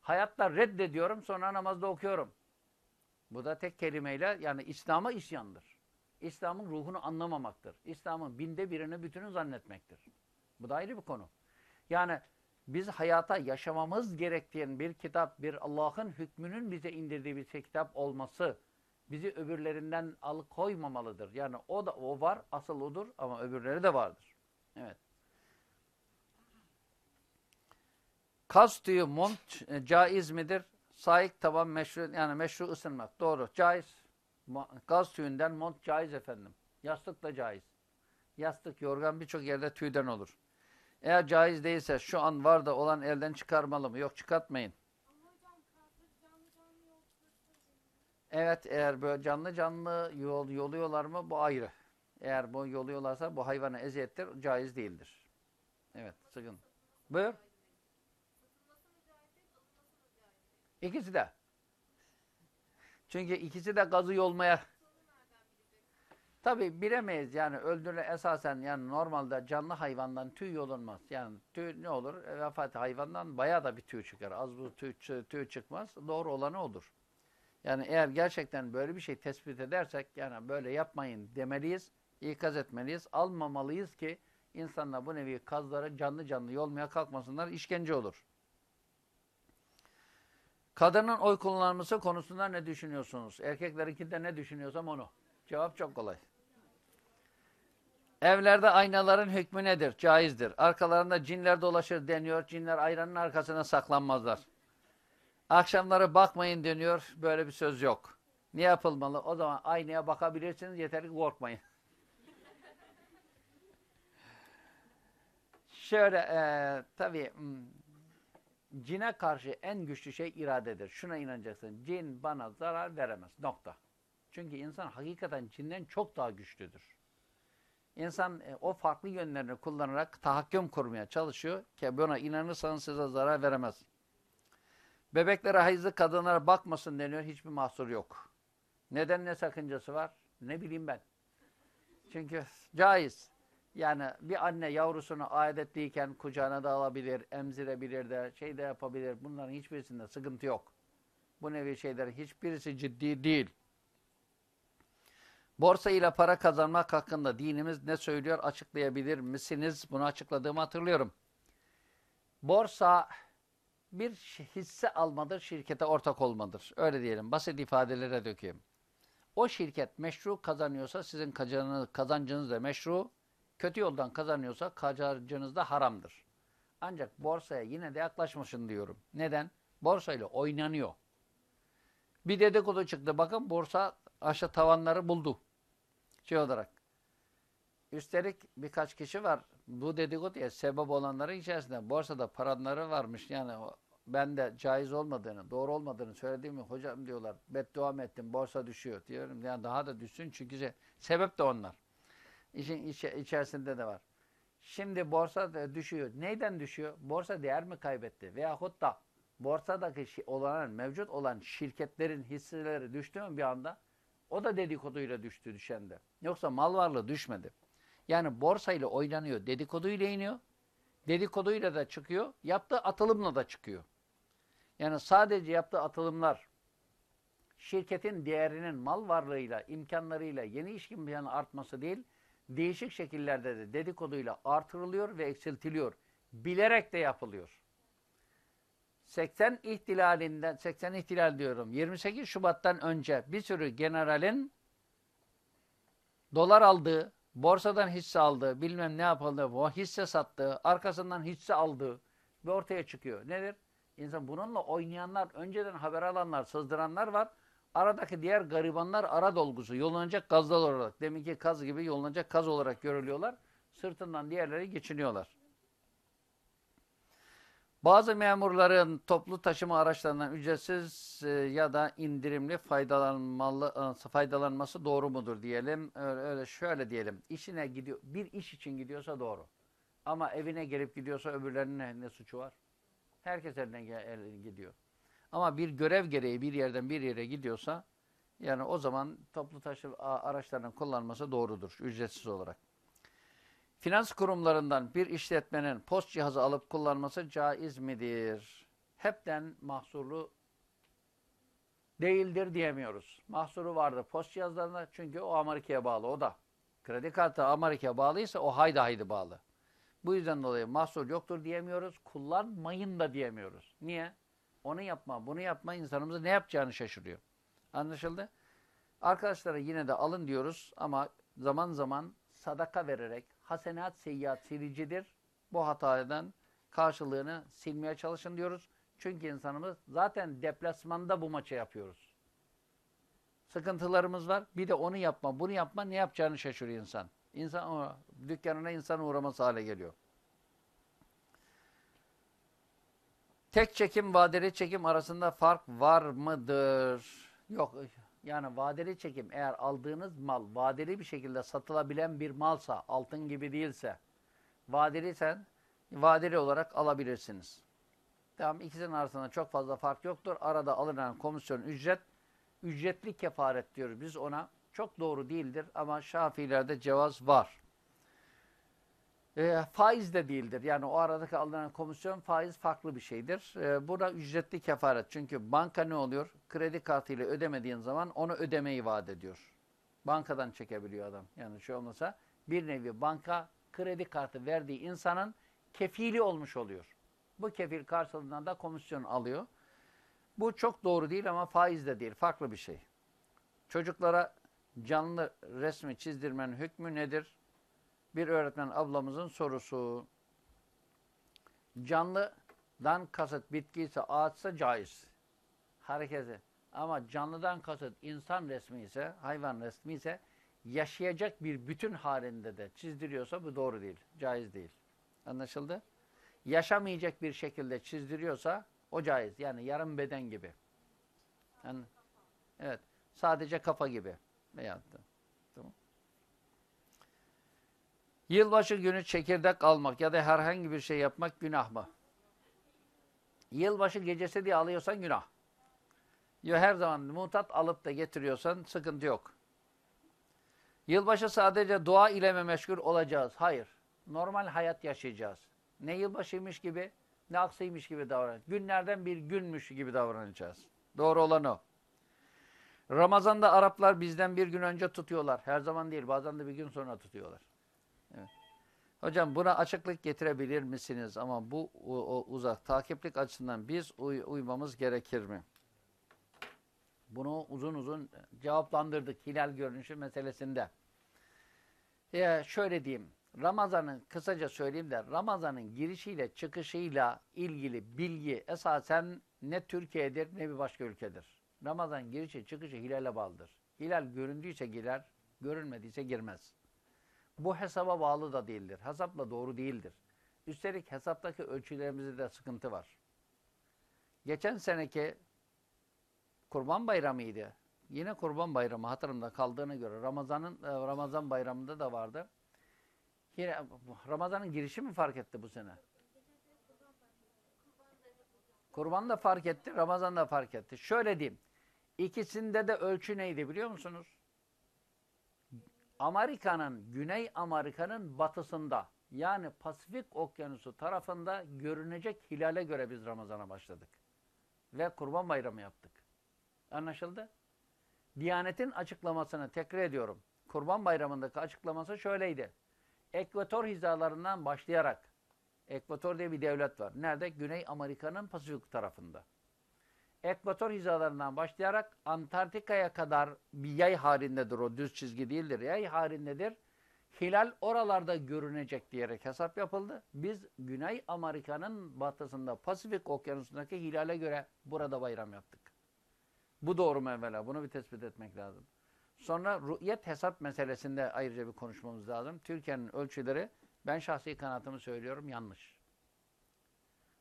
Hayatta reddediyorum sonra namazda okuyorum. Bu da tek kelimeyle yani İslam'a isyandır. İslam'ın ruhunu anlamamaktır. İslam'ın binde birini bütünü zannetmektir. Bu da ayrı bir konu. Yani biz hayata yaşamamız gerektiğin bir kitap, bir Allah'ın hükmünün bize indirdiği bir kitap olması bizi öbürlerinden alıkoymamalıdır. Yani o da o var, asıl odur ama öbürleri de vardır. Evet. Kas tüyü mont e, caiz midir? Saik taban meşru yani meşru ısınmak. Doğru. Caiz. Gaz tüyünden mont caiz efendim. Yastık da caiz. Yastık, yorgan birçok yerde tüyden olur. Eğer caiz değilse şu an var da olan elden çıkarmalı mı? Yok çıkartmayın. Evet eğer böyle canlı canlı yol, yoluyorlar mı bu ayrı. Eğer bu yoluyorlarsa bu hayvana eziyettir, caiz değildir. Evet sıkın. Buyur. İkisi de. Çünkü ikisi de gazı yolmaya Tabi bilemeyiz yani öldürüle esasen yani normalde canlı hayvandan tüy yolunmaz. Yani tüy ne olur? E, vefat hayvandan bayağı da bir tüy çıkar. Az bu tüy, tüy çıkmaz. Doğru olanı odur. Yani eğer gerçekten böyle bir şey tespit edersek yani böyle yapmayın demeliyiz, ikaz etmeliyiz, almamalıyız ki insanlar bu nevi kazları canlı canlı yolmaya kalkmasınlar, işkence olur. Kadının oy kullanması konusunda ne düşünüyorsunuz? Erkeklerinkinde ne düşünüyorsam onu. Cevap çok kolay. Evlerde aynaların hükmü nedir? Caizdir. Arkalarında cinler dolaşır deniyor. Cinler ayranın arkasına saklanmazlar. Akşamları bakmayın deniyor. Böyle bir söz yok. Ne yapılmalı? O zaman aynaya bakabilirsiniz. Yeter ki korkmayın. Şöyle e, tabii hmm, cine karşı en güçlü şey iradedir. Şuna inanacaksın. Cin bana zarar veremez. Nokta. Çünkü insan hakikaten cinden çok daha güçlüdür. İnsan e, o farklı yönlerini kullanarak tahakküm kurmaya çalışıyor ki buna inanırsanız size zarar veremez. Bebeklere hayızlı kadınlara bakmasın deniyor. Hiçbir mahsur yok. Neden ne sakıncası var? Ne bileyim ben. Çünkü caiz. Yani bir anne yavrusunu adetliyken kucağına da alabilir, emzirebilir de, şey de yapabilir. Bunların hiçbirisinde sıkıntı yok. Bu nevi şeylerin hiçbirisi ciddi değil. Borsa ile para kazanmak hakkında dinimiz ne söylüyor açıklayabilir misiniz? Bunu açıkladığımı hatırlıyorum. Borsa bir hisse almadır, şirkete ortak olmadır. Öyle diyelim, basit ifadelere dökeyim. O şirket meşru kazanıyorsa sizin kazancınız da meşru, kötü yoldan kazanıyorsa kazancınız da haramdır. Ancak borsaya yine de yaklaşmasın diyorum. Neden? Borsayla oynanıyor. Bir dedikodu çıktı. Bakın borsa aşağı tavanları buldu. Şey olarak. Üstelik birkaç kişi var. Bu dedikoduya sebep olanların içerisinde borsada paranları varmış. Yani ben de caiz olmadığını, doğru olmadığını söylediğimi hocam diyorlar. Beddua mı ettim, borsa düşüyor diyorum. Yani daha da düşsün çünkü sebep de onlar. İşin içerisinde de var. Şimdi borsa düşüyor. Neyden düşüyor? Borsa değer mi kaybetti? Veyahut da borsadaki olan, mevcut olan şirketlerin hisseleri düştü mü bir anda? O da dedikoduyla düştü düşende. Yoksa mal varlığı düşmedi. Yani borsayla oynanıyor. Dedikoduyla iniyor. Dedikoduyla da çıkıyor. Yaptığı atılımla da çıkıyor. Yani sadece yaptığı atılımlar şirketin değerinin mal varlığıyla, imkanlarıyla yeni iş imkanı artması değil, değişik şekillerde de dedikoduyla artırılıyor ve eksiltiliyor. Bilerek de yapılıyor. 80 ihtilalinden, 80 ihtilal diyorum, 28 Şubat'tan önce bir sürü generalin dolar aldığı, borsadan hisse aldığı, bilmem ne yapıldı, hisse sattığı, arkasından hisse aldığı bir ortaya çıkıyor. Nedir? İnsan bununla oynayanlar, önceden haber alanlar, sızdıranlar var. Aradaki diğer garibanlar ara dolgusu, yollanacak gazlar olarak. Deminki kaz gibi yollanacak kaz olarak görülüyorlar. Sırtından diğerleri geçiniyorlar. Bazı memurların toplu taşıma araçlarından ücretsiz e, ya da indirimli faydalanmalı e, faydalanması doğru mudur diyelim. Öyle, öyle şöyle diyelim. İşine gidiyor, bir iş için gidiyorsa doğru. Ama evine gelip gidiyorsa öbürlerinin ne, ne suçu var? Herkes elinden gidiyor. Ama bir görev gereği bir yerden bir yere gidiyorsa yani o zaman toplu taşıma araçlarının kullanması doğrudur ücretsiz olarak. Finans kurumlarından bir işletmenin post cihazı alıp kullanması caiz midir? Hepten mahsurlu değildir diyemiyoruz. Mahsuru vardır post cihazlarında çünkü o Amerika'ya bağlı o da. Kredi kartı Amerika'ya bağlıysa o haydi haydi bağlı. Bu yüzden dolayı mahsur yoktur diyemiyoruz. Kullanmayın da diyemiyoruz. Niye? Onu yapma, bunu yapma insanımız ne yapacağını şaşırıyor. Anlaşıldı? Arkadaşlara yine de alın diyoruz ama zaman zaman sadaka vererek hasenat seyyiat silicidir. Bu hatadan karşılığını silmeye çalışın diyoruz. Çünkü insanımız zaten deplasmanda bu maçı yapıyoruz. Sıkıntılarımız var. Bir de onu yapma, bunu yapma ne yapacağını şaşırıyor insan. İnsan dükkanına insan uğraması hale geliyor. Tek çekim, vadeli çekim arasında fark var mıdır? Yok. Yani vadeli çekim eğer aldığınız mal vadeli bir şekilde satılabilen bir malsa, altın gibi değilse, vadeliysen vadeli olarak alabilirsiniz. Tamam ikisinin arasında çok fazla fark yoktur. Arada alınan komisyon ücret, ücretli kefaret diyoruz biz ona. Çok doğru değildir ama Şafilerde cevaz var. E, faiz de değildir. Yani o aradaki alınan komisyon faiz farklı bir şeydir. E, burada ücretli kefaret. Çünkü banka ne oluyor? Kredi kartıyla ödemediğin zaman onu ödemeyi vaat ediyor. Bankadan çekebiliyor adam. Yani şey olmasa bir nevi banka kredi kartı verdiği insanın kefili olmuş oluyor. Bu kefil karşılığında da komisyon alıyor. Bu çok doğru değil ama faiz de değil. Farklı bir şey. Çocuklara canlı resmi çizdirmenin hükmü nedir? Bir öğretmen ablamızın sorusu. Canlıdan kasıt bitki ise ağaçsa caiz. hareketi. Ama canlıdan kasıt insan resmi ise, hayvan resmi ise yaşayacak bir bütün halinde de çizdiriyorsa bu doğru değil, caiz değil. Anlaşıldı? Yaşamayacak bir şekilde çizdiriyorsa o caiz. Yani yarım beden gibi. Yani, evet. Sadece kafa gibi. Veyahut da. Tamam. Yılbaşı günü çekirdek almak ya da herhangi bir şey yapmak günah mı? Yılbaşı gecesi diye alıyorsan günah. Ya her zaman mutat alıp da getiriyorsan sıkıntı yok. Yılbaşı sadece dua ile mi meşgul olacağız? Hayır. Normal hayat yaşayacağız. Ne yılbaşıymış gibi ne aksıymış gibi davranacağız. Günlerden bir günmüş gibi davranacağız. Doğru olan o. Ramazan'da Araplar bizden bir gün önce tutuyorlar. Her zaman değil bazen de bir gün sonra tutuyorlar. Evet. Hocam buna açıklık getirebilir misiniz? Ama bu o, o uzak takiplik açısından biz uy, uymamız gerekir mi? Bunu uzun uzun cevaplandırdık hilal görünüşü meselesinde. Ya şöyle diyeyim. Ramazan'ın kısaca söyleyeyim de Ramazan'ın girişiyle çıkışıyla ilgili bilgi esasen ne Türkiye'dir ne bir başka ülkedir. Ramazan girişi çıkışı hilale bağlıdır. Hilal göründüyse girer, görünmediyse girmez. Bu hesaba bağlı da değildir. Hesapla doğru değildir. Üstelik hesaptaki ölçülerimizde de sıkıntı var. Geçen seneki Kurban Bayramı'ydı. Yine Kurban Bayramı hatırımda kaldığına göre Ramazan'ın e, Ramazan Bayramı'nda da vardı. Yine Ramazan'ın girişi mi fark etti bu sene? Kurban da fark etti, Ramazan da fark etti. Şöyle diyeyim. İkisinde de ölçü neydi biliyor musunuz? Amerika'nın, Güney Amerika'nın batısında yani Pasifik Okyanusu tarafında görünecek hilale göre biz Ramazan'a başladık. Ve Kurban Bayramı yaptık. Anlaşıldı? Diyanet'in açıklamasını tekrar ediyorum. Kurban Bayramı'ndaki açıklaması şöyleydi. Ekvator hizalarından başlayarak, Ekvator diye bir devlet var. Nerede? Güney Amerika'nın Pasifik tarafında. Ekvator hizalarından başlayarak Antarktika'ya kadar bir yay halindedir o düz çizgi değildir. Yay halindedir. Hilal oralarda görünecek diyerek hesap yapıldı. Biz Güney Amerika'nın batısında Pasifik okyanusundaki hilale göre burada bayram yaptık. Bu doğru mu evvela? Bunu bir tespit etmek lazım. Sonra rü'yet hesap meselesinde ayrıca bir konuşmamız lazım. Türkiye'nin ölçüleri ben şahsi kanatımı söylüyorum yanlış.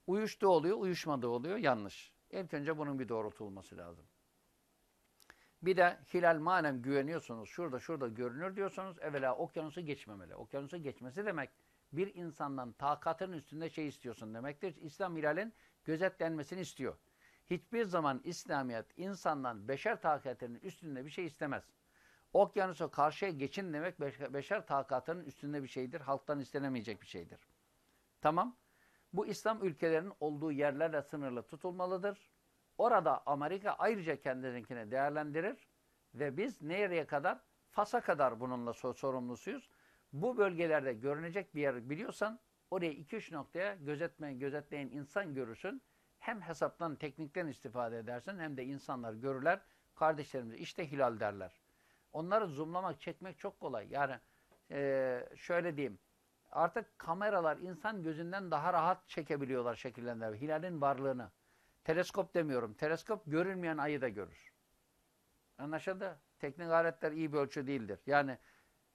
Uyuştuğu oluyor, uyuşmadığı oluyor yanlış. İlk önce bunun bir doğrultulması lazım. Bir de hilal manen güveniyorsunuz, şurada şurada görünür diyorsanız evvela okyanusu geçmemeli. Okyanusu geçmesi demek bir insandan takatın üstünde şey istiyorsun demektir. İslam hilalin gözetlenmesini istiyor. Hiçbir zaman İslamiyet insandan beşer takatının üstünde bir şey istemez. Okyanusu karşıya geçin demek beşer takatının üstünde bir şeydir. Halktan istenemeyecek bir şeydir. Tamam. Bu İslam ülkelerinin olduğu yerlerle sınırlı tutulmalıdır. Orada Amerika ayrıca kendininkini değerlendirir ve biz nereye kadar? Fas'a kadar bununla sorumlusuyuz. Bu bölgelerde görünecek bir yer biliyorsan oraya 2-3 noktaya gözetme, gözetleyen insan görürsün. Hem hesaptan, teknikten istifade edersin hem de insanlar görürler. Kardeşlerimiz işte hilal derler. Onları zoomlamak, çekmek çok kolay. Yani e, şöyle diyeyim. Artık kameralar insan gözünden daha rahat çekebiliyorlar şekillendirme. Hilalin varlığını. Teleskop demiyorum. Teleskop görünmeyen ayı da görür. Anlaşıldı? Teknik aletler iyi bir ölçü değildir. Yani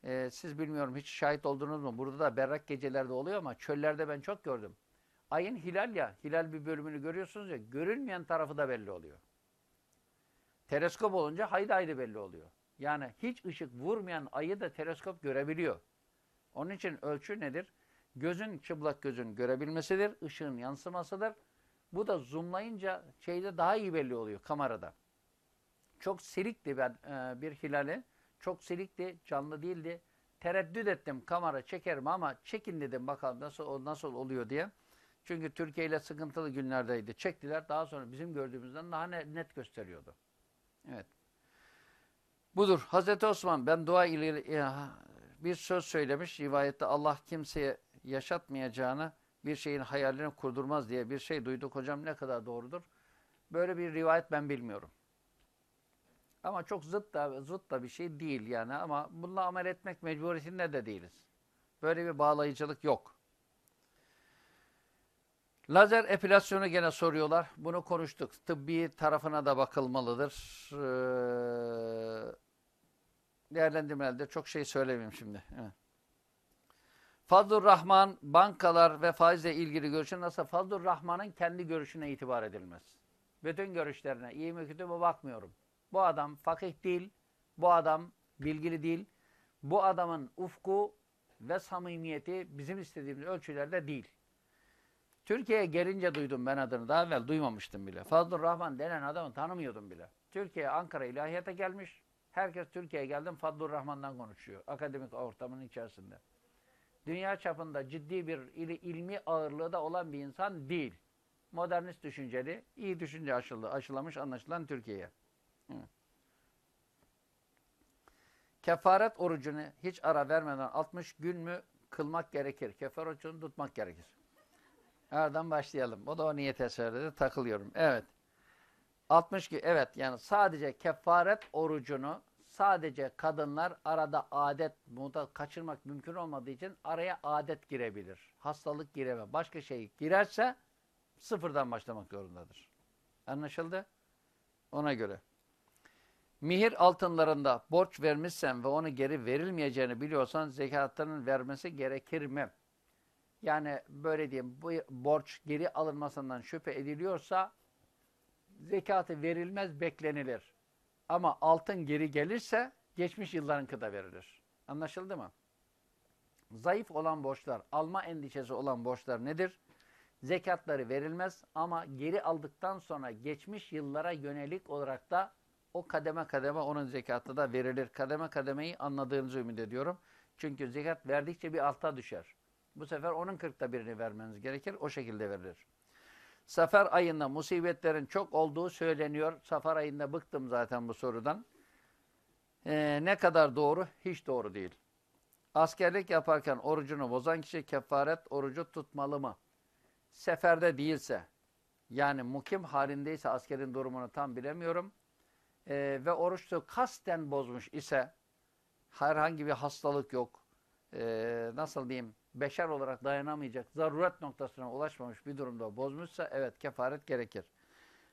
e, siz bilmiyorum hiç şahit oldunuz mu? Burada da berrak gecelerde oluyor ama çöllerde ben çok gördüm. Ayın hilal ya, hilal bir bölümünü görüyorsunuz ya, görünmeyen tarafı da belli oluyor. Teleskop olunca haydi haydi belli oluyor. Yani hiç ışık vurmayan ayı da teleskop görebiliyor. Onun için ölçü nedir? Gözün, çıplak gözün görebilmesidir, ışığın yansımasıdır. Bu da zoomlayınca şeyde daha iyi belli oluyor kamerada. Çok silikti ben e, bir hilali. Çok silikti, canlı değildi. Tereddüt ettim kamera çekerim ama çekin dedim bakalım nasıl nasıl oluyor diye. Çünkü Türkiye ile sıkıntılı günlerdeydi. Çektiler daha sonra bizim gördüğümüzden daha net gösteriyordu. Evet. Budur. Hazreti Osman ben dua ile bir söz söylemiş. Rivayette Allah kimseye yaşatmayacağını bir şeyin hayalini kurdurmaz diye bir şey duyduk. Hocam ne kadar doğrudur? Böyle bir rivayet ben bilmiyorum. Ama çok zıt da, zıt da bir şey değil yani ama bununla amel etmek mecburiyetinde de değiliz. Böyle bir bağlayıcılık yok. Lazer epilasyonu gene soruyorlar. Bunu konuştuk. Tıbbi tarafına da bakılmalıdır. Ee, değerlendirmelerde çok şey söylemeyeyim şimdi. Evet. Fazlur Rahman bankalar ve faizle ilgili görüşü nasıl? Fazlur Rahman'ın kendi görüşüne itibar edilmez. Bütün görüşlerine iyi mi kötü mü bakmıyorum. Bu adam fakih değil, bu adam bilgili değil, bu adamın ufku ve samimiyeti bizim istediğimiz ölçülerde değil. Türkiye'ye gelince duydum ben adını. Daha evvel duymamıştım bile. Fazlur Rahman denen adamı tanımıyordum bile. Türkiye Ankara İlahiyat'a gelmiş. Herkes Türkiye'ye geldim Fazlur Rahman'dan konuşuyor. Akademik ortamının içerisinde. Dünya çapında ciddi bir il, ilmi ağırlığı da olan bir insan değil. Modernist düşünceli, iyi düşünce aşıldı, aşılamış anlaşılan Türkiye'ye. Kefaret orucunu hiç ara vermeden 60 gün mü kılmak gerekir? Kefaret orucunu tutmak gerekir. Nereden başlayalım? O da o niyete söyledi. Takılıyorum. Evet. 60 gün. Evet yani sadece kefaret orucunu sadece kadınlar arada adet muda kaçırmak mümkün olmadığı için araya adet girebilir. Hastalık giremez. Başka şey girerse sıfırdan başlamak zorundadır. Anlaşıldı? Ona göre. Mihir altınlarında borç vermişsen ve onu geri verilmeyeceğini biliyorsan zekatının vermesi gerekir mi? Yani böyle diyeyim bu borç geri alınmasından şüphe ediliyorsa zekatı verilmez beklenilir. Ama altın geri gelirse geçmiş yıllarınkı da verilir. Anlaşıldı mı? Zayıf olan borçlar, alma endişesi olan borçlar nedir? Zekatları verilmez ama geri aldıktan sonra geçmiş yıllara yönelik olarak da o kademe kademe onun zekatı da verilir. Kademe kademeyi anladığınızı ümit ediyorum. Çünkü zekat verdikçe bir alta düşer. Bu sefer onun kırkta birini vermeniz gerekir. O şekilde verilir. Sefer ayında musibetlerin çok olduğu söyleniyor. Sefer ayında bıktım zaten bu sorudan. Ee, ne kadar doğru? Hiç doğru değil. Askerlik yaparken orucunu bozan kişi kefaret orucu tutmalı mı? Seferde değilse, yani mukim halindeyse askerin durumunu tam bilemiyorum. Ee, ve oruçlu kasten bozmuş ise, herhangi bir hastalık yok, ee, nasıl diyeyim, beşer olarak dayanamayacak, zaruret noktasına ulaşmamış bir durumda bozmuşsa evet kefaret gerekir.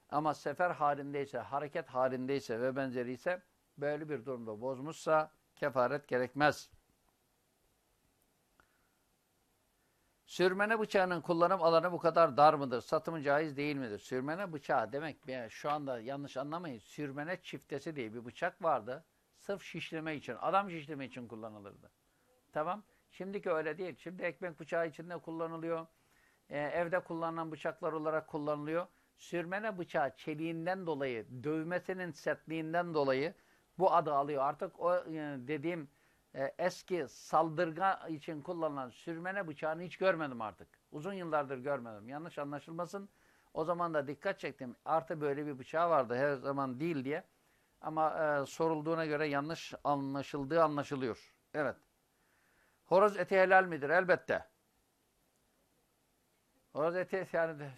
Ama sefer halindeyse, hareket halindeyse ve benzeri ise böyle bir durumda bozmuşsa kefaret gerekmez. Sürmene bıçağının kullanım alanı bu kadar dar mıdır? Satımı caiz değil midir? Sürmene bıçağı demek yani şu anda yanlış anlamayın. Sürmene çiftesi diye bir bıçak vardı. Sırf şişleme için, adam şişleme için kullanılırdı. Tamam. Şimdiki öyle değil. Şimdi ekmek bıçağı içinde kullanılıyor. Ee, evde kullanılan bıçaklar olarak kullanılıyor. Sürmene bıçağı çeliğinden dolayı, dövmesinin sertliğinden dolayı bu adı alıyor. Artık o e, dediğim e, eski saldırga için kullanılan sürmene bıçağını hiç görmedim artık. Uzun yıllardır görmedim. Yanlış anlaşılmasın. O zaman da dikkat çektim. Artı böyle bir bıçağı vardı her zaman değil diye. Ama e, sorulduğuna göre yanlış anlaşıldığı anlaşılıyor. Evet. Horoz eti helal midir? Elbette. Horoz eti yani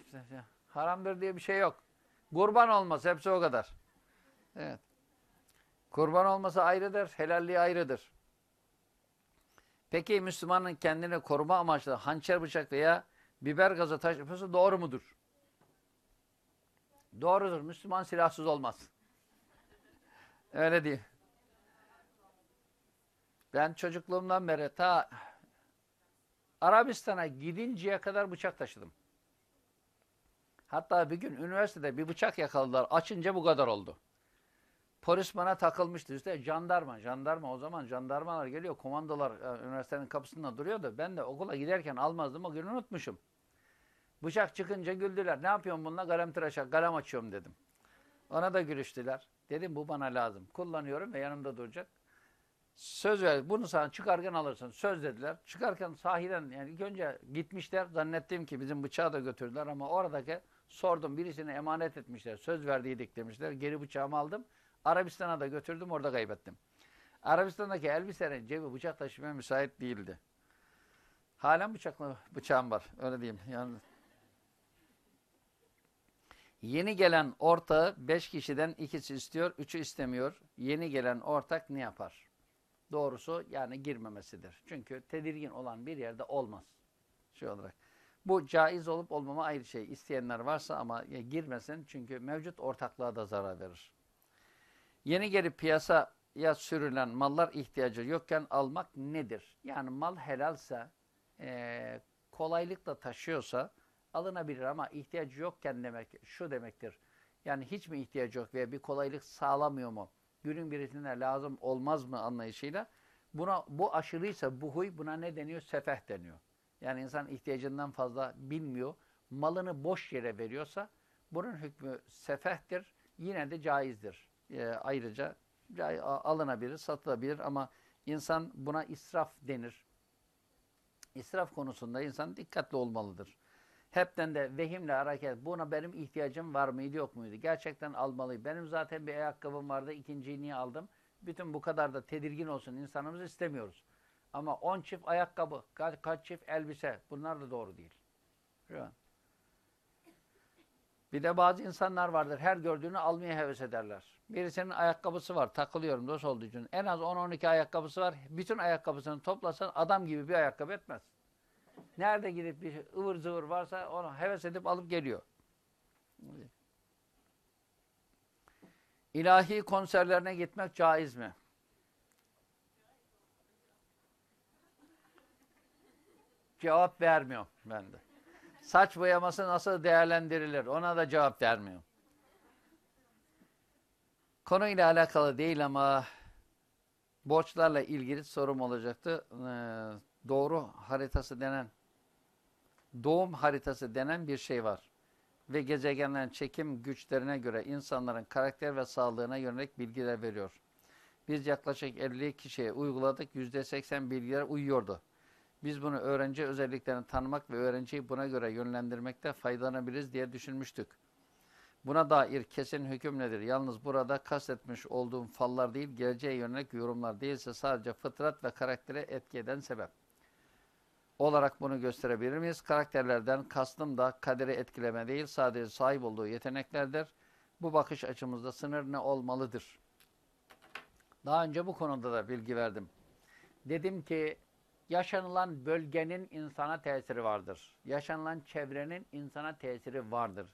haramdır diye bir şey yok. Kurban olmaz. Hepsi o kadar. Evet. Kurban olması ayrıdır. Helalliği ayrıdır. Peki Müslümanın kendini koruma amaçlı hançer bıçak veya biber gazı taşıması doğru mudur? Doğrudur. Müslüman silahsız olmaz. Öyle değil. Ben çocukluğumdan beri ta Arabistan'a gidinceye kadar bıçak taşıdım. Hatta bir gün üniversitede bir bıçak yakaladılar. Açınca bu kadar oldu. Polis bana takılmıştı. İşte jandarma, jandarma o zaman jandarmalar geliyor. Komandolar e, üniversitenin kapısında duruyordu. Ben de okula giderken almazdım. O gün unutmuşum. Bıçak çıkınca güldüler. Ne yapıyorsun bununla? Kalem tıraşa, kalem açıyorum dedim. Ona da gülüştüler. Dedim bu bana lazım. Kullanıyorum ve yanımda duracak. Söz ver. Bunu sana çıkarken alırsın. Söz dediler. Çıkarken sahiden yani ilk önce gitmişler. Zannettim ki bizim bıçağı da götürdüler ama oradaki sordum. Birisine emanet etmişler. Söz verdiydik demişler. Geri bıçağımı aldım. Arabistan'a da götürdüm. Orada kaybettim. Arabistan'daki elbisenin cebi bıçak taşımaya müsait değildi. Halen bıçaklı bıçağım var. Öyle diyeyim. Yani Yeni gelen ortağı beş kişiden ikisi istiyor, üçü istemiyor. Yeni gelen ortak ne yapar? Doğrusu yani girmemesidir. Çünkü tedirgin olan bir yerde olmaz. Şey olarak. Bu caiz olup olmama ayrı şey. İsteyenler varsa ama girmesin çünkü mevcut ortaklığa da zarar verir. Yeni gelip piyasaya sürülen mallar ihtiyacı yokken almak nedir? Yani mal helalse, eee, kolaylıkla taşıyorsa alınabilir ama ihtiyacı yokken demek şu demektir. Yani hiç mi ihtiyacı yok veya bir kolaylık sağlamıyor mu? Günün birisine lazım olmaz mı anlayışıyla buna bu aşırıysa bu huy buna ne deniyor? Sefeh deniyor. Yani insan ihtiyacından fazla bilmiyor. Malını boş yere veriyorsa bunun hükmü sefehtir. Yine de caizdir. Ee, ayrıca alınabilir, satılabilir ama insan buna israf denir. İsraf konusunda insan dikkatli olmalıdır. Hepten de vehimle hareket, buna benim ihtiyacım var mıydı yok muydu? Gerçekten almalıyım. Benim zaten bir ayakkabım vardı, ikinciyi niye aldım? Bütün bu kadar da tedirgin olsun insanımız istemiyoruz. Ama 10 çift ayakkabı, kaç, kaç çift elbise bunlar da doğru değil. Bir de bazı insanlar vardır her gördüğünü almaya heves ederler. Birisinin ayakkabısı var takılıyorum dost olduğu için. En az 10-12 ayakkabısı var. Bütün ayakkabısını toplasan adam gibi bir ayakkabı etmez. Nerede gidip bir ıvır zıvır varsa onu heves edip alıp geliyor. İlahi konserlerine gitmek caiz mi? Cevap vermiyor ben de. Saç boyaması nasıl değerlendirilir? Ona da cevap vermiyor. Konuyla alakalı değil ama borçlarla ilgili sorum olacaktı. Ee, doğru haritası denen doğum haritası denen bir şey var. Ve gezegenlerin çekim güçlerine göre insanların karakter ve sağlığına yönelik bilgiler veriyor. Biz yaklaşık 50 kişiye uyguladık. %80 bilgiler uyuyordu. Biz bunu öğrenci özelliklerini tanımak ve öğrenciyi buna göre yönlendirmekte faydalanabiliriz diye düşünmüştük. Buna dair kesin hüküm nedir? Yalnız burada kastetmiş olduğum fallar değil, geleceğe yönelik yorumlar değilse sadece fıtrat ve karaktere etki eden sebep olarak bunu gösterebilir miyiz? Karakterlerden kastım da kaderi etkileme değil, sadece sahip olduğu yeteneklerdir. Bu bakış açımızda sınır ne olmalıdır? Daha önce bu konuda da bilgi verdim. Dedim ki yaşanılan bölgenin insana tesiri vardır. Yaşanılan çevrenin insana tesiri vardır.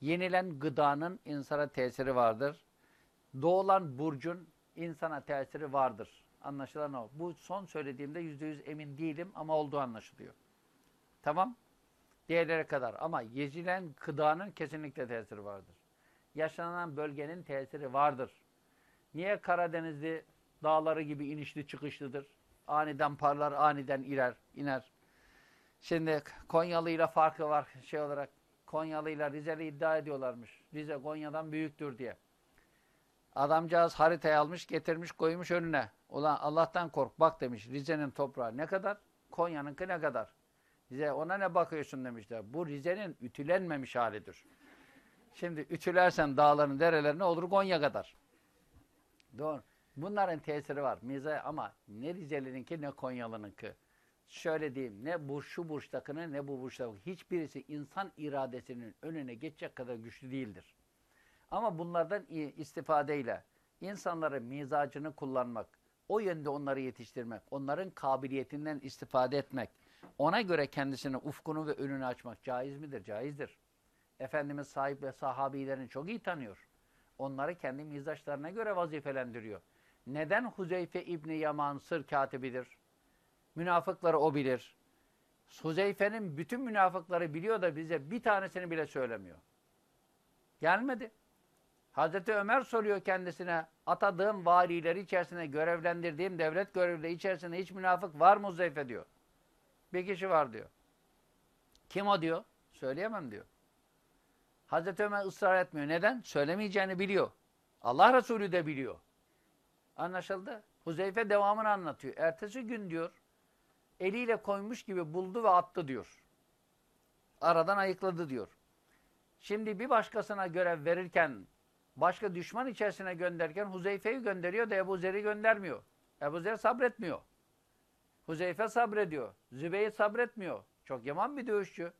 Yenilen gıdanın insana tesiri vardır. Doğulan burcun insana tesiri vardır. Anlaşılan o. Bu son söylediğimde yüzde yüz emin değilim ama olduğu anlaşılıyor. Tamam. Diğerlere kadar. Ama yenilen gıdanın kesinlikle tesiri vardır. Yaşanan bölgenin tesiri vardır. Niye Karadenizli dağları gibi inişli çıkışlıdır? Aniden parlar, aniden iler, iner. Şimdi Konyalı ile farkı var şey olarak. Konyalı ile Rizeli iddia ediyorlarmış. Rize Konya'dan büyüktür diye. Adamcağız haritayı almış, getirmiş, koymuş önüne. Ulan Allah'tan kork, bak demiş. Rize'nin toprağı ne kadar? Konya'nınki ne kadar? Rize ona ne bakıyorsun demişler. Bu Rize'nin ütülenmemiş halidir. Şimdi ütülersen dağların derelerine olur Konya kadar. Doğru. Bunların tesiri var. Mize ama ne Rizeli'ninki ne Konyalı'nınki. Şöyle diyeyim ne bu şu burçtakını ne bu burçtakını. Hiçbirisi insan iradesinin önüne geçecek kadar güçlü değildir. Ama bunlardan istifadeyle insanların mizacını kullanmak, o yönde onları yetiştirmek, onların kabiliyetinden istifade etmek, ona göre kendisini ufkunu ve önünü açmak caiz midir? Caizdir. Efendimiz sahip ve sahabilerini çok iyi tanıyor. Onları kendi mizaçlarına göre vazifelendiriyor. Neden Huzeyfe İbni Yaman sır katibidir? Münafıkları o bilir. Huzeyfe'nin bütün münafıkları biliyor da bize bir tanesini bile söylemiyor. Gelmedi. Hazreti Ömer soruyor kendisine, atadığım valileri içerisinde, görevlendirdiğim devlet görevlileri içerisinde hiç münafık var mı Huzeyfe diyor. Bir kişi var diyor. Kim o diyor? Söyleyemem diyor. Hazreti Ömer ısrar etmiyor. Neden? Söylemeyeceğini biliyor. Allah Resulü de biliyor. Anlaşıldı. Huzeyfe devamını anlatıyor. Ertesi gün diyor, eliyle koymuş gibi buldu ve attı diyor. Aradan ayıkladı diyor. Şimdi bir başkasına görev verirken, başka düşman içerisine gönderirken Huzeyfe'yi gönderiyor da Ebu Zer'i göndermiyor. Ebu Zer sabretmiyor. Huzeyfe sabrediyor. Zübeyir sabretmiyor. Çok yaman bir dövüşçü.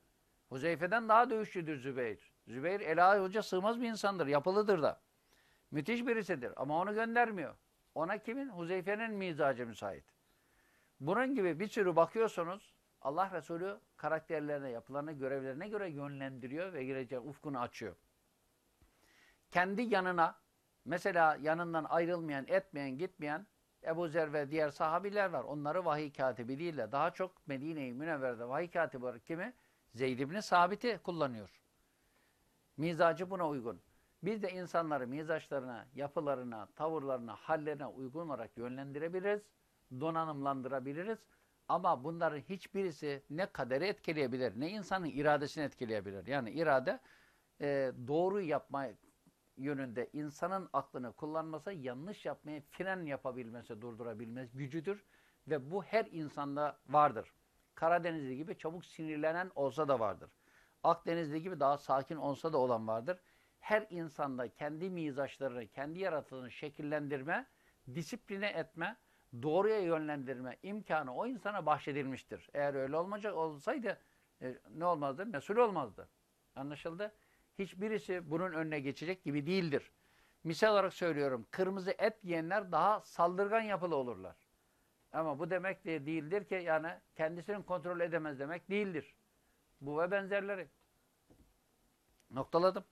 Huzeyfe'den daha dövüşçüdür Zübeyir. Zübeyir Ela Hoca sığmaz bir insandır. Yapılıdır da. Müthiş birisidir. Ama onu göndermiyor. Ona kimin? Huzeyfe'nin mizacı müsait. Bunun gibi bir sürü bakıyorsunuz Allah Resulü karakterlerine, yapılarına, görevlerine göre yönlendiriyor ve geleceğin ufkunu açıyor. Kendi yanına, mesela yanından ayrılmayan, etmeyen, gitmeyen Ebu Zer ve diğer sahabiler var. Onları vahiy katibi değil de daha çok Medine-i Münevver'de vahiy katibi olarak kimi? Zeyd ibn Sabit'i kullanıyor. Mizacı buna uygun. Biz de insanları mizaçlarına, yapılarına, tavırlarına, hallerine uygun olarak yönlendirebiliriz, donanımlandırabiliriz. Ama bunların hiçbirisi ne kaderi etkileyebilir, ne insanın iradesini etkileyebilir. Yani irade e, doğru yapma yönünde insanın aklını kullanmasa yanlış yapmaya fren yapabilmesi, durdurabilmesi gücüdür. Ve bu her insanda vardır. Karadenizli gibi çabuk sinirlenen olsa da vardır. Akdenizli gibi daha sakin olsa da olan vardır. Her insanda kendi mizaçlarını, kendi yaratılığını şekillendirme, disipline etme, doğruya yönlendirme imkanı o insana bahşedilmiştir. Eğer öyle olmayacak olsaydı e, ne olmazdı? Mesul olmazdı. Anlaşıldı? Hiçbirisi bunun önüne geçecek gibi değildir. Misal olarak söylüyorum, kırmızı et yiyenler daha saldırgan yapılı olurlar. Ama bu demek de değildir ki yani kendisini kontrol edemez demek değildir. Bu ve benzerleri. Noktaladım.